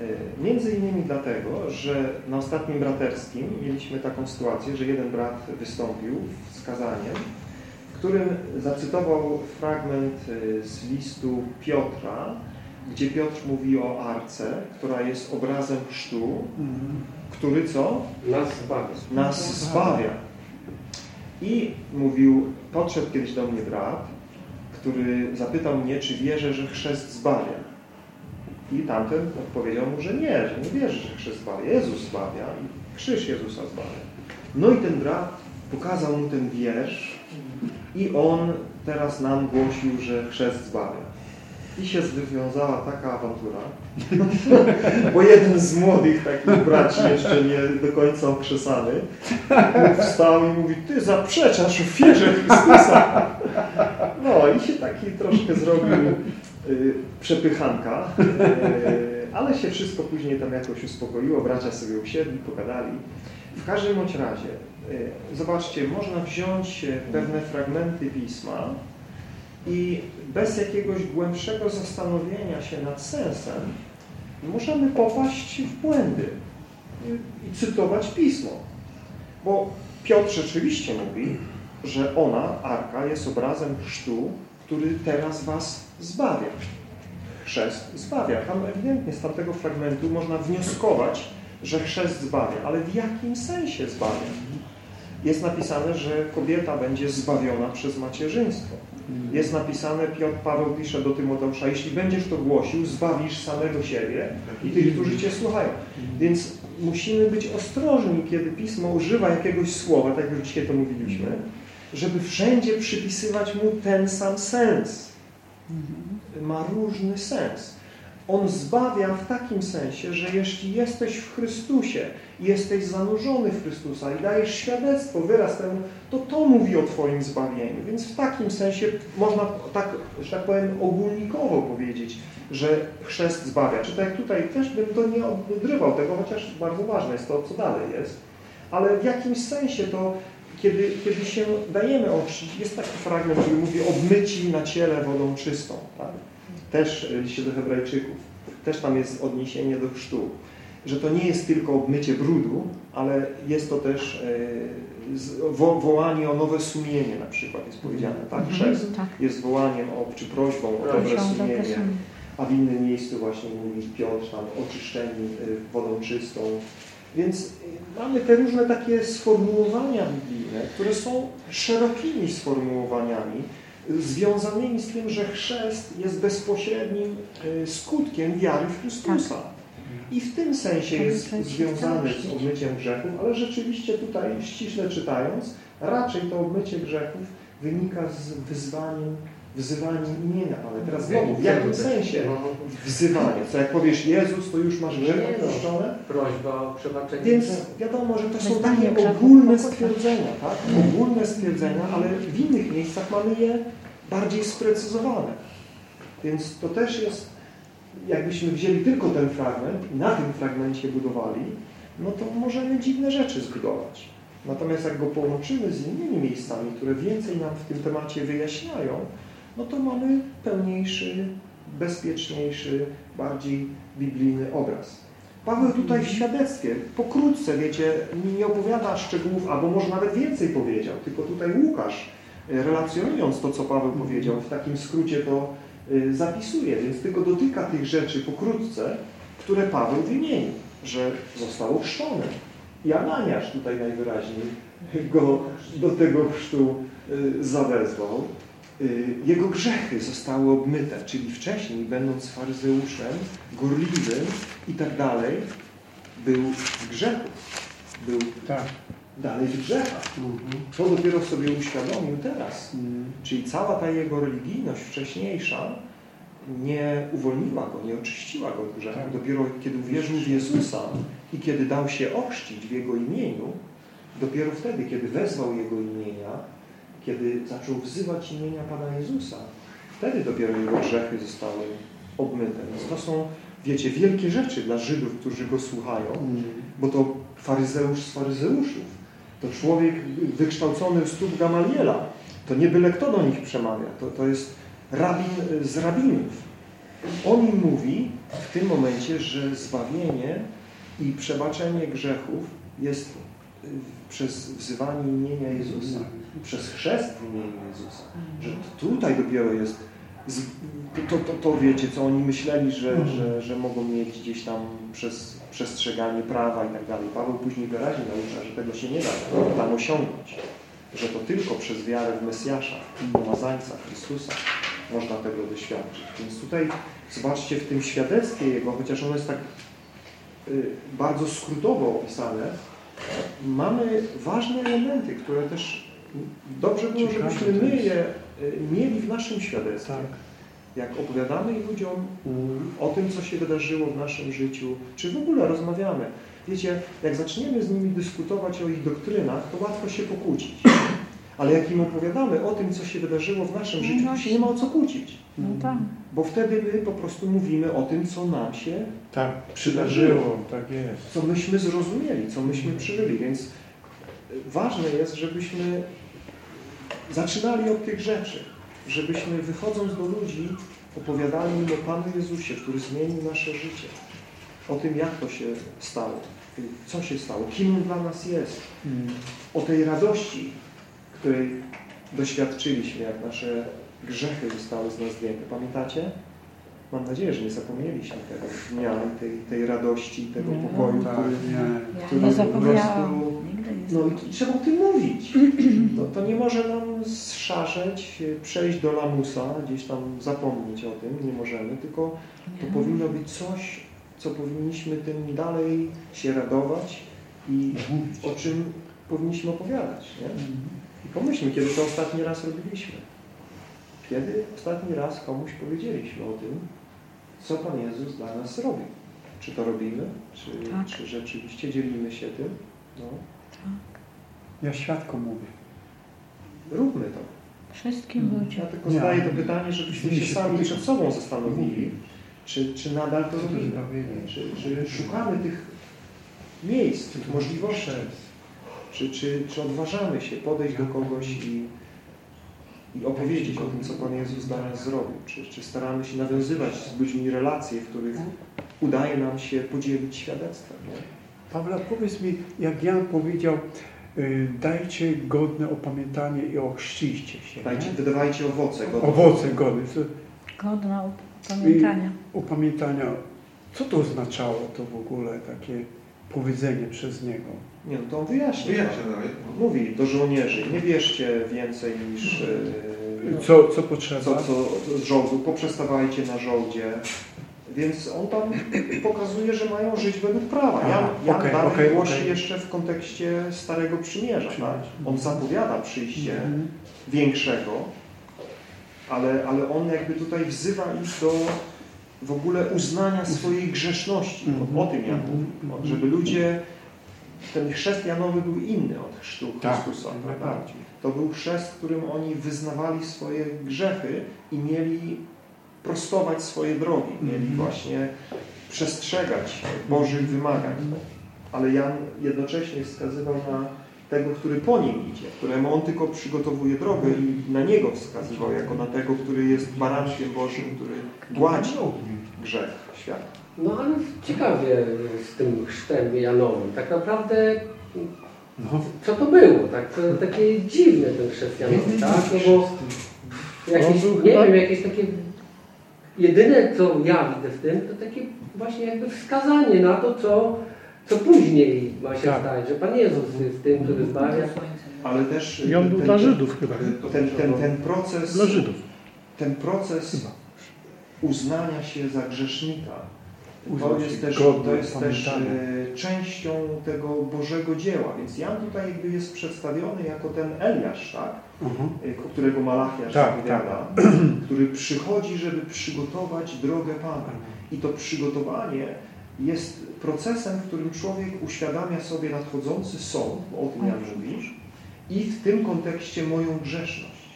Y, Między innymi dlatego, że na ostatnim braterskim mieliśmy taką sytuację, że jeden brat wystąpił z kazaniem, w którym zacytował fragment y, z listu Piotra, gdzie Piotr mówi o arce, która jest obrazem chrztu, który co? Nas zbawia. Nas zbawia. I mówił, podszedł kiedyś do mnie brat, który zapytał mnie, czy wierzę, że chrzest zbawia. I tamten odpowiedział mu, że nie, że nie wierzy, że chrzest zbawia. Jezus zbawia i krzyż Jezusa zbawia. No i ten brat pokazał mu ten wiersz i on teraz nam głosił, że chrzest zbawia. I się związała taka awantura, bo jeden z młodych takich braci, jeszcze nie do końca okrzesany, wstał i mówi, ty zaprzeczasz ofierze Chrystusa. No i się taki troszkę zrobił y, przepychanka, y, ale się wszystko później tam jakoś uspokoiło, bracia sobie usiedli, pogadali. W każdym bądź razie, y, zobaczcie, można wziąć pewne fragmenty Pisma i bez jakiegoś głębszego zastanowienia się nad sensem możemy popaść w błędy i, i cytować Pismo. Bo Piotr rzeczywiście mówi, że ona, Arka, jest obrazem chrztu, który teraz was zbawia. Chrzest zbawia. Tam ewidentnie z tamtego fragmentu można wnioskować, że chrzest zbawia. Ale w jakim sensie zbawia? Jest napisane, że kobieta będzie zbawiona przez macierzyństwo. Jest napisane, Piotr Paweł pisze do Tymoteusza, jeśli będziesz to głosił, zbawisz samego siebie i tych, którzy Cię słuchają. Więc musimy być ostrożni, kiedy Pismo używa jakiegoś słowa, tak jak dzisiaj to mówiliśmy, żeby wszędzie przypisywać mu ten sam sens. Ma różny sens. On zbawia w takim sensie, że jeśli jesteś w Chrystusie, jesteś zanurzony w Chrystusa i dajesz świadectwo, wyraz temu, to to mówi o Twoim zbawieniu. Więc w takim sensie można tak, że tak powiem, ogólnikowo powiedzieć, że chrzest zbawia. Czy tak tutaj też bym to nie odrywał tego, chociaż bardzo ważne jest to, co dalej jest. Ale w jakimś sensie to, kiedy, kiedy się dajemy ochrzcić, jest taki fragment, który mówi obmyci na ciele wodą czystą. Tak? Też liście do hebrajczyków. Też tam jest odniesienie do chrztu. Że to nie jest tylko obmycie brudu, ale jest to też e, wo, wołanie o nowe sumienie na przykład jest powiedziane. Tak? Mhm, Chrzest tak. jest wołaniem o, czy prośbą o dobre sumienie. A w innym miejscu właśnie mówi Piotr tam oczyszczeni y, wodą czystą. Więc y, mamy te różne takie sformułowania biblijne, które są szerokimi sformułowaniami, związanymi z tym, że chrzest jest bezpośrednim skutkiem wiary w Chrystusa. I w tym sensie jest związany z obmyciem grzechów, ale rzeczywiście tutaj, ściśle czytając, raczej to obmycie grzechów wynika z wyzwaniem, wzywaniem imienia Pana. Teraz znowu, w jakim sensie wzywanie? Co jak powiesz Jezus, to już masz grzechy odpuszczone? Prośba o przebaczenie. Więc wiadomo, że to są takie ogólne stwierdzenia, tak? Ogólne stwierdzenia, ale w innych miejscach mamy je bardziej sprecyzowane. Więc to też jest, jakbyśmy wzięli tylko ten fragment i na tym fragmencie budowali, no to możemy dziwne rzeczy zbudować. Natomiast jak go połączymy z innymi miejscami, które więcej nam w tym temacie wyjaśniają, no to mamy pełniejszy, bezpieczniejszy, bardziej biblijny obraz. Paweł tutaj w świadectwie, pokrótce, wiecie, nie opowiada szczegółów, albo może nawet więcej powiedział, tylko tutaj Łukasz, e, relacjonując to, co Paweł powiedział, w takim skrócie to zapisuje, więc tylko dotyka tych rzeczy pokrótce, które Paweł wymienił, że został chrzczony. I Ananiasz tutaj najwyraźniej go do tego chrztu e, zawezwał. Y, Jego grzechy zostały obmyte, czyli wcześniej, będąc faryzeuszem, gorliwym i tak dalej, był w grzechu. Był dalej w grzechach. To dopiero sobie uświadomił teraz. Czyli cała ta jego religijność wcześniejsza nie uwolniła go, nie oczyściła go od grzechu. Dopiero kiedy uwierzył w Jezusa i kiedy dał się ochrzcić w Jego imieniu, dopiero wtedy, kiedy wezwał Jego imienia, kiedy zaczął wzywać imienia Pana Jezusa, Wtedy dopiero jego grzechy zostały obmyte. Więc to są, wiecie, wielkie rzeczy dla Żydów, którzy go słuchają, bo to faryzeusz z faryzeuszów. To człowiek wykształcony u stóp Gamaliela. To nie byle kto do nich przemawia. To, to jest rabin z rabinów. On im mówi w tym momencie, że zbawienie i przebaczenie grzechów jest y, przez wzywanie imienia Jezusa, przez chrzest w imieniu Jezusa. Że tutaj dopiero jest to, to, to wiecie, co oni myśleli, że, że, że mogą mieć gdzieś tam przez przestrzeganie prawa i tak dalej. Paweł później wyraźnie naucza, że tego się nie da tam osiągnąć. Że to tylko przez wiarę w Mesjasza, pomazańca Chrystusa można tego doświadczyć. Więc tutaj zobaczcie w tym świadectwie Jego, chociaż ono jest tak y, bardzo skrótowo opisane, mamy ważne elementy, które też dobrze było, żebyśmy my je mieli w naszym świadectwie. Jak opowiadamy ludziom o tym, co się wydarzyło w naszym życiu, czy w ogóle rozmawiamy. Wiecie, jak zaczniemy z nimi dyskutować o ich doktrynach, to łatwo się pokłócić. Ale jak im opowiadamy o tym, co się wydarzyło w naszym życiu, to się nie ma o co kłócić. No tak. Bo wtedy my po prostu mówimy o tym, co nam się Tak, przydarzyło, tak jest. co myśmy zrozumieli, co myśmy przeżyli. Więc ważne jest, żebyśmy zaczynali od tych rzeczy. Żebyśmy wychodząc do ludzi opowiadali im o Panu Jezusie, który zmienił nasze życie. O tym, jak to się stało. Co się stało, kim On dla nas jest. O tej radości, której doświadczyliśmy, jak nasze grzechy zostały z nas zdjęte. Pamiętacie? Mam nadzieję, że nie zapomnieliśmy tego dnia, tej, tej radości, tego Nie. pokoju, Tak, który, nie. Ja który nie po prostu... No i trzeba o tym mówić. No, to nie może nam zszarzeć, przejść do lamusa, gdzieś tam zapomnieć o tym, nie możemy, tylko to powinno być coś, co powinniśmy tym dalej się radować i o czym powinniśmy opowiadać. Nie? I pomyślmy, kiedy to ostatni raz robiliśmy. Kiedy ostatni raz komuś powiedzieliśmy o tym, co Pan Jezus dla nas robi. Czy to robimy, czy, Tak. czy rzeczywiście dzielimy się tym? No, Ja świadkom mówię. róbmy to. Wszystkim ludziom. Ja tylko zadaję to pytanie, żebyśmy się sami przed sobą zastanowili, czy, czy nadal to robimy. Czy, czy szukamy tych miejsc, tych możliwości. Czy, czy, czy odważamy się podejść do kogoś i, i opowiedzieć o tym, co Pan Jezus dla nas zrobił? Czy, czy staramy się nawiązywać z ludźmi relacje, w których udaje nam się podzielić świadectwem? Nie? Pawła, powiedz mi, jak Jan powiedział, y, dajcie godne opamiętanie i ochrzciście się. Dajcie, nie? wydawajcie owoce. godne. Owoce godne. Co- Godna pamiętania. Opamiętania. Co to oznaczało to w ogóle, takie powiedzenie przez niego? Nie, no to on wyjaśnia. Wyjaśnia nawet. Mówi do żołnierzy, nie bierzcie więcej niż e, Co, co potrzeba? co, co z żołdu, poprzestawajcie na żołdzie. Więc on tam pokazuje, że mają żyć według prawa. Jan, Jan okej, dalej okej, głosi okej. jeszcze w kontekście Starego Przymierza. Tak? On zapowiada przyjście Mhm. większego, ale, ale on jakby tutaj wzywa ich do w ogóle uznania swojej grzeszności. O, o tym Jan mówi. O, Żeby ludzie, ten chrzest Janowy był inny od chrztu Tak, Chrystusa. prawda? najbardziej. To był chrzest, którym oni wyznawali swoje grzechy i mieli prostować swoje drogi, mieli Mhm. właśnie przestrzegać Bożych wymagań. Ale Jan jednocześnie wskazywał na tego, który po nim idzie, któremu on tylko przygotowuje drogę i na niego wskazywał jako na tego, który jest barankiem Bożym, który gładzi grzech świata. No ale ciekawie z tym chrztem Janowym. Tak naprawdę co to było? Tak, to, takie dziwne ten chrzest Janowy, tak? No bo jakieś, nie wiem, jakieś takie jedyne co ja widzę w tym, to takie właśnie jakby wskazanie na to, co, co później ma się Tak. stać, że Pan Jezus jest tym, który zbawia. Ale też I on był ten, dla Żydów chyba. ten, ten, ten proces Dla Żydów. ten proces Chyba. uznania się za grzesznika to jest też, to jest też częścią tego Bożego dzieła. Więc Jan tutaj jakby jest przedstawiony jako ten Eliasz, tak? Mhm. E, którego Malachiasz Tak, zapowiada, który przychodzi, żeby przygotować drogę Pana. I to przygotowanie jest procesem, w którym człowiek uświadamia sobie nadchodzący sąd, bo o tym Jan mówi, i w tym kontekście moją grzeszność.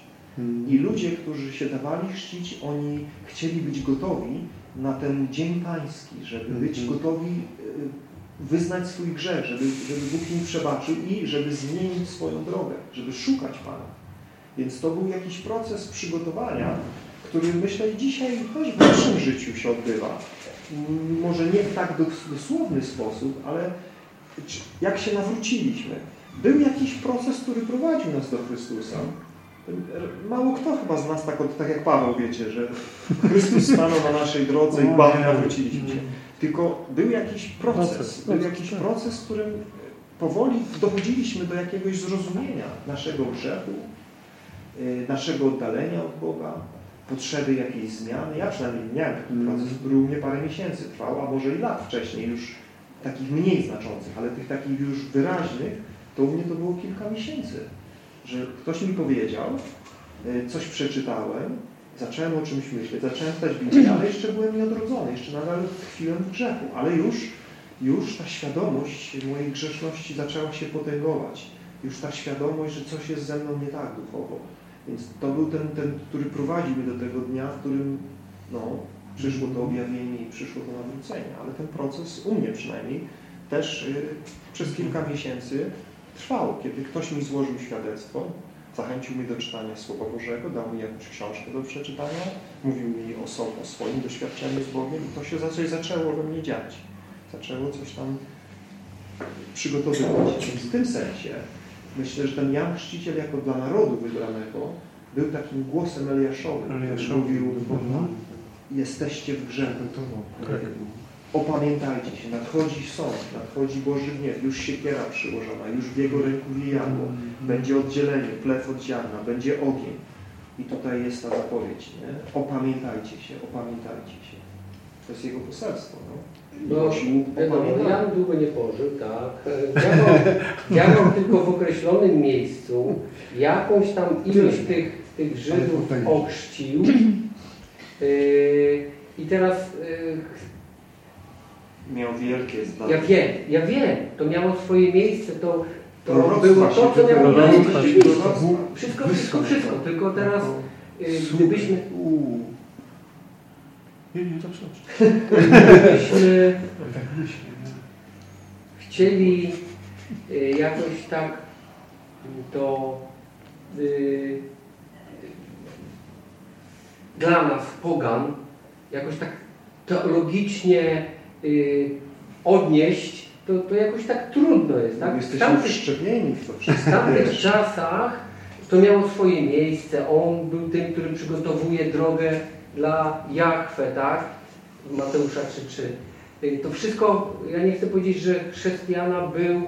I ludzie, którzy się dawali chrzcić, oni chcieli być gotowi na ten Dzień Pański, żeby być Mhm. gotowi y, wyznać swój grzech, żeby, żeby Bóg im przebaczył i żeby zmienić swoją drogę, żeby szukać Pana. Więc to był jakiś proces przygotowania, który myślę dzisiaj też w naszym życiu się odbywa. Może nie w tak dos- dosłowny sposób, ale jak się nawróciliśmy. Był jakiś proces, który prowadził nas do Chrystusa. Mało kto chyba z nas tak, tak jak Paweł, wiecie, że Chrystus stanął na naszej drodze i bam, nawróciliśmy się. Tylko był jakiś proces, był jakiś tak. proces, w którym powoli dochodziliśmy do jakiegoś zrozumienia naszego grzechu, naszego oddalenia od Boga, potrzeby jakiejś zmiany. Ja przynajmniej miałem taki proces, który u mnie parę miesięcy trwał, a może i lat wcześniej już takich mniej znaczących, ale tych takich już wyraźnych, to u mnie to było kilka miesięcy. Że ktoś mi powiedział, y, coś przeczytałem, zacząłem o czymś myśleć, zacząłem czytać Biblię, ale jeszcze byłem nieodrodzony, jeszcze nadal tkwiłem w grzechu, ale już, już ta świadomość mojej grzeszności zaczęła się potęgować. Już ta świadomość, że coś jest ze mną nie tak duchowo. Więc to był ten, ten który prowadził mnie do tego dnia, w którym no, przyszło to objawienie i przyszło to nawrócenie. Ale ten proces, u mnie przynajmniej, też y, przez kilka miesięcy trwał. Kiedy ktoś mi złożył świadectwo, zachęcił mnie do czytania Słowa Bożego, dał mi jakąś książkę do przeczytania, mówił mi o, so, o swoim doświadczeniu z Bogiem i to się coś zaczęło we mnie dziać. Zaczęło coś tam przygotowywać. Więc w tym sensie myślę, że ten Jan Chrzciciel jako dla narodu wybranego był takim głosem Eliaszowym, który mówił mhm. jesteście w grzechu. Tak. Opamiętajcie się, nadchodzi sąd, nadchodzi Boży gniew, już siekiera przyłożona, już w jego ręku wiejadło, będzie oddzielenie, plew od ziarna, będzie ogień. I tutaj jest ta zapowiedź, nie? Opamiętajcie się, opamiętajcie się. To jest jego poselstwo, no. No, wiadomo. Jan długo nie pożył, tak. Działał, działał tylko w określonym miejscu. Jakąś tam ilość tych, tych Żydów ochrzcił. Yy, I teraz Miał wielkie zdanie. ja wiem, ja wiem, to miało swoje miejsce, to, to Proroctwa było to, co miało proroctwa. Wszystko, wszystko, wszystko. Tylko teraz yy, gdybyśmy Nie, nie, dobrze, dobrze. gdybyśmy Tak myślę. chcieli y, jakoś tak to y, dla nas, pogan, jakoś tak teologicznie y, odnieść, to, to jakoś tak trudno jest. Tak? W Jesteśmy tamtych, wszczepieni w to w wszystko. tamtych wiesz. czasach to miało swoje miejsce. On był tym, który przygotowuje drogę dla Jachwę, tak? Mateusza 3.3. Y, To wszystko, ja nie chcę powiedzieć, że chrześcijana był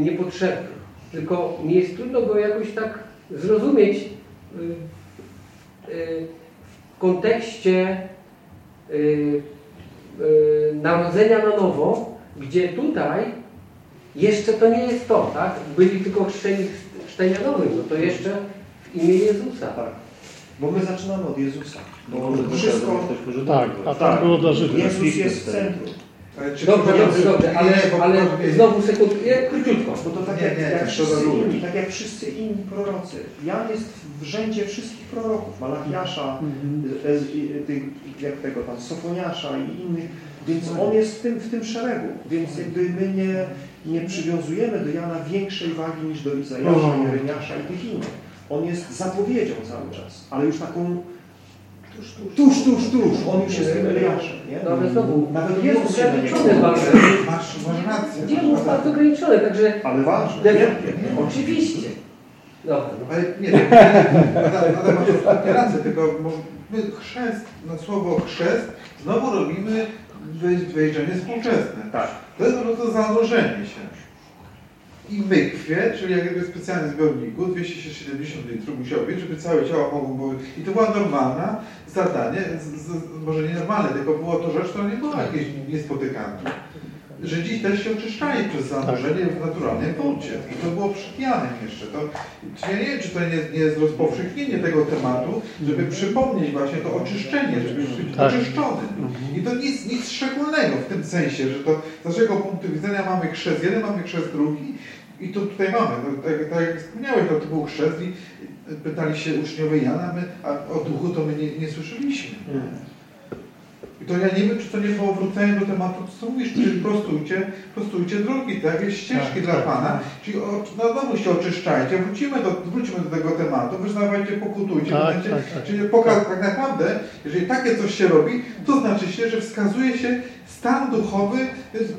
niepotrzebny, tylko mi jest trudno go jakoś tak zrozumieć y, y, w kontekście narodzenia na nowo, gdzie tutaj jeszcze to nie jest to, tak? Byli tylko chrzczeni no to jeszcze w imię Jezusa. Tak. Bo my zaczynamy od Jezusa. Bo Może to wszystko... jesteśmy. Tak, a tam było dla Żydów. Jezus jest w centrum. Ale czy Dobrze, dobrze, dobrze, ale, ale znowu sekund, nie, króciutko. Bo to tak Nie, jak, nie, jak tak, wszyscy inni, tak jak wszyscy inni prorocy. Jan jest w rzędzie wszystkich proroków, Malachiasza, tych, jak tego tam, Sofoniasza i innych, więc on jest w tym, w tym szeregu. Więc jakby my nie, nie przywiązujemy do Jana większej wagi niż do Izajasza, Jeremiasza i tych innych. On jest zapowiedzią cały czas, ale już taką tuż, tuż, tuż. On już jest tym Eliaszem, nie? No ale znowu, Nawet Jezus na niego ograniczone bardzo. Masz, masz rację. Dzieło jest bardzo ograniczone, także Ale ważne, wielkie. oczywiście. Dobra, no. Ale nie, nie, nie, Adam masz rację, tylko my chrzest, no słowo chrzest, znowu robimy wej- wejrzenie współczesne. Tak. To jest po prostu zanurzenie się. I mykwie, czyli jakby specjalny zbiorniku, 270 litrów musiał być, żeby całe ciało mogło być. I to była normalna zadanie, z, z, może nie normalne, tylko było to rzecz, która nie była jakieś niespotykana. Żydzi też się oczyszczali przez zanurzenie w naturalnej wodzie. I to było Janem jeszcze. To, ja nie wiem, czy to nie, nie jest rozpowszechnienie tego tematu, żeby przypomnieć właśnie to oczyszczenie, żeby być Tak. oczyszczonym. I to nic, nic szczególnego w tym sensie, że to z naszego punktu widzenia mamy chrzest jeden, mamy chrzest drugi. I to tutaj mamy, no, tak, tak jak wspomniałeś, no, to był chrzest i pytali się uczniowie Jana, my, a o duchu to my nie, nie słyszeliśmy. I to ja nie wiem, czy to nie było wrócenie do tematu, co mówisz, czyli prostujcie, prostujcie drogi, tak, jest ścieżki Tak, dla tak, Pana, tak. czyli o, no, znowu się oczyszczajcie, wrócimy do, wróćmy do tego tematu, wyznawajcie, pokutujcie, Tak, będziecie, tak, tak. czyli poka- tak naprawdę, jeżeli takie coś się robi, to znaczy się, że wskazuje się stan duchowy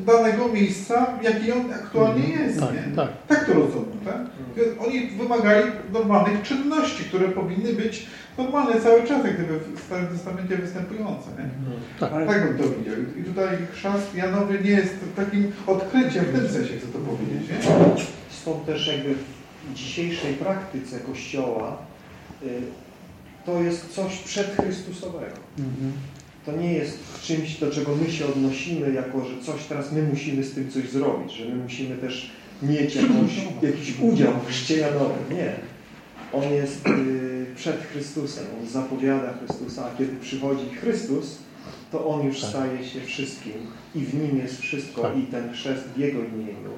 danego miejsca, jaki on aktualnie jest, Tak, nie? tak. Tak to rozumiem, tak? Oni wymagali normalnych czynności, które powinny być normalne cały czas, jak gdyby w Starym Testamencie występujące. Nie? Tak. Tak bym to widział. I tutaj chrzast Janowy nie jest takim odkryciem w tym sensie, chcę to powiedzieć. Nie? Stąd też jakby w dzisiejszej praktyce Kościoła y, to jest coś przedchrystusowego. To nie jest czymś, do czego my się odnosimy, jako że coś teraz my musimy z tym coś zrobić, że my musimy też mieć jakąś, jakiś udział w chrzcie Janowym. Nie. On jest y, przed Chrystusem, on zapowiada Chrystusa, a kiedy przychodzi Chrystus, to On już Tak. staje się wszystkim i w Nim jest wszystko Tak. i ten chrzest w Jego imieniu,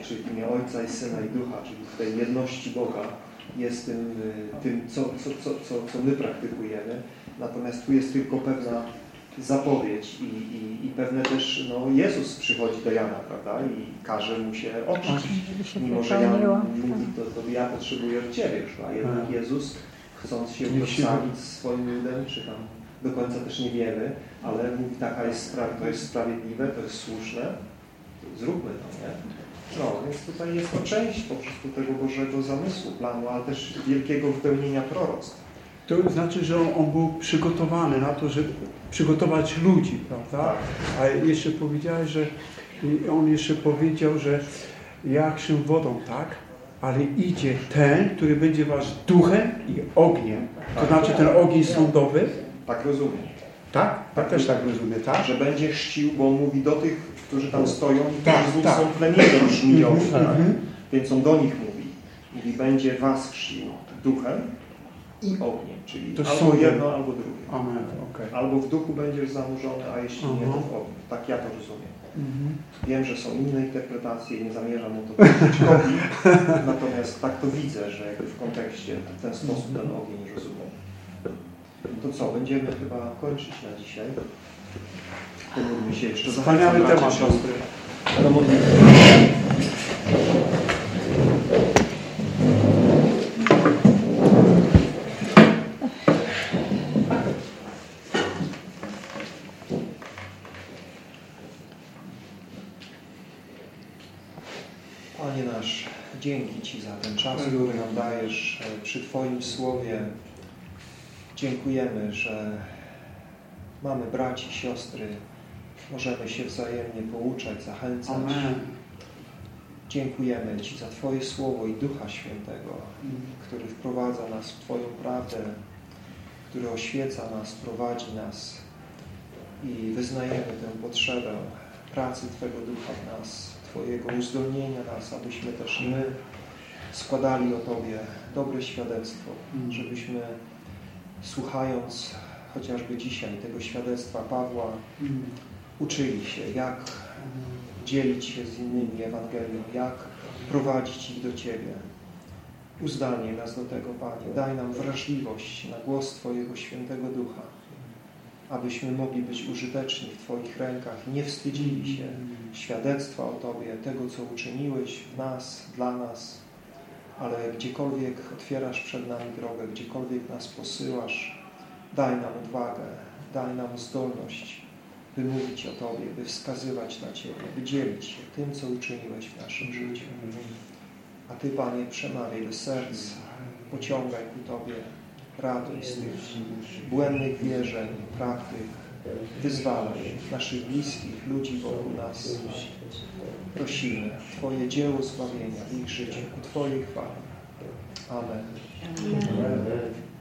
y, czyli w imię Ojca i Syna i Ducha, czyli w tej jedności Boga jest tym, y, tym co, co, co, co, co my praktykujemy. Natomiast tu jest tylko pewna zapowiedź i, i, i pewne też, no Jezus przychodzi do Jana, prawda, i każe mu się oczyścić. Żeby się Mimo, że Jan mówi, to, to ja potrzebuję od Ciebie a jednak Tak. Jezus, chcąc się- utożsamić z swoim ludem, czy tam do końca też nie wiemy, ale mówi, taka jest sprawa, to jest sprawiedliwe, to jest słuszne, zróbmy to, nie? No, więc tutaj jest to część po prostu tego Bożego zamysłu, planu, ale też wielkiego wypełnienia proroctw. To znaczy, że on, on był przygotowany na to, żeby przygotować ludzi, prawda? A jeszcze powiedziałeś, że on jeszcze powiedział, że jak się wodą, tak? Ale idzie ten, który będzie wasz duchem i ogniem. To Tak. znaczy ten ogień sądowy, Tak rozumiem. tak? Ja też tak rozumiem, tak? Że będzie chrzcił, bo on mówi do tych, którzy tam stoją, i Tak, którzy z nim tak. są plemieniem Mhm, tak? mhm. Więc on do nich mówi. Mówi, będzie was chrzcił duchem i ogniem, czyli To albo jedno, albo drugie. Amen, okej. Albo w duchu będziesz zanurzony, a jeśli nie, to Mhm. w ogniu. Tak ja to rozumiem. Mhm. Wiem, że są inne interpretacje nie zamierzam mu to powiedzieć natomiast tak to widzę, że jakby w kontekście w ten sposób ten ogień rozumiem. To co, będziemy chyba kończyć na dzisiaj. Pomódlmy się jeszcze. Wspaniały temat, siostry. Do modlitwy. Panie nasz, dzięki Ci za ten czas, który nam dajesz e, przy Twoim Słowie. Dziękujemy, że mamy braci, siostry, możemy się wzajemnie pouczać, zachęcać. Amen. Dziękujemy Ci za Twoje Słowo i Ducha Świętego, który wprowadza nas w Twoją prawdę, który oświeca nas, prowadzi nas i wyznajemy tę potrzebę pracy Twego Ducha w nas, Twojego uzdolnienia nas, abyśmy też my składali o Tobie dobre świadectwo, żebyśmy słuchając chociażby dzisiaj tego świadectwa Pawła, uczyli się, jak dzielić się z innymi Ewangelią, jak prowadzić ich do Ciebie. Uzdalnij nas do tego, Panie. Daj nam wrażliwość na głos Twojego Świętego Ducha, abyśmy mogli być użyteczni w Twoich rękach i nie wstydzili się świadectwa o Tobie, tego, co uczyniłeś w nas, dla nas, ale gdziekolwiek otwierasz przed nami drogę, gdziekolwiek nas posyłasz, daj nam odwagę, daj nam zdolność, by mówić o Tobie, by wskazywać na Ciebie, by dzielić się tym, co uczyniłeś w naszym życiu. A Ty, Panie, przemawiaj do serc, pociągaj ku Tobie, ratuj z tych błędnych wierzeń, praktyk, wyzwalaj naszych bliskich, ludzi wokół nas. Prosimy Twoje dzieło zbawienia w ich życiu, ku Twojej chwale. Amen. Amen. Amen.